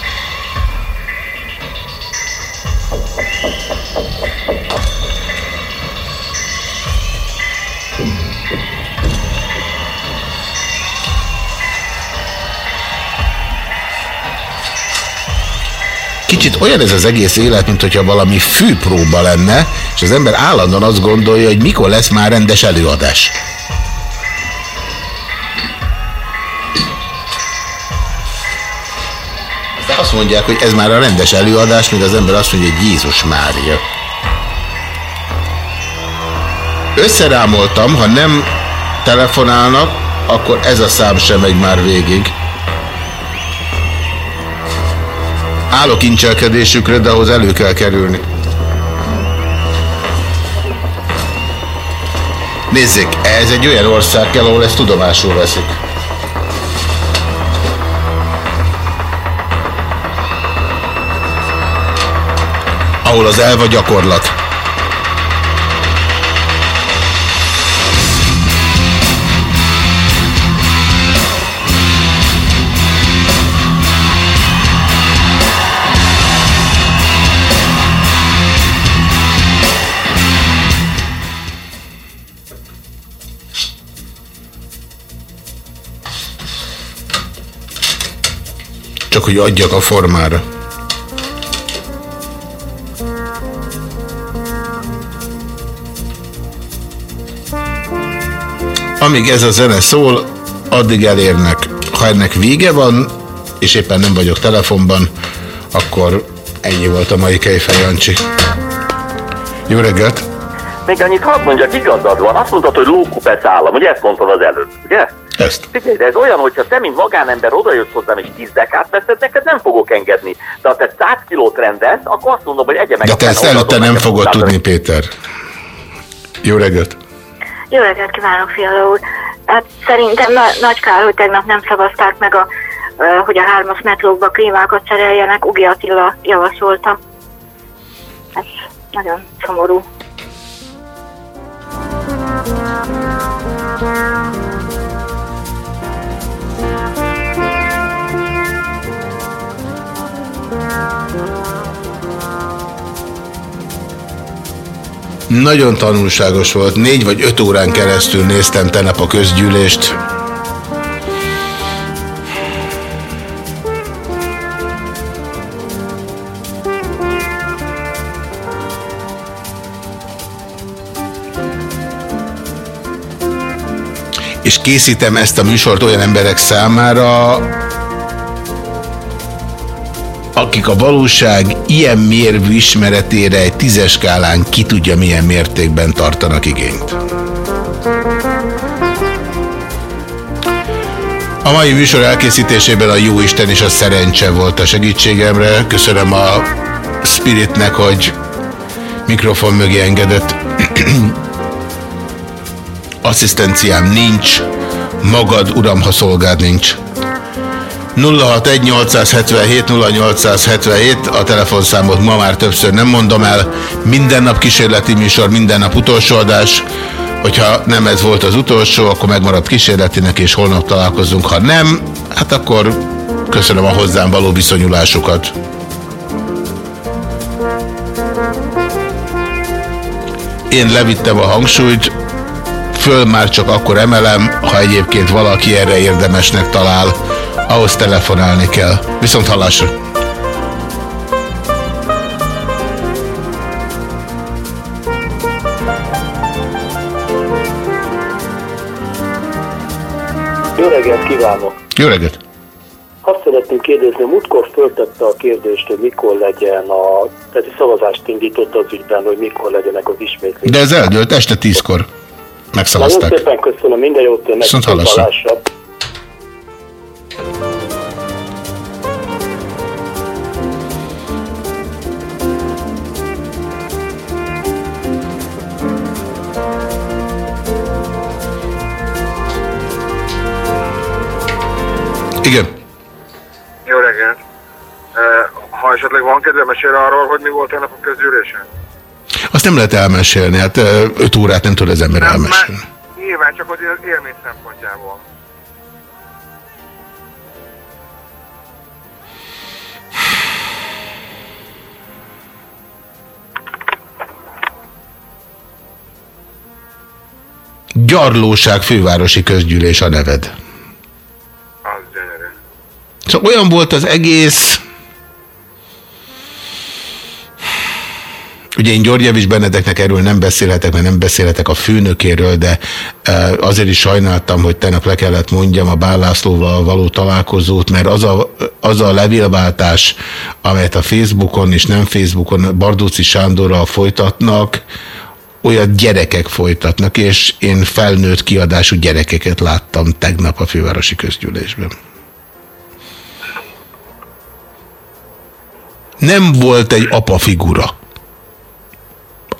Kicsit olyan ez az egész élet, mint hogyha valami fűpróba lenne, és az ember állandóan azt gondolja, hogy mikor lesz már rendes előadás. Aztán azt mondják, hogy ez már a rendes előadás, míg az ember azt mondja, hogy Jézus Mária. Összerámoltam, ha nem telefonálnak, akkor ez a szám sem megy már végig. Állok incselkedésükre, de ahhoz elő kell kerülni. Nézzék, ez egy olyan ország kell, ahol ezt tudomásul veszik. Ahol az elva gyakorlat. Hogy adjak a formára. Amíg ez a zene szól, addig elérnek. Ha ennek vége van, és éppen nem vagyok telefonban, akkor ennyi volt a mai Kejfej. Jó reggelt! Még annyit hadd mondjak, igazad van. Azt mondtad, hogy lókupec állam, ugye ezt mondtad az előtt, ugye? Ezt. Figyelj, de ez olyan, hogyha te, mint magánember odajössz hozzám és 10 dekát veszed, neked nem fogok engedni. De ha te 100 kilót rendelsz, akkor azt mondom, hogy egye meg De te ezt előtte nem fogod tudni, Péter. Jó reggelt! Jó reggelt kívánok, Fiala úr! Hát szerintem na- nagy kár, hogy tegnap nem szavazták meg, a, hogy a hármas metrókba klímákat szereljenek. Ugi Attila javasolta. Ez nagyon szomorú. Nagyon tanulságos volt. Négy vagy öt órán keresztül néztem tegnap a közgyűlést. És készítem ezt a műsort olyan emberek számára, akik a valóság ilyen mérvű ismeretére egy tízes skálán ki tudja milyen mértékben tartanak igényt. A mai műsor elkészítésében a Jóisten és a szerencse volt a segítségemre. Köszönöm a Spiritnek, hogy mikrofon mögé engedett. Asszisztenciám nincs. Magad, uram, ha szolgád nincs. 061-877-0877, a telefonszámot ma már többször nem mondom el. Minden nap kísérleti műsor, minden nap utolsó adás. Hogyha nem ez volt az utolsó, akkor megmarad kísérletinek, és holnap találkozunk. Ha nem, hát akkor köszönöm a hozzám való viszonyulásukat. Én levittem a hangsúlyt, föl már csak akkor emelem, ha egyébként valaki erre érdemesnek talál, ahhoz telefonálni kell. Viszont hallásra! Jó reggelt kívánok! Jó reggelt! Azt szeretném kérdezni, múltkor föltette a kérdést, hogy mikor legyen a, tehát egy szavazást indított az ügyben, hogy mikor legyenek az ismétlések. De ez eldőlt este tízkor. Nagyon Megszavazták. szépen köszönöm, minden jót önnek, Viszont hallásra. hallásra. Esetleg van kedve, mesélj arról, hogy mi volt tegnap a közgyűlésen? Azt nem lehet elmesélni, hát ö, öt órát nem tud az ember elmesélni. Nyilván csak hogy az élmény szempontjából. Gyarlóság fővárosi közgyűlés a neved. Szóval olyan volt az egész... Ugye én Györgyevics Benedeknek erről nem beszélhetek, mert nem beszélhetek a főnökéről, de e, azért is sajnáltam, hogy tegnap le kellett mondjam a Bál Lászlóval való találkozót, mert az a, az a levélváltás, amelyet a Facebookon és nem Facebookon Bardóci Sándorral folytatnak, olyan gyerekek folytatnak, és én felnőtt kiadású gyerekeket láttam tegnap a fővárosi közgyűlésben. Nem volt egy apa figura,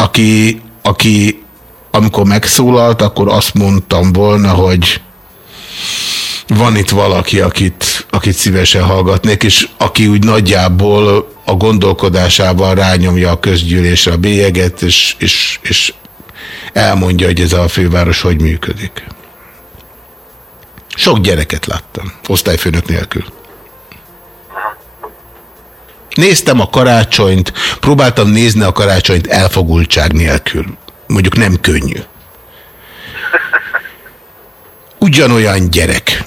aki, aki amikor megszólalt, akkor azt mondtam volna, hogy van itt valaki, akit, akit szívesen hallgatnék, és aki úgy nagyjából a gondolkodásával rányomja a közgyűlésre a bélyeget, és, és, és elmondja, hogy ez a főváros hogy működik. Sok gyereket láttam, osztályfőnök nélkül. Néztem a karácsonyt, próbáltam nézni a karácsonyt elfogultság nélkül. Mondjuk nem könnyű. Ugyanolyan gyerek.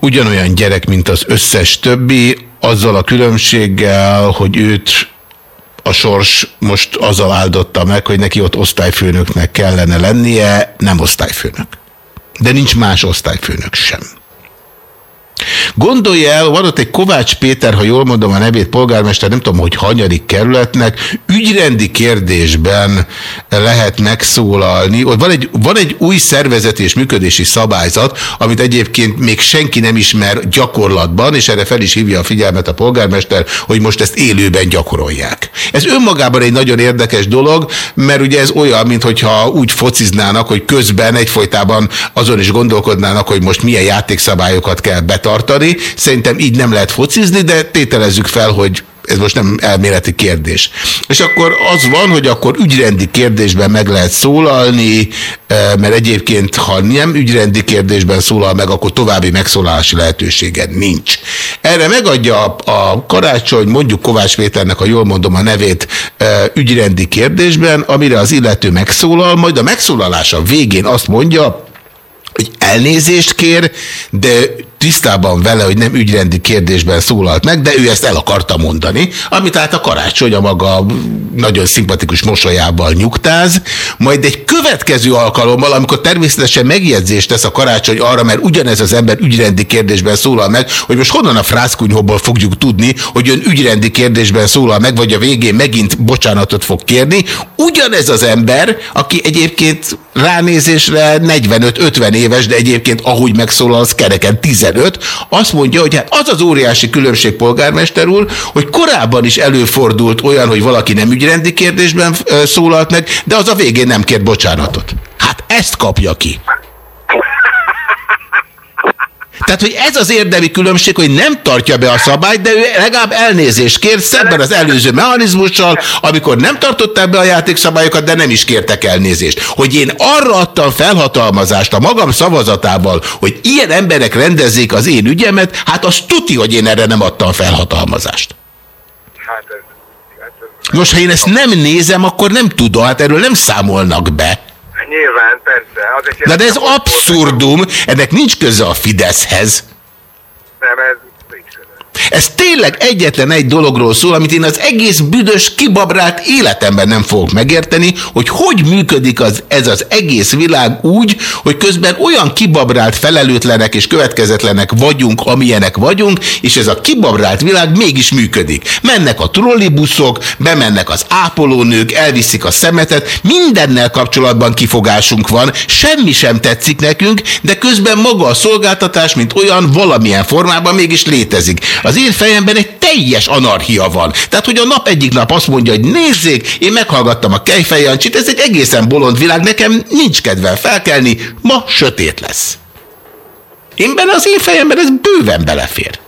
Ugyanolyan gyerek, mint az összes többi, azzal a különbséggel, hogy őt a sors most azzal áldotta meg, hogy neki ott osztályfőnöknek kellene lennie, nem osztályfőnök. De nincs más osztályfőnök sem. Gondolja el, van ott egy Kovács Péter, ha jól mondom a nevét, polgármester, nem tudom, hogy hanyadik kerületnek, ügyrendi kérdésben lehet megszólalni. Ott van egy, van egy új szervezeti és működési szabályzat, amit egyébként még senki nem ismer gyakorlatban, és erre fel is hívja a figyelmet a polgármester, hogy most ezt élőben gyakorolják. Ez önmagában egy nagyon érdekes dolog, mert ugye ez olyan, mintha úgy fociznának, hogy közben egyfolytában azon is gondolkodnának, hogy most milyen játékszabályokat kell betartani. Szerintem így nem lehet focizni, de tételezzük fel, hogy ez most nem elméleti kérdés. És akkor az van, hogy akkor ügyrendi kérdésben meg lehet szólalni, eh, mert egyébként, ha nem ügyrendi kérdésben szólal meg, akkor további megszólalási lehetőséged nincs. Erre megadja a, a karácsony, mondjuk Kovács Péternek, ha jól mondom a nevét, eh, ügyrendi kérdésben, amire az illető megszólal, majd a megszólalása végén azt mondja, hogy elnézést kér, de tisztában vele, hogy nem ügyrendi kérdésben szólalt meg, de ő ezt el akarta mondani, amit hát a karácsony a maga nagyon szimpatikus mosolyával nyugtáz, majd egy következő alkalommal, amikor természetesen megjegyzést tesz a karácsony arra, mert ugyanez az ember ügyrendi kérdésben szólal meg, hogy most honnan a frászkunyhóból fogjuk tudni, hogy ön ügyrendi kérdésben szólal meg, vagy a végén megint bocsánatot fog kérni, ugyanez az ember, aki egyébként ránézésre 45-50 éves, de egyébként ahogy megszólal, az kereken 15, azt mondja, hogy hát az az óriási különbség polgármester úr, hogy korábban is előfordult olyan, hogy valaki nem ügyrendi kérdésben szólalt meg, de az a végén nem kért bocsánatot. Hát ezt kapja ki. Tehát, hogy ez az érdemi különbség, hogy nem tartja be a szabályt, de ő legalább elnézést kér szemben az előző mechanizmussal, amikor nem tartották be a játékszabályokat, de nem is kértek elnézést. Hogy én arra adtam felhatalmazást a magam szavazatával, hogy ilyen emberek rendezzék az én ügyemet, hát az tuti, hogy én erre nem adtam felhatalmazást. Most, ha én ezt nem nézem, akkor nem tudom, hát erről nem számolnak be. Nyilván, persze. Az egy Na de ez abszurdum, ennek nincs köze a Fideszhez. Nem, ez Ez tényleg egyetlen egy dologról szól, amit én az egész büdös, kibabrált életemben nem fogok megérteni, hogy hogy működik az, ez az egész világ úgy, hogy közben olyan kibabrált, felelőtlenek és következetlenek vagyunk, amilyenek vagyunk, és ez a kibabrált világ mégis működik. Mennek a trollibuszok, bemennek az ápolónők, elviszik a szemetet, mindennel kapcsolatban kifogásunk van, semmi sem tetszik nekünk, de közben maga a szolgáltatás, mint olyan, valamilyen formában mégis létezik. Az én fejemben egy teljes anarchia van. Tehát, hogy a nap egyik nap azt mondja, hogy nézzék, én meghallgattam a Kejfej Jancsit, ez egy egészen bolond világ, nekem nincs kedvem felkelni, ma sötét lesz. Én benne az én fejemben ez bőven belefér.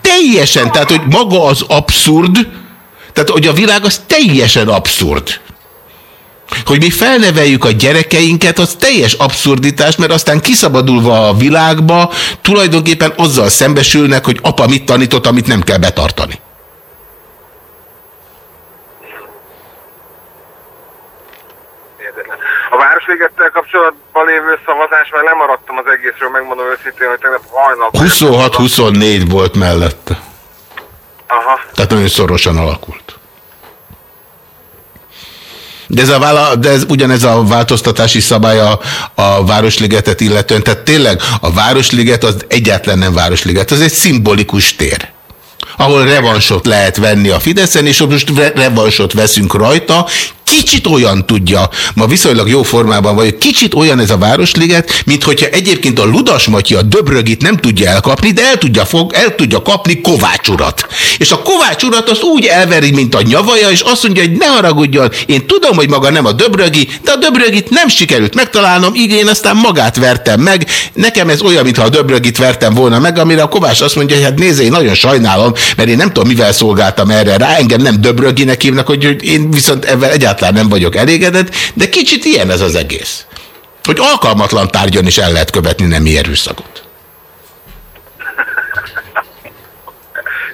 Teljesen, tehát, hogy maga az abszurd, tehát, hogy a világ az teljesen abszurd. Hogy mi felneveljük a gyerekeinket, az teljes abszurditás, mert aztán kiszabadulva a világba, tulajdonképpen azzal szembesülnek, hogy apa mit tanított, amit nem kell betartani. A Városligettel kapcsolatban lévő szavazás, mert nem maradtam az egészről, megmondom őszintén, hogy tegnap hajnal. 26-24 volt mellette. Aha. Tehát nagyon szorosan alakult. De ez, a vála, de ez ugyanez a változtatási szabály a, a Városligetet illetően. Tehát tényleg a Városliget az egyáltalán nem Városliget, az egy szimbolikus tér ahol revansot lehet venni a Fideszen, és most revansot veszünk rajta, kicsit olyan tudja, ma viszonylag jó formában vagy, kicsit olyan ez a Városliget, mint hogyha egyébként a Ludas Matyi a Döbrögit nem tudja elkapni, de el tudja, fog, el tudja kapni Kovács urat. És a Kovács urat azt úgy elveri, mint a nyavaja, és azt mondja, hogy ne haragudjon, én tudom, hogy maga nem a Döbrögi, de a Döbrögit nem sikerült megtalálnom, így én aztán magát vertem meg. Nekem ez olyan, mintha a Döbrögit vertem volna meg, amire a Kovács azt mondja, hogy hát nézze, én nagyon sajnálom, mert én nem tudom, mivel szolgáltam erre rá, engem nem Döbröginek hívnak, hogy én viszont ebben egyáltalán egyáltalán nem vagyok elégedett, de kicsit ilyen ez az egész. Hogy alkalmatlan tárgyon is el lehet követni nem erőszakot.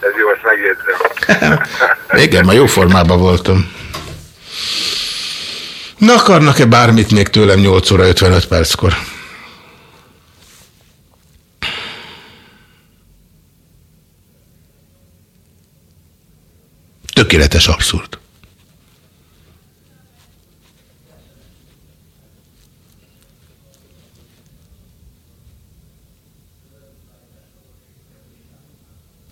Ez jó, ezt megjegyzem. Igen, ma jó formában voltam. Na akarnak-e bármit még tőlem 8 óra 55 perckor? Tökéletes abszurd.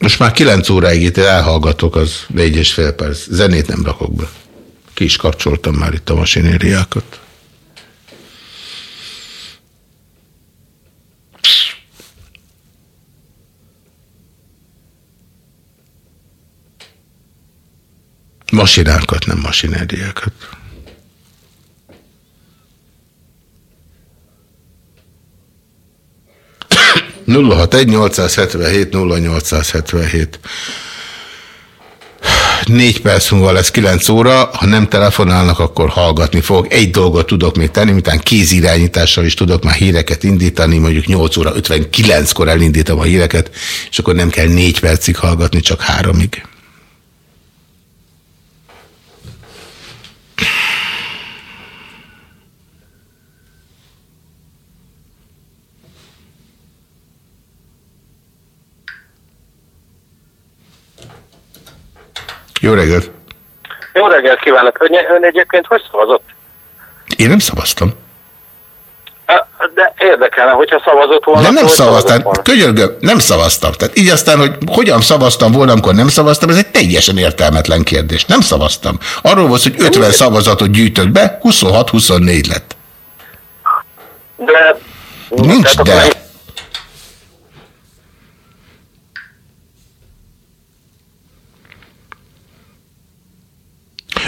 Most már 9 óráig itt elhallgatok, az négy és fél perc. Zenét nem rakok be. Ki is kapcsoltam már itt a masinériákat. Masinákat, nem masinériákat. Nulla hat egy 877 0877 Négy perc múlva lesz 9 óra, ha nem telefonálnak, akkor hallgatni fogok. Egy dolgot tudok még tenni, miután kézirányítással is tudok már híreket indítani, mondjuk 8 óra 59-kor elindítom a híreket, és akkor nem kell négy percig hallgatni, csak háromig. Jó reggelt! Jó reggelt kívánok! Ön, ön egyébként hogy szavazott? Én nem szavaztam. De érdekelne, hogyha szavazott volna. De nem szavaztam, könyörgöm, nem szavaztam. Tehát így aztán, hogy hogyan szavaztam volna, amikor nem szavaztam, ez egy teljesen értelmetlen kérdés. Nem szavaztam. Arról volt, hogy 50 szavazatot gyűjtött be, 26-24 lett. De... Nincs de.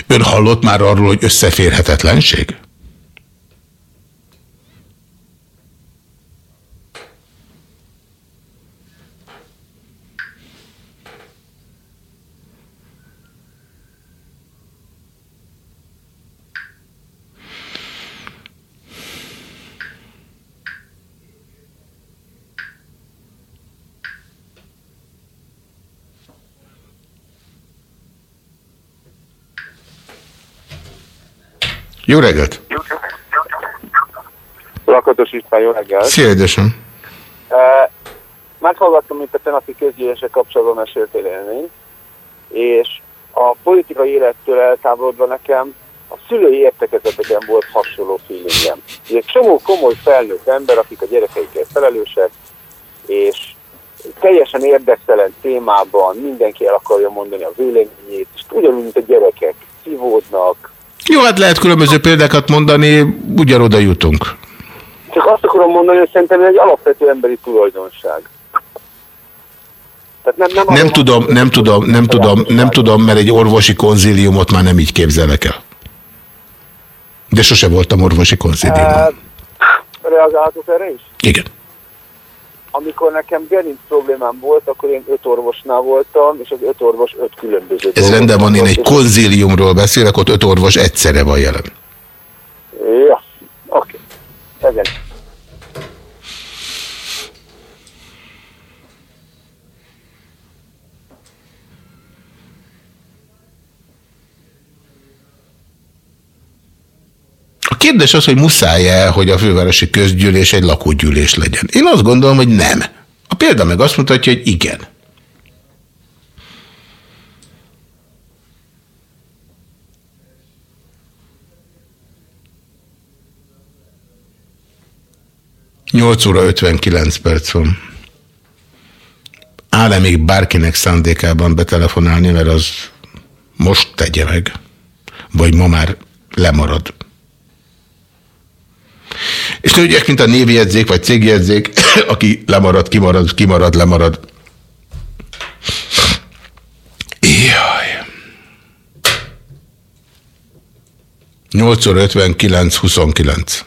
Ön hallott már arról, hogy összeférhetetlenség? Jó reggelt! Lakatos István, jó reggelt! Szia, édesem! Uh, meghallgattam, mint a tenapi közgyűlések kapcsolatban meséltél élményt, és a politikai élettől eltávolodva nekem a szülői értekezeteken volt hasonló feelingem. Egy csomó komoly felnőtt ember, akik a gyerekeikért felelősek, és teljesen érdektelen témában mindenki el akarja mondani a véleményét, és ugyanúgy, mint a gyerekek, szívódnak, Jó, hát lehet különböző példákat mondani, ugyanoda jutunk. Csak azt akarom mondani, hogy szerintem ez egy alapvető emberi tulajdonság. Tehát nem, nem, Nem tudom, nem tudom, nem tudom, nem tudom, mert egy orvosi konzíliumot már nem így képzelek el. De sose voltam orvosi konzíliumon. Eh, Reagálhatok erre is? Igen. Amikor nekem gerinc problémám volt, akkor én öt orvosnál voltam, és az öt orvos öt különböző Ez rendben van, én egy konzíliumról beszélek, ott öt orvos egyszerre van jelen. Ja, oké. Okay. Ezen. A kérdés az, hogy muszáj-e, hogy a fővárosi közgyűlés egy lakógyűlés legyen. Én azt gondolom, hogy nem. A példa meg azt mutatja, hogy igen. Nyolc óra 59 perc van. Áll-e még bárkinek szándékában betelefonálni, mert az most tegye meg. Vagy ma már lemarad. És ne ügyek, mint a névjegyzék, vagy cégjegyzék, aki lemarad, kimarad, kimarad, lemarad. Jaj. 8 óra 59, 29.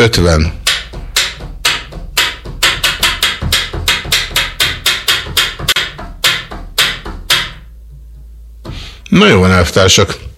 Ötven. Na jó van, elvtársak.